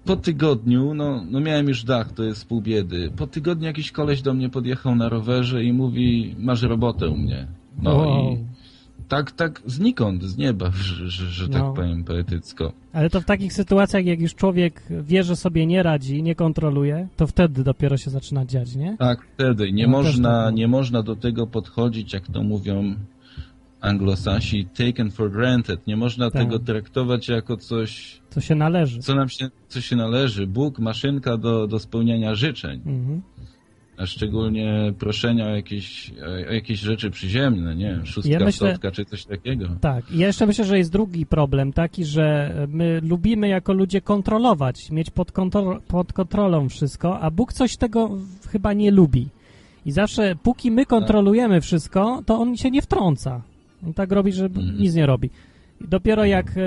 po tygodniu, no, no miałem już dach, to jest pół biedy. Po tygodniu jakiś koleś do mnie podjechał na rowerze i mówi, masz robotę u mnie. No Wow. i tak, tak znikąd, z nieba, (laughs) że, że, że tak No. powiem poetycko. ale to w takich sytuacjach, jak już człowiek wie, że sobie nie radzi, nie kontroluje, to wtedy dopiero się zaczyna dziać, nie? Tak, wtedy. Nie, No, można, tak, nie można do tego podchodzić, jak to mówią anglosasi, taken for granted. Nie można Tak. tego traktować jako coś, Co się należy. co nam się, co się należy. Bóg, maszynka do, do spełniania życzeń. Mhm. A szczególnie proszenia o jakieś, o jakieś rzeczy przyziemne, nie wiem, szóstka, Ja myślę- czy coś takiego. Tak. I ja jeszcze myślę, że jest drugi problem, taki, że my lubimy jako ludzie kontrolować, mieć pod, kontro pod kontrolą wszystko, a Bóg coś tego chyba nie lubi. I zawsze, póki my kontrolujemy wszystko, to on się nie wtrąca. On tak robi, że Mhm. nic nie robi. Dopiero jak e,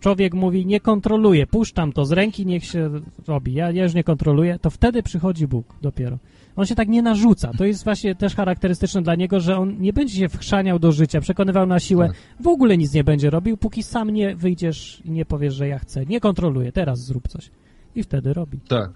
człowiek mówi, nie kontroluję, puszczam to z ręki, niech się robi, ja, ja już nie kontroluję, to wtedy przychodzi Bóg dopiero. On się tak nie narzuca. To jest właśnie też charakterystyczne dla niego, że on nie będzie się wchrzaniał do życia, przekonywał na siłę, Tak. w ogóle nic nie będzie robił, póki sam nie wyjdziesz i nie powiesz, że ja chcę. Nie kontroluję, teraz zrób coś. I wtedy robi. Tak.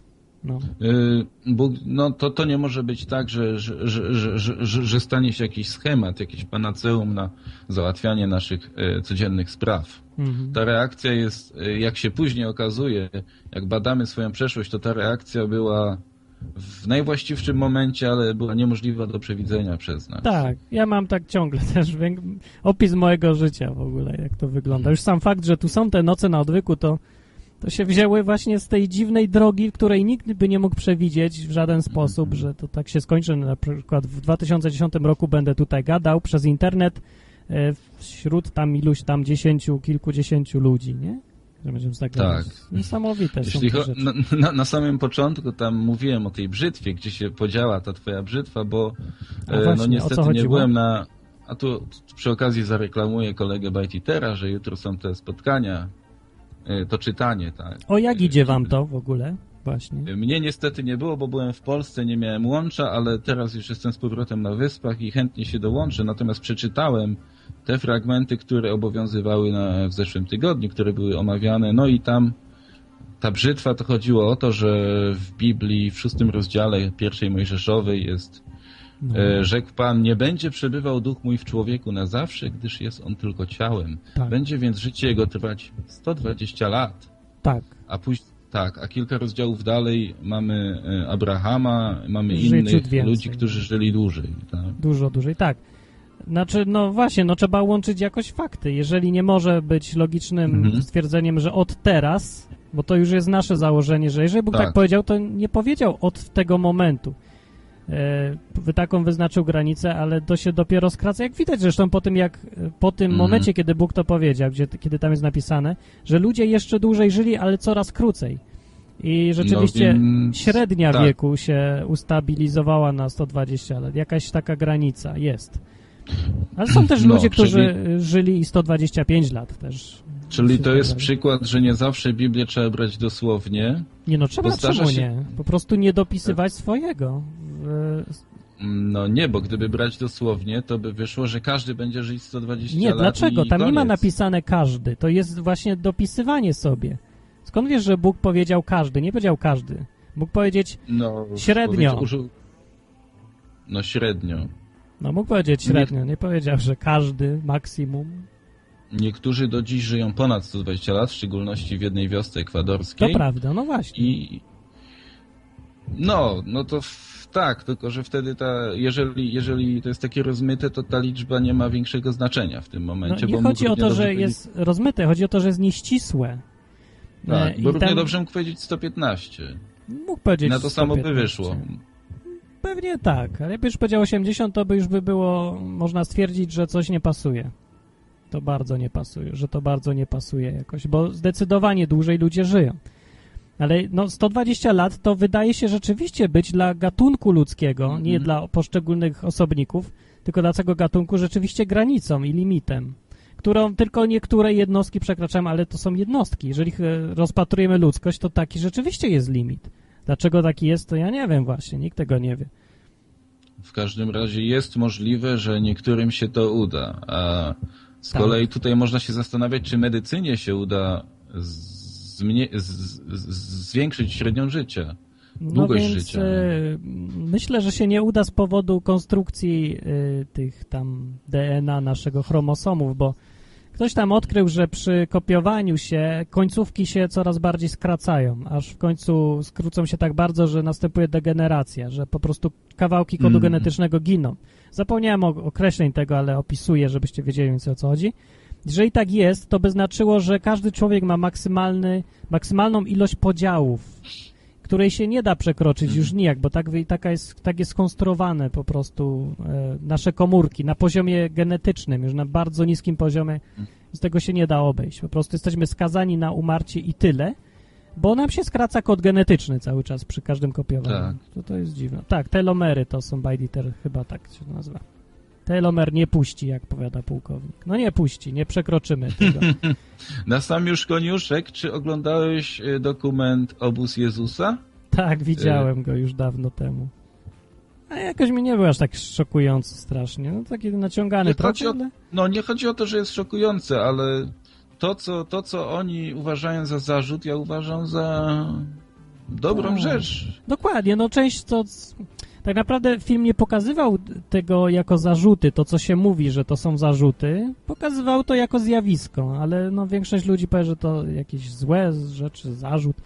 No. Yy, Bóg, no to, to nie może być tak, że, że, że, że, że, stanie się jakiś schemat, jakiś panaceum na załatwianie naszych e, codziennych spraw. Mhm. Ta reakcja jest, e, jak się później okazuje, jak badamy swoją przeszłość, to ta reakcja była w najwłaściwszym momencie, ale była niemożliwa do przewidzenia przez nas. Tak, ja mam tak ciągle (laughs) też opis mojego życia w ogóle, jak to wygląda. Już sam fakt, że tu są te noce na odwyku, to, to się wzięły właśnie z tej dziwnej drogi, której nikt by nie mógł przewidzieć w żaden sposób, że to tak się skończy. Na przykład w 2010 roku będę tutaj gadał przez internet e, wśród tam iluś tam dziesięciu, kilkudziesięciu ludzi, nie? Że będziemy tak Tak. Niesamowite Jeśli te cho- rzeczy. na, na, na samym początku tam mówiłem o tej brzytwie, gdzie się podziała ta twoja brzytwa, bo e, właśnie, no niestety nie byłem na... A tu przy okazji zareklamuję kolegę Bajtitera, że jutro są te spotkania, to czytanie, tak. O, jak idzie wam to w ogóle? Właśnie. Mnie niestety nie było, bo byłem w Polsce, nie miałem łącza, ale teraz już jestem z powrotem na Wyspach i chętnie się dołączę. Natomiast przeczytałem te fragmenty, które obowiązywały na, w zeszłym tygodniu, które były omawiane. No i tam ta brzytwa to chodziło o to, że w Biblii w szóstym rozdziale pierwszej Mojżeszowej jest No. E, Rzekł Pan, nie będzie przebywał duch mój w człowieku na zawsze, gdyż jest on tylko ciałem. Tak. Będzie więc życie jego trwać 120 lat. Tak. A później, tak, a kilka rozdziałów dalej mamy e, Abrahama, mamy innych więcej. ludzi, którzy żyli dłużej. Tak? Dużo dłużej, tak. Znaczy, no właśnie, no trzeba łączyć jakoś fakty. Jeżeli nie może być logicznym Mhm. stwierdzeniem, że od teraz, bo to już jest nasze założenie, że jeżeli Bóg tak, Tak. powiedział, to nie powiedział od tego momentu. E, taką wyznaczył granicę, ale to się dopiero skraca. Jak widać zresztą po tym, jak po tym Mhm. momencie, kiedy Bóg to powiedział, gdzie, kiedy tam jest napisane, że ludzie jeszcze dłużej żyli, ale coraz krócej. I rzeczywiście No więc- średnia tak. wieku się ustabilizowała na 120 lat. Jakaś taka granica jest. Ale są też No, ludzie, którzy czyli- żyli i 125 lat też. Czyli to jest przykład, że nie zawsze Biblię trzeba brać dosłownie. Nie no, trzeba, czemu się- nie? Po prostu nie dopisywać swojego. W- No nie, bo gdyby brać dosłownie, to by wyszło, że każdy będzie żyć 120 Nie, lat dlaczego? i Tam nie ma koniec. napisane każdy. To jest właśnie dopisywanie sobie. Skąd wiesz, że Bóg powiedział każdy? Nie powiedział każdy. Mógł powiedzieć, No, Średnio. powiedz- użył- No średnio. no mógł powiedzieć średnio, nie powiedział, że każdy, maksimum. Niektórzy do dziś żyją ponad 120 lat, w szczególności w jednej wiosce To ekwadorskiej. prawda, no właśnie. I no, no to tak, tylko że wtedy ta, jeżeli, jeżeli to jest takie rozmyte, to ta liczba nie ma większego znaczenia w tym No, momencie. nie bo chodzi o równie to, że powiedzieć- jest rozmyte, chodzi o to, że jest nieścisłe. Tak, E, bo i równie tam dobrze mógł powiedzieć 115. Mógł powiedzieć Na to samo by 115. wyszło. Pewnie tak, ale jakby już powiedział 80, to by już by było, można stwierdzić, że coś nie pasuje. To bardzo nie pasuje, że to bardzo nie pasuje jakoś, bo zdecydowanie dłużej ludzie żyją. Ale no 120 lat to wydaje się rzeczywiście być dla gatunku ludzkiego, Mhm. nie dla poszczególnych osobników, tylko dla całego gatunku rzeczywiście granicą i limitem, którą tylko niektóre jednostki przekraczają, ale to są jednostki. Jeżeli e, rozpatrujemy ludzkość, to taki rzeczywiście jest limit. Dlaczego taki jest, to ja nie wiem właśnie, nikt tego nie wie. W każdym razie jest możliwe, że niektórym się to uda. A z Tak. kolei tutaj można się zastanawiać, czy medycynie się uda z- z- zwiększyć średnią życia. No Długość więc życia. e, myślę, że się nie uda z powodu konstrukcji e, tych tam DNA naszego chromosomów, bo ktoś tam odkrył, że przy kopiowaniu się końcówki się coraz bardziej skracają, aż w końcu skrócą się tak bardzo, że następuje degeneracja, że po prostu kawałki kodu Mm. genetycznego giną. Zapomniałem o określeń tego, ale opisuję, żebyście wiedzieli więcej o co chodzi. Jeżeli tak jest, to by znaczyło, że każdy człowiek ma maksymalny, maksymalną ilość podziałów, której się nie da przekroczyć już nijak, bo tak, taka jest, tak jest skonstruowane po prostu e, nasze komórki na poziomie genetycznym, już na bardzo niskim poziomie, z tego się nie da obejść. Po prostu jesteśmy skazani na umarcie i tyle, bo nam się skraca kod genetyczny cały czas przy każdym kopiowaniu. Tak. To, to jest dziwne. Tak, telomery to są Bajditer, chyba tak się to nazywa. Telomer nie puści, jak powiada pułkownik. No nie puści, nie przekroczymy tego. (laughs) Na sam już koniuszek, czy oglądałeś e, dokument Obóz Jezusa? Tak, widziałem go już dawno temu. A jakoś mi nie był aż tak szokujący strasznie. No taki naciągany Nie o- ale... No nie chodzi o to, że jest szokujące, ale to co, to, co oni uważają za zarzut, ja uważam za dobrą Tak. rzecz. Dokładnie, no część to... Tak naprawdę film nie pokazywał tego jako zarzuty, to co się mówi, że to są zarzuty, pokazywał to jako zjawisko, ale no większość ludzi powie, że to jakieś złe rzeczy, zarzut.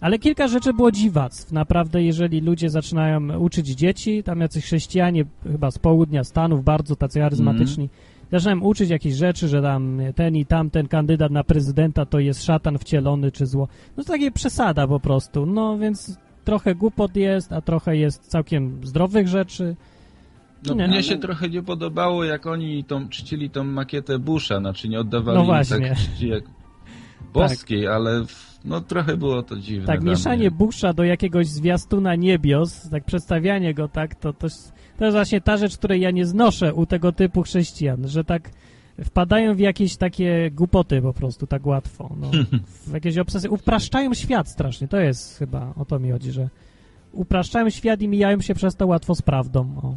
Ale kilka rzeczy było dziwactw. Naprawdę, jeżeli ludzie zaczynają uczyć dzieci, tam jacyś chrześcijanie chyba z południa Stanów, bardzo tacy charyzmatyczni, zaczynają uczyć jakieś rzeczy, że tam ten i tamten kandydat na prezydenta to jest szatan wcielony czy zło. No to takie przesada po prostu. No więc trochę głupot jest, a trochę jest całkiem zdrowych rzeczy. No, Nie, mnie ale- się trochę nie podobało, jak oni tą, czcili tą makietę Busha, znaczy nie oddawali No właśnie. tak czci jak boskiej, ale w, no trochę było to dziwne Tak, mieszanie. Busha do jakiegoś zwiastuna niebios, tak przedstawianie go tak, to, to, to jest właśnie ta rzecz, której ja nie znoszę u tego typu chrześcijan, że tak wpadają w jakieś takie głupoty po prostu tak łatwo, no, (laughs) w jakieś obsesje, upraszczają świat strasznie, to jest chyba, o to mi chodzi, że upraszczają świat i mijają się przez to łatwo z prawdą, o.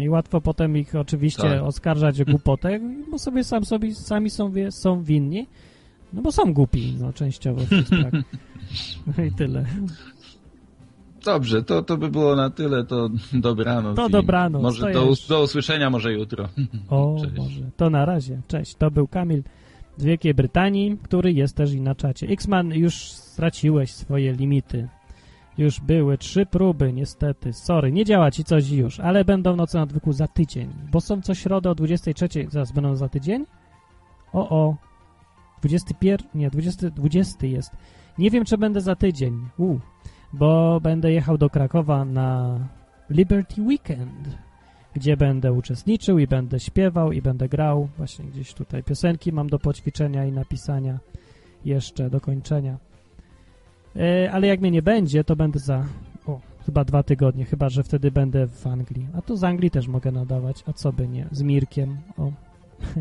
I łatwo potem ich oczywiście Tak. oskarżać o głupotę, (laughs) bo sobie sam sobie sami są, są winni, no bo są głupi, no częściowo w. (laughs) No I tyle. Dobrze, to, to by było na tyle, to (laughs) dobranoc. To dobranoc, Może to do, jest. do usłyszenia może jutro. (laughs) O, Cześć. może. To na razie. Cześć. To był Kamil z Wielkiej Brytanii, który jest też i na czacie. X-Man, już straciłeś swoje limity. Już były trzy próby, niestety. Sorry, nie działa ci coś już, ale będą noce na odwyku za tydzień. Bo są co środę o 23. Zaraz będą za tydzień? O, o. 21. Nie, 20, 20 jest. Nie wiem, czy będę za tydzień. U, bo będę jechał do Krakowa na Liberty Weekend gdzie będę uczestniczył i będę śpiewał i będę grał. Właśnie gdzieś tutaj piosenki mam do poćwiczenia i napisania jeszcze, do kończenia. E, ale jak mnie nie będzie, to będę za o, chyba dwa tygodnie, chyba, że wtedy będę w Anglii. A to z Anglii też mogę nadawać, a co by nie, z Mirkiem. O.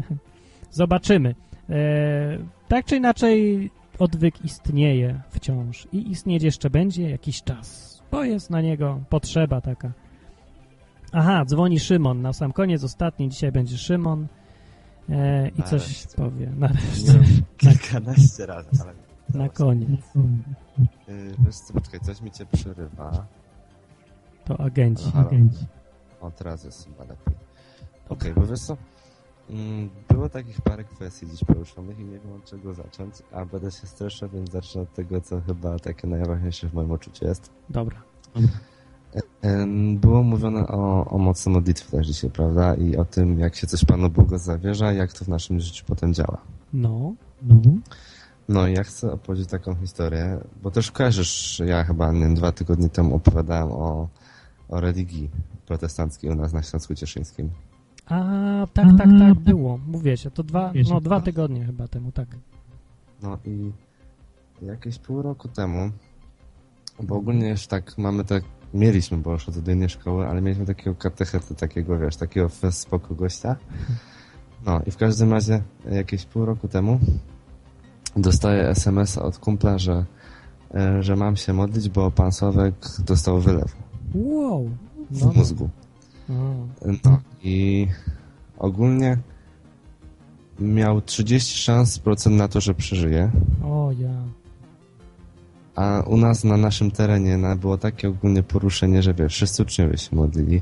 (laughs) Zobaczymy. E, tak czy inaczej odwyk istnieje wciąż i istnieć jeszcze będzie jakiś czas, bo jest na niego potrzeba taka. Aha, dzwoni Szymon. Na sam koniec, ostatni. Dzisiaj będzie Szymon. E, I coś Nareszcie. powie. Nareszcie. Nie, (laughs) kilkanaście razy, ale... Na koniec. Yy, wiesz co, poczekaj, coś mi cię przerywa. To agenci. Halo. agenci. O, teraz jest chyba lepiej. Okej, bo wiesz co, było takich parę kwestii dziś poruszonych i nie wiem od czego zacząć, a będę się streszczał, więc zacznę od tego, co chyba takie najważniejsze w moim odczuciu jest. Dobra. Było mówione o, o mocy modlitwy też dzisiaj, prawda? I o tym, jak się coś Panu Bogu zawierza, jak to w naszym życiu potem działa. No. No. No ja chcę opowiedzieć taką historię, bo też kojarzysz, ja chyba nie wiem, dwa tygodnie temu opowiadałem o, o religii protestanckiej u nas na Śląsku Cieszyńskim. A, tak, tak, tak, było. Mówię się, to dwa, no, dwa tygodnie chyba temu, tak. No i jakieś pół roku temu, bo ogólnie już tak mamy tak, mieliśmy, bo już od innej szkoły, ale mieliśmy takiego katechety, takiego, wiesz, takiego spoko gościa. No i w każdym razie jakieś pół roku temu dostaję SMS od kumpla, że, e, że mam się modlić, bo pan Sławek dostał wylew Wow. w No, mózgu. No. I ogólnie miał 30 szans procent na to, że przeżyje. O ja. A u nas na naszym terenie na, było takie ogólnie poruszenie, że wiesz, wszyscy uczniowie się modlili.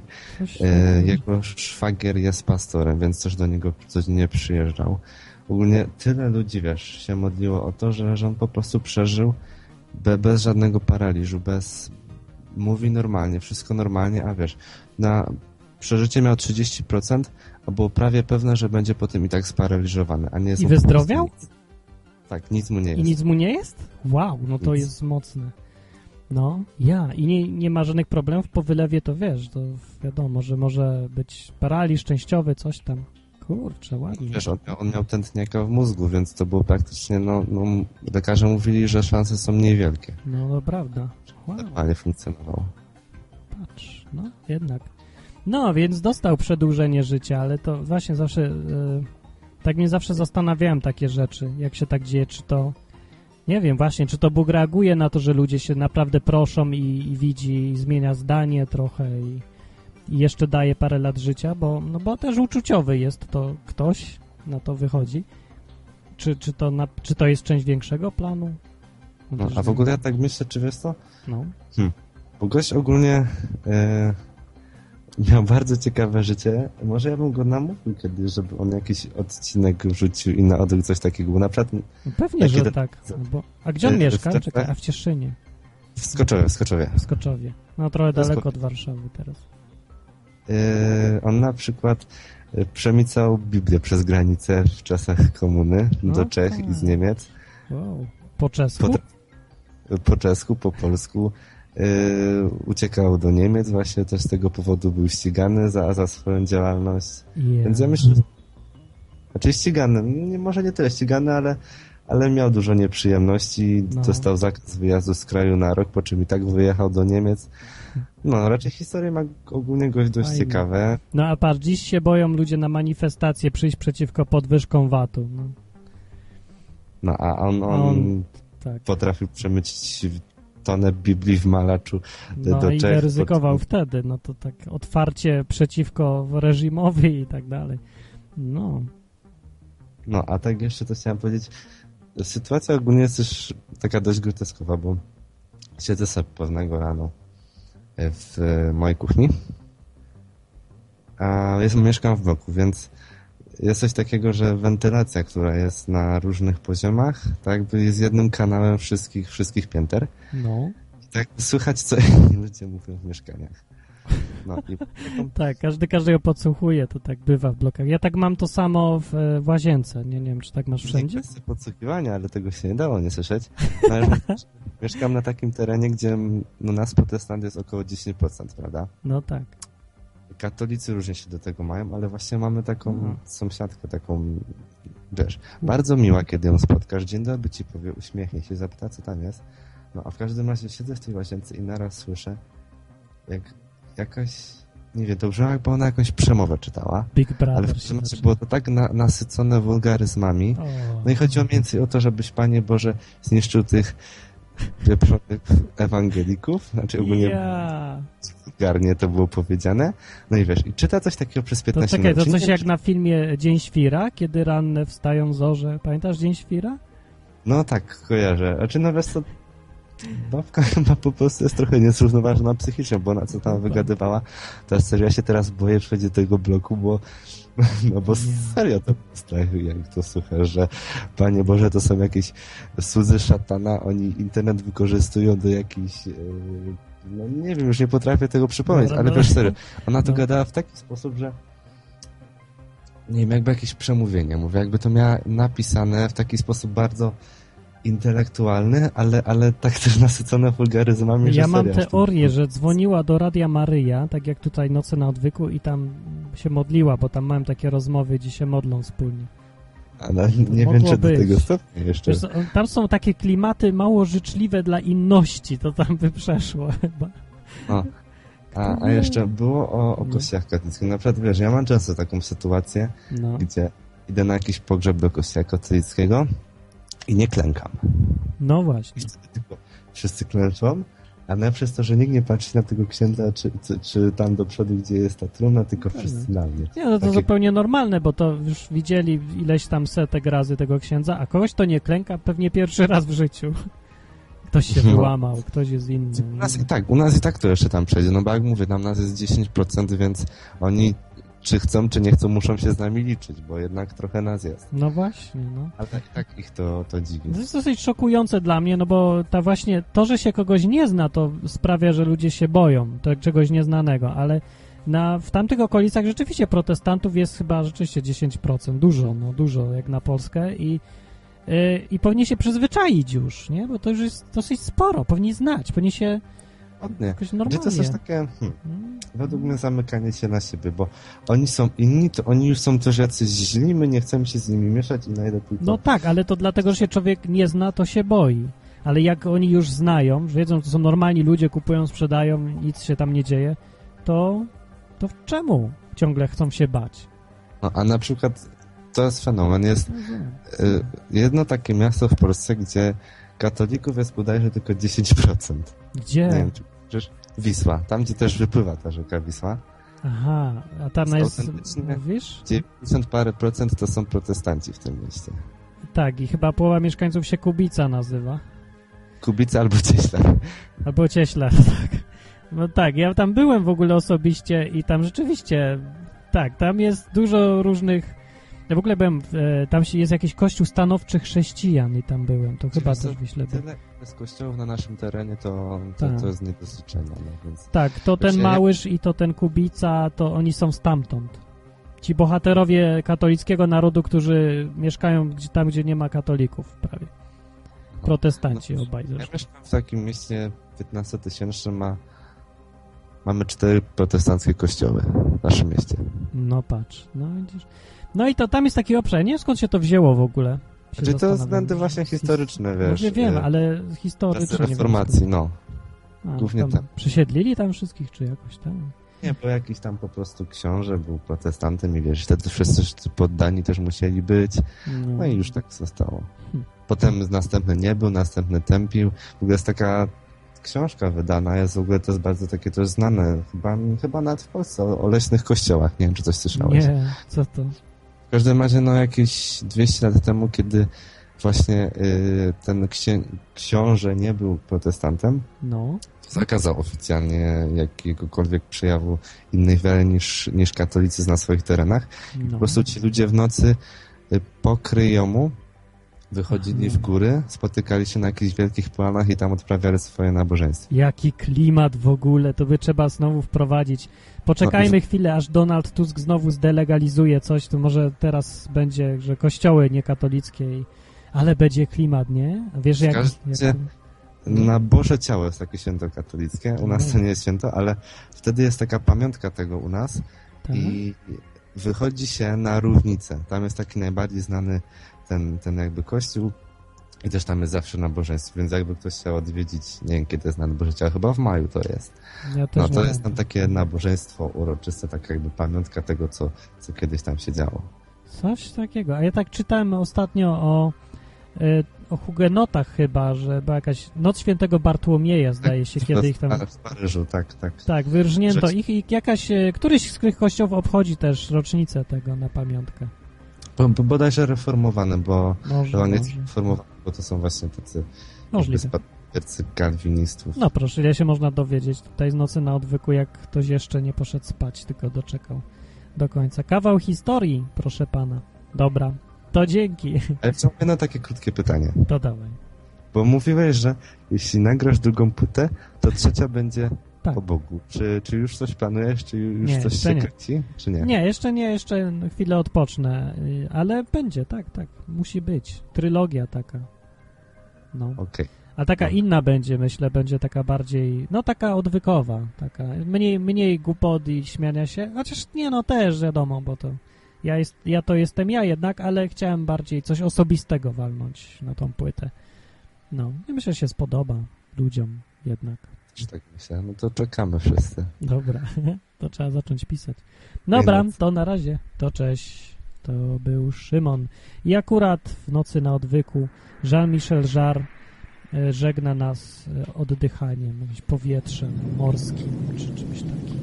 E, jego szwagier jest pastorem, więc też do niego codziennie przyjeżdżał. Ogólnie tyle ludzi, wiesz, się modliło o to, że, że on po prostu przeżył be, bez żadnego paraliżu, bez... Mówi normalnie, wszystko normalnie, a wiesz, na przeżycie miał 30%, a było prawie pewne, że będzie potem i tak sparaliżowany, a nie jest I wyzdrowiał? nic. Tak, nic mu nie I jest. nic mu nie jest? Wow, no to Nic. jest mocne. No, ja. I nie, nie ma żadnych problemów po wylewie, to wiesz, to wiadomo, że może być paraliż częściowy, coś tam. Kurczę, ładnie. Wiesz, on miał, on miał tętniaka w mózgu, więc to było praktycznie, no, no lekarze mówili, że szanse są niewielkie. No, to prawda. Wow, Normalnie funkcjonowało. patrz, no, jednak. No, więc dostał przedłużenie życia, ale to właśnie zawsze, e, tak mnie zawsze zastanawiałem takie rzeczy, jak się tak dzieje, czy to, nie wiem właśnie, czy to Bóg reaguje na to, że ludzie się naprawdę proszą i, i widzi, i zmienia zdanie trochę i, i jeszcze daje parę lat życia, bo, no bo też uczuciowy jest to ktoś, na to wychodzi. Czy, czy, to, na, czy to jest część większego planu? No, a w ogóle ja tak myślę, czy wiesz co? No. Bo gość ogólnie e, miał bardzo ciekawe życie. Może ja bym go namówił kiedyś, żeby on jakiś odcinek wrzucił i na odwyk coś takiego, bo na przykład pewnie, że tak. Bo, a gdzie on E, mieszka? w Czekaj, a w Cieszynie. w Skoczowie, w Skoczowie. W Skoczowie. No trochę daleko ko- od Warszawy teraz. E, on na przykład e, przemicał Biblię przez granicę w czasach komuny No do Czech tak. i z Niemiec. Wow. Po czesku? Po, po czesku, po polsku. Yy, uciekał do Niemiec, właśnie też z tego powodu był ścigany za, za swoją działalność. Yeah. Więc ja myślę, że... Znaczy ścigany, nie, może nie tyle ścigany, ale, ale miał dużo nieprzyjemności. No. Dostał zakaz wyjazdu z kraju na rok, po czym i tak wyjechał do Niemiec. No, raczej historie ma ogólnie gość dość Fajnie. ciekawe. No a patrz, dziś się boją ludzie na manifestację przyjść przeciwko podwyżkom VAT-u. No, No, a on, on, On- tak. potrafił przemycić tonę Biblii w Malaczu No do i Czech. ryzykował pod- wtedy. No to tak otwarcie przeciwko reżimowi i tak dalej. No. No, a tak jeszcze to chciałem powiedzieć. Sytuacja ogólnie jest też taka dość groteskowa, bo siedzę sobie pewnego rano w e, mojej kuchni. A jest, mieszkam w bloku, więc jest coś takiego, że wentylacja, która jest na różnych poziomach, tak jest jednym kanałem wszystkich, wszystkich pięter. No. I tak słychać, co inni ludzie mówią w mieszkaniach. No i (laughs) Tak, każdy każdego podsłuchuje, to tak bywa w blokach. Ja tak mam to samo w, e, w łazience. Nie, nie wiem, czy tak masz Nie wszędzie? kwestia podsłuchiwania, ale tego się nie dało nie słyszeć. No, (laughs) mieszkam na takim terenie, gdzie no, nas protestant jest około 10%, prawda? No tak. Katolicy różnie się do tego mają, ale właśnie mamy taką Mhm. sąsiadkę, taką, wiesz, bardzo miła, kiedy ją spotkasz. Dzień dobry ci powie, uśmiechnie się, zapyta, co tam jest. No a w każdym razie siedzę w tej łazience i naraz słyszę, jak jakaś, nie wiem, brzmiało jakby ona jakąś przemowę czytała. Big Brother Ale w każdym razie było to tak na, nasycone wulgaryzmami. O. No i chodziło mniej więcej o to, żebyś, Panie Boże, zniszczył tych pieprzonych ewangelików. Znaczy ogólnie Ja. wulgarnie to było powiedziane. No i wiesz, i czyta coś takiego przez To 15 czekaj, to minut. coś Czyli jak na filmie Dzień Świra, kiedy ranne wstają zorze. Pamiętasz Dzień Świra? No tak, kojarzę. Znaczy, no wiesz co, babka (laughs) chyba po prostu jest trochę niezrównoważona psychicznie, bo ona co tam wygadywała, to jest serio, ja się teraz boję przejść do tego bloku, bo (laughs) no bo serio to strach, jak to słuchasz, że Panie Boże, to są jakieś słudzy szatana, oni internet wykorzystują do jakichś yy, no nie wiem, już nie potrafię tego przypomnieć, Dobra, ale no. wiesz serio, ona to No. gadała w taki sposób, że nie wiem, jakby jakieś przemówienie, mówię, jakby to miała napisane w taki sposób bardzo intelektualny, ale, ale tak też (laughs) nasycone wulgaryzmami, Ja mam teorię, że dzwoniła do Radia Maryja, tak jak tutaj Noce na Odwyku i tam się modliła, bo tam mam takie rozmowy, gdzie się modlą wspólnie. Ale nie wiem, czy do być. tego stopnia jeszcze. Wiesz, tam są takie klimaty mało życzliwe dla inności, to tam by przeszło (laughs) chyba. O. A, a jeszcze było o, o kościach katolickich. Na przykład, wiesz, ja mam często taką sytuację, No. gdzie idę na jakiś pogrzeb do kościoła katolickiego i nie klękam. No właśnie. Tylko wszyscy klęczą, a na przez to, że nikt nie patrzy na tego księdza, czy, czy, czy tam do przodu, gdzie jest ta trumna, tylko wszyscy na mnie. Nie, no to Takie- zupełnie normalne, bo to już widzieli ileś tam setek razy tego księdza, a kogoś to nie klęka pewnie pierwszy raz w życiu. Ktoś się No. wyłamał, ktoś jest inny. U nas i tak, u nas i tak to jeszcze tam przejdzie, no bo jak mówię, tam nas jest 10%, więc oni czy chcą, czy nie chcą, muszą się z nami liczyć, bo jednak trochę nas jest. No właśnie, no. Ale i tak ich to, to dziwi. To jest dosyć szokujące dla mnie, no bo ta właśnie, to, że się kogoś nie zna, to sprawia, że ludzie się boją to czegoś nieznanego, ale na, w tamtych okolicach rzeczywiście protestantów jest chyba rzeczywiście 10%, dużo, no dużo jak na Polskę i, yy, i powinni się przyzwyczaić już, nie? Bo to już jest dosyć sporo, powinni znać, powinni się Ładnie. jakoś Że normalnie... to jest takie, hmm, według mnie zamykanie się na siebie, bo oni są inni, to oni już są też jacyś źli, my nie chcemy się z nimi mieszać i tylko... No tak, ale to dlatego, że się człowiek nie zna, to się boi. Ale jak oni już znają, że wiedzą, że to są normalni ludzie, kupują, sprzedają, nic się tam nie dzieje, to, to czemu ciągle chcą się bać? No, a na przykład to jest fenomen, jest y, jedno takie miasto w Polsce, gdzie katolików jest bodajże tylko 10%. Gdzie? Nie wiem, czy przecież Wisła, tam gdzie też wypływa ta rzeka Wisła. Aha, a tam jest, wiesz? 90 parę procent to są protestanci w tym mieście. Tak, i chyba połowa mieszkańców się Kubica nazywa. Kubica albo Cieślar. Albo Cieślar, (laughs) tak. No tak, ja tam byłem w ogóle osobiście i tam rzeczywiście, tak, tam jest dużo różnych... Ja w ogóle byłem, e, tam się- jest jakiś kościół stanowczych chrześcijan i tam byłem, to chyba Wiesz co, też wyślę. Tyle z kościołów na naszym terenie to, to, Tak. to jest nie do zliczenia, no. Tak, to ten ja- Małysz i to ten Kubica, to oni są stamtąd. Ci bohaterowie katolickiego narodu, którzy mieszkają gdzie, tam, gdzie nie ma katolików prawie. Protestanci No, obaj Ja zresztą. mieszkam w takim mieście 15-tysięcznym, ma, mamy cztery protestanckie kościoły w naszym mieście. No patrz, no widzisz. No i to tam jest taki obszar, nie wiem skąd się to wzięło w ogóle. Się Znaczy to względy właśnie historyczne, wiesz. Może wiem, e, ale nie wiem reformacji, no. A, Głównie tam tam. Przesiedlili tam wszystkich, czy jakoś tam? Nie, bo jakiś tam po prostu książę był protestantem i wiesz, wtedy wszyscy poddani też musieli być. No. No i już tak zostało. Hmm. Potem następny nie był, następny tępił. W ogóle jest taka książka wydana, jest w ogóle to jest bardzo takie też znane, chyba, chyba nawet w Polsce, o, o leśnych kościołach. Nie wiem, czy coś słyszałeś. Nie, co to? W każdym razie, no jakieś 200 lat temu, kiedy właśnie y, ten księ książę nie był protestantem, No. zakazał oficjalnie jakiegokolwiek przejawu innej wiary niż, niż katolicyzm na swoich terenach. no. Po prostu ci ludzie w nocy y, po kryjomu wychodzili w góry, spotykali się na jakichś wielkich planach i tam odprawiali swoje nabożeństwo. Jaki klimat w ogóle, to by trzeba znowu wprowadzić. Poczekajmy chwilę, aż Donald Tusk znowu zdelegalizuje coś, to może teraz będzie, że kościoły niekatolickie, i... ale będzie klimat, nie? Wiesz, jak... jak... Na Boże Ciało jest takie święto katolickie, u nas to nie jest święto, ale wtedy jest taka pamiątka tego u nas Tak? i wychodzi się na Równicę. Tam jest taki najbardziej znany ten, ten jakby kościół i też tam jest zawsze nabożeństwo, więc jakby ktoś chciał odwiedzić, nie wiem kiedy jest na Boże Ciało, chyba w maju to jest. Ja No to jest tam takie nabożeństwo uroczyste, taka jakby pamiątka tego, co, co kiedyś tam się działo. Coś takiego. A ja tak czytałem ostatnio o, y, o hugenotach chyba, że była jakaś Noc Świętego Bartłomieja, zdaje się, (laughs) kiedy ich tam... W Paryżu, tak, tak. Tak, wyrżnięto ich i jakaś, e, któryś z tych kościołów obchodzi też rocznicę tego na pamiątkę. Bo, bo bodajże reformowany, bo Może, on jest reformowany, bo to są właśnie tacy spadkowcy kalwinistów. No proszę, ile się można dowiedzieć tutaj z nocy na odwyku, jak ktoś jeszcze nie poszedł spać, tylko doczekał do końca. Kawał historii, proszę pana. Dobra, to dzięki. (laughs) Ale co jedno takie krótkie pytanie. To dawaj. Bo mówiłeś, że jeśli nagrasz drugą płytę, to trzecia będzie Tak. o Bogu. Czy, czy już coś planujesz? Czy już Nie, coś się nie. kręci? Czy nie? Nie, jeszcze nie, jeszcze chwilę odpocznę, y, ale będzie, tak, tak, musi być. Trylogia taka. No. Okej. A taka inna będzie, myślę, będzie taka bardziej, no taka odwykowa, taka mniej, mniej głupot i śmiania się, chociaż nie, no też wiadomo, bo to ja, jest, ja to jestem ja jednak, ale chciałem bardziej coś osobistego walnąć na tą płytę. No, i myślę, że się spodoba ludziom jednak. Też tak myślę. No to czekamy wszyscy. Dobra, (laughs) to trzeba zacząć pisać. Dobra, to na razie, to cześć. To był Szymon. I akurat w nocy na odwyku Jean-Michel Jarre e, żegna nas e, oddychaniem, jakimś powietrzem morskim czy czymś takim.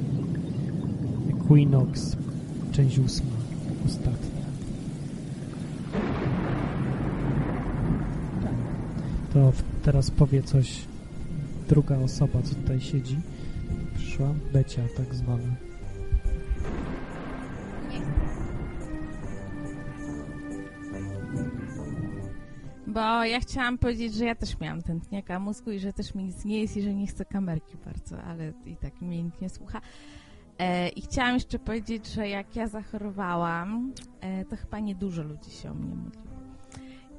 Equinox, część ósma, ostatnia. To w, teraz powie coś druga osoba, co tutaj siedzi. Przyszła Becia tak zwana. Bo ja chciałam powiedzieć, że ja też miałam tętniaka mózgu i że też mi nic nie jest i że nie chcę kamerki bardzo, ale i tak mnie nikt nie słucha. E, I chciałam jeszcze powiedzieć, że jak ja zachorowałam, e, to chyba niedużo ludzi się o mnie modliło.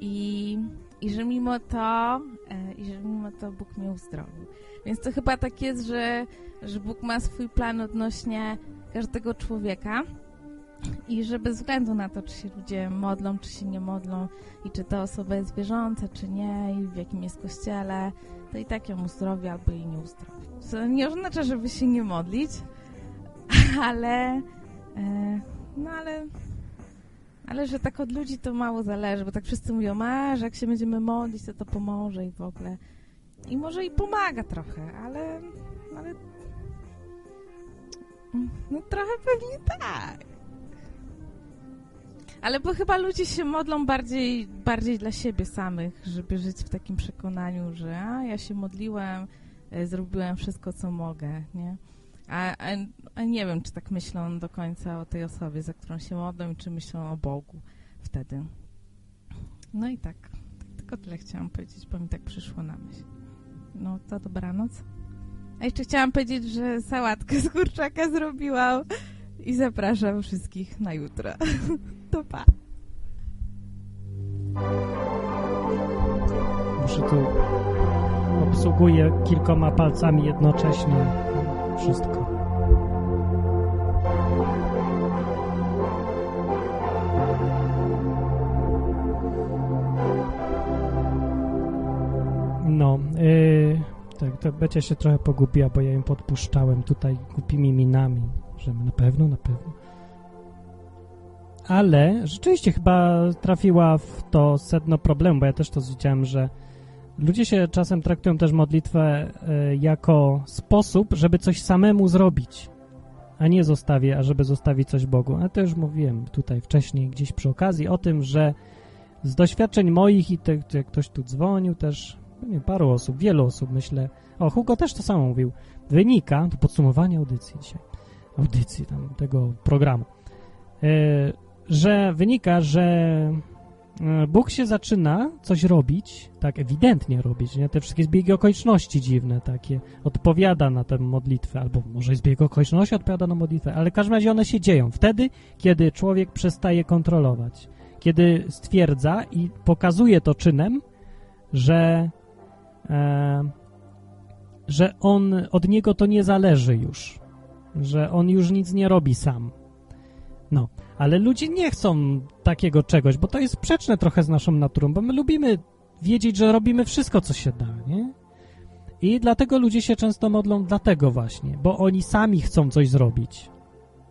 I, i że mimo to, e, i że mimo to Bóg mnie uzdrowił. Więc to chyba tak jest, że, że Bóg ma swój plan odnośnie każdego człowieka i że bez względu na to, czy się ludzie modlą, czy się nie modlą i czy ta osoba jest wierząca, czy nie i w jakim jest kościele, to i tak ją uzdrowi albo jej nie uzdrowi. Co nie oznacza, żeby się nie modlić, (laughs) ale e, no ale ale że tak od ludzi to mało zależy, bo tak wszyscy mówią, a, że jak się będziemy modlić, to to pomoże i w ogóle. I może i pomaga trochę, ale ale no trochę pewnie tak. Ale bo chyba ludzie się modlą bardziej, bardziej dla siebie samych, żeby żyć w takim przekonaniu, że a, ja się modliłem, e, zrobiłem wszystko, co mogę, nie? A, a, nie wiem, czy tak myślą do końca o tej osobie, za którą się modlą i czy myślą o Bogu wtedy. No i tak, tylko tyle chciałam powiedzieć, bo mi tak przyszło na myśl. No to dobranoc. A jeszcze chciałam powiedzieć, że sałatkę z kurczaka zrobiłam i zapraszam wszystkich na jutro. (laughs) To pa. Muszę tu obsługuję kilkoma palcami jednocześnie wszystko. No, yy, tak, to Becia się trochę pogubiła, bo ja ją podpuszczałem tutaj głupimi minami, że na pewno, na pewno. Ale rzeczywiście chyba trafiła w to sedno problemu, bo ja też to widziałem, że ludzie się czasem traktują też modlitwę y, jako sposób, żeby coś samemu zrobić, a nie zostawię, a żeby zostawić coś Bogu. A to już mówiłem tutaj wcześniej gdzieś przy okazji o tym, że z doświadczeń moich i te, te, ktoś tu dzwonił też, nie, paru osób, wielu osób myślę, o, Hugo też to samo mówił, wynika, to podsumowanie audycji dzisiaj, audycji tam, tego programu, e, że wynika, że e, Bóg się zaczyna coś robić, tak ewidentnie robić, nie? Te wszystkie zbiegi okoliczności dziwne takie, odpowiada na tę modlitwę, albo może zbieg okoliczności odpowiada na modlitwę, ale w każdym razie one się dzieją. Wtedy, kiedy człowiek przestaje kontrolować, kiedy stwierdza i pokazuje to czynem, że że on, od niego to nie zależy już, że on już nic nie robi sam. No, ale ludzie nie chcą takiego czegoś, bo to jest sprzeczne trochę z naszą naturą, bo my lubimy wiedzieć, że robimy wszystko, co się da, nie? I dlatego ludzie się często modlą dlatego właśnie, bo oni sami chcą coś zrobić.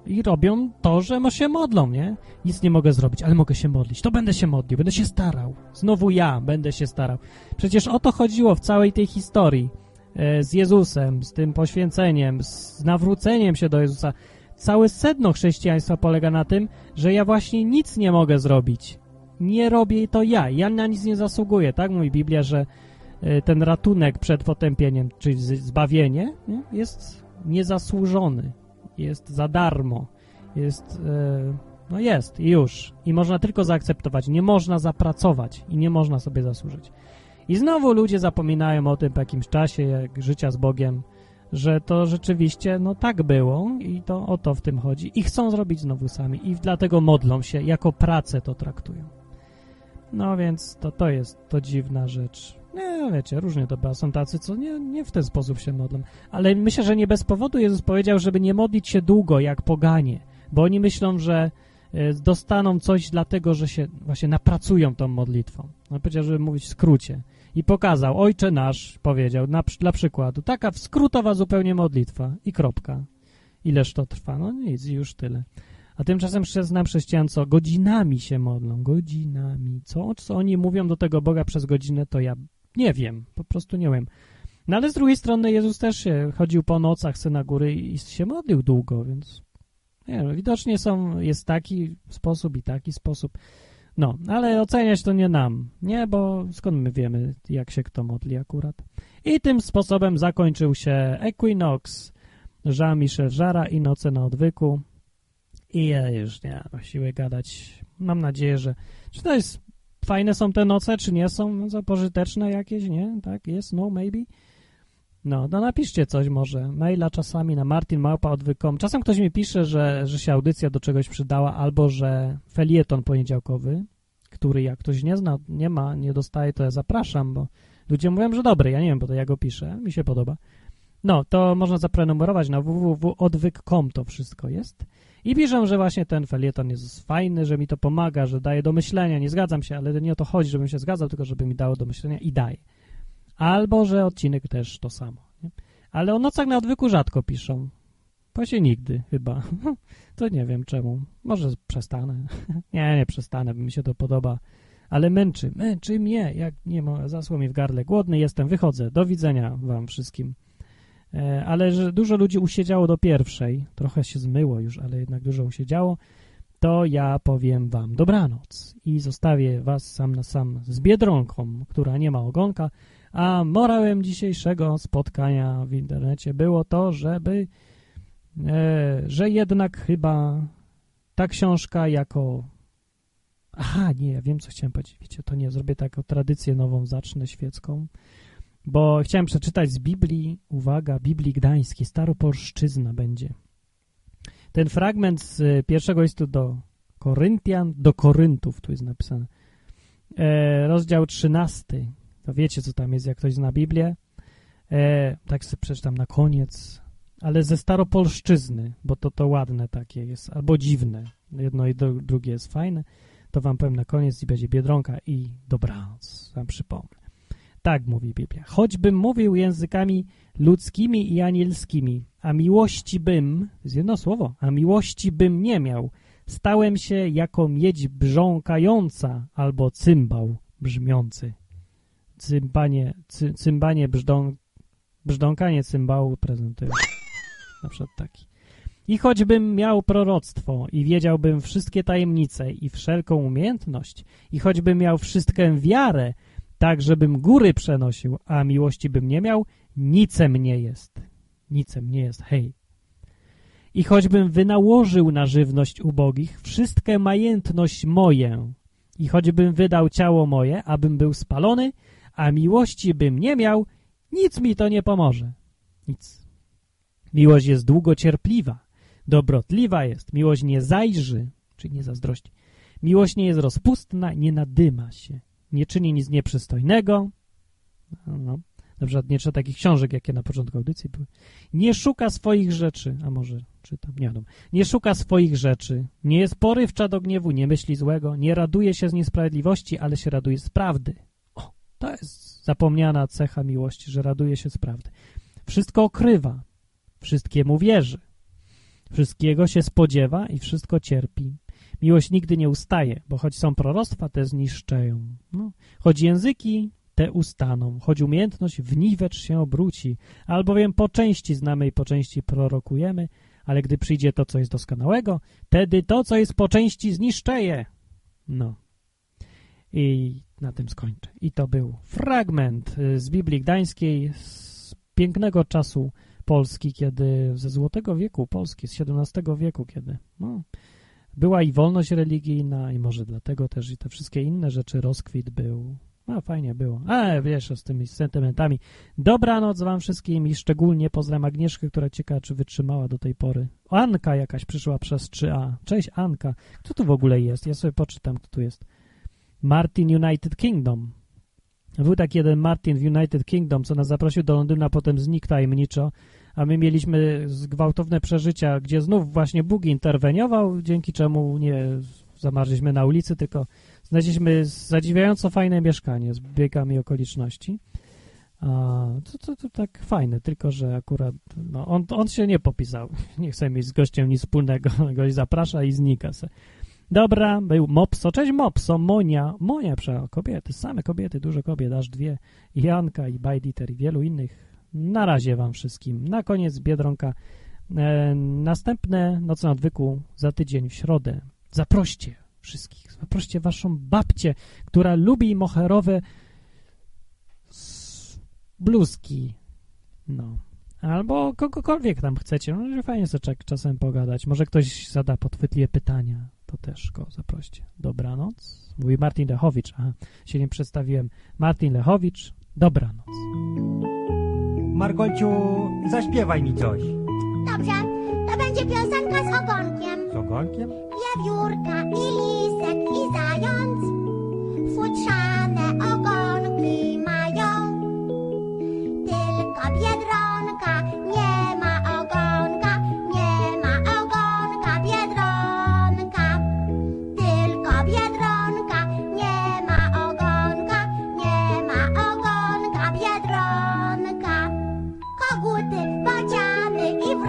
I robią to, że się modlą, nie? Nic nie mogę zrobić, ale mogę się modlić. To będę się modlił, będę się starał. Znowu ja będę się starał. Przecież o to chodziło w całej tej historii e, z Jezusem, z tym poświęceniem, z nawróceniem się do Jezusa. Całe sedno chrześcijaństwa polega na tym, że ja właśnie nic nie mogę zrobić. Nie robię to ja. Ja na nic nie zasługuję, tak? Mówi Biblia, że e, ten ratunek przed potępieniem, czyli zbawienie, nie? jest niezasłużony. Jest za darmo. Jest, e, no jest i już. I można tylko zaakceptować. Nie można zapracować i nie można sobie zasłużyć. I znowu ludzie zapominają o tym po jakimś czasie, jak życia z Bogiem, że to rzeczywiście, no tak było i to o to w tym chodzi. I chcą zrobić znowu sami i dlatego modlą się, jako pracę to traktują. No więc to, to jest to dziwna rzecz. Nie, wiecie, różnie to bywa. Są tacy, co nie, nie w ten sposób się modlą. Ale myślę, że nie bez powodu Jezus powiedział, żeby nie modlić się długo, jak poganie. Bo oni myślą, że e, dostaną coś dlatego, że się właśnie napracują tą modlitwą. On powiedział, żeby mówić w skrócie. I pokazał, Ojcze nasz, powiedział, na, dla przykładu, taka skrótowa zupełnie modlitwa i kropka. Ileż to trwa? No nic, już tyle. A tymczasem znam chrześcijan, co godzinami się modlą, godzinami. Co, co oni mówią do tego Boga przez godzinę, to ja nie wiem, po prostu nie wiem. No ale z drugiej strony Jezus też się chodził po nocach na góry i się modlił długo, więc nie wiem, widocznie są, jest taki sposób i taki sposób. No, ale oceniać to nie nam, nie, bo skąd my wiemy, jak się kto modli akurat. I tym sposobem zakończył się Equinox Jean-Michel Żara i Noce na odwyku. I ja już nie mam siły gadać. Mam nadzieję, że... Czy to jest... Fajne są te noce, czy nie są? No, pożyteczne jakieś, nie? Tak, jest, no, maybe. No, no napiszcie coś może. Maila czasami na martinmałpa.odwykom. Czasem ktoś mi pisze, że, że się audycja do czegoś przydała, albo że felieton poniedziałkowy, który jak ktoś nie zna, nie ma, nie dostaje, to ja zapraszam, bo ludzie mówią, że dobry. Ja nie wiem, bo to ja go piszę. Mi się podoba. No, to można zaprenumerować na www.odwyk.com to wszystko jest. I piszą, że właśnie ten felieton jest fajny, że mi to pomaga, że daje do myślenia. Nie zgadzam się, ale nie o to chodzi, żebym się zgadzał, tylko żeby mi dało do myślenia i daje. Albo, że odcinek też to samo. Nie? Ale o nocach na odwyku rzadko piszą. Właśnie nigdy chyba. (laughs) To nie wiem czemu. Może przestanę. (laughs) Nie, nie przestanę, bo mi się to podoba. Ale męczy, męczy mnie, jak nie ma, zasło mi w gardle. Głodny jestem, wychodzę. Do widzenia wam wszystkim. E, ale że dużo ludzi usiedziało do pierwszej, trochę się zmyło już, ale jednak dużo usiedziało, to ja powiem wam dobranoc. I zostawię was sam na sam z Biedronką, która nie ma ogonka, a morałem dzisiejszego spotkania w internecie było to, żeby, e, że jednak chyba ta książka jako... Aha, nie, ja wiem, co chciałem powiedzieć. Wiecie, to nie, zrobię taką tradycję nową, zacznę świecką, bo chciałem przeczytać z Biblii, uwaga, Biblii Gdańskiej, Staropolszczyzna będzie. Ten fragment z pierwszego listu do Koryntian, do Koryntów, tu jest napisane, e, rozdział 13, to wiecie, co tam jest, jak ktoś zna Biblię. E, tak sobie przeczytam na koniec, ale ze staropolszczyzny, bo to to ładne takie jest, albo dziwne. Jedno i drugie jest fajne. To wam powiem na koniec i będzie Biedronka i dobranoc, wam przypomnę. Tak mówi Biblia. Choćbym mówił językami ludzkimi i anielskimi, a miłości bym, jest jedno słowo, a miłości bym nie miał, stałem się jako miedź brząkająca albo cymbał brzmiący cymbanie, cy, cymbanie brzdąk, brzdąkanie cymbału prezentuje. Na przykład taki. I choćbym miał proroctwo i wiedziałbym wszystkie tajemnice i wszelką umiejętność, i choćbym miał wszystkę wiarę, tak żebym góry przenosił, a miłości bym nie miał, nicem nie jest. Nicem nie jest, hej. I choćbym wynałożył na żywność ubogich wszystkę majętność moję, i choćbym wydał ciało moje, abym był spalony, a miłości bym nie miał, nic mi to nie pomoże. Nic. Miłość jest długocierpliwa, dobrotliwa jest, miłość nie zajrzy, czyli nie zazdrości. Miłość nie jest rozpustna, nie nadyma się, nie czyni nic nieprzystojnego. No. Na przykład nie czyta takich książek, jakie na początku audycji były. Nie szuka swoich rzeczy, a może czytam, nie wiadomo. Nie szuka swoich rzeczy, nie jest porywcza do gniewu, nie myśli złego, nie raduje się z niesprawiedliwości, ale się raduje z prawdy. O, to jest zapomniana cecha miłości, że raduje się z prawdy. Wszystko okrywa, wszystkiemu wierzy, wszystkiego się spodziewa i wszystko cierpi. Miłość nigdy nie ustaje, bo choć są proroctwa, te zniszczeją. No, choć języki te ustaną, choć umiejętność w niwecz się obróci, albowiem po części znamy i po części prorokujemy, ale gdy przyjdzie to, co jest doskonałego, wtedy to, co jest po części zniszczeje. No. I na tym skończę. I to był fragment y, z Biblii Gdańskiej z pięknego czasu Polski, kiedy ze złotego wieku Polski, z XVII wieku, kiedy no, była i wolność religijna i może dlatego też i te wszystkie inne rzeczy, rozkwit był. No, fajnie było. A, wiesz, z tymi sentymentami. Dobranoc wam wszystkim i szczególnie pozdrawiam Agnieszkę, która ciekawa, czy wytrzymała do tej pory. Anka jakaś przyszła przez 3A. Cześć, Anka. Kto tu w ogóle jest? Ja sobie poczytam, kto tu jest. Martin United Kingdom. Był taki jeden Martin w United Kingdom, co nas zaprosił do Londynu, a potem znikł tajemniczo, a my mieliśmy gwałtowne przeżycia, gdzie znów właśnie Bóg interweniował, dzięki czemu nie zamarliśmy na ulicy, tylko znaleźliśmy zadziwiająco fajne mieszkanie z biegami okoliczności. A, to, to, to tak fajne, tylko że akurat no, on, on się nie popisał. (laughs) Nie chce mieć z gościem nic wspólnego. (laughs) Gość zaprasza i znika se. Dobra, był Mopso. Cześć Mopso, Monia. Monia, prze, kobiety, same kobiety, dużo kobiet, aż dwie. I Janka, i Bajditer, i wielu innych. Na razie wam wszystkim. Na koniec Biedronka. E, następne Noce Odwyku za tydzień w środę. Zaproście wszystkich. Zaproście waszą babcię, która lubi moherowe bluzki. No. Albo kogokolwiek tam chcecie. No, fajnie sobie czasem pogadać. Może ktoś zada podchwytliwe pytania. To też go zaproście. Dobranoc. Mówi Martin Lechowicz. Aha, się nie przedstawiłem. Martin Lechowicz. Dobranoc. Margolciu, zaśpiewaj mi coś. Dobrze, to będzie piosenka z ogonkiem. Z ogonkiem? Wiewiórka i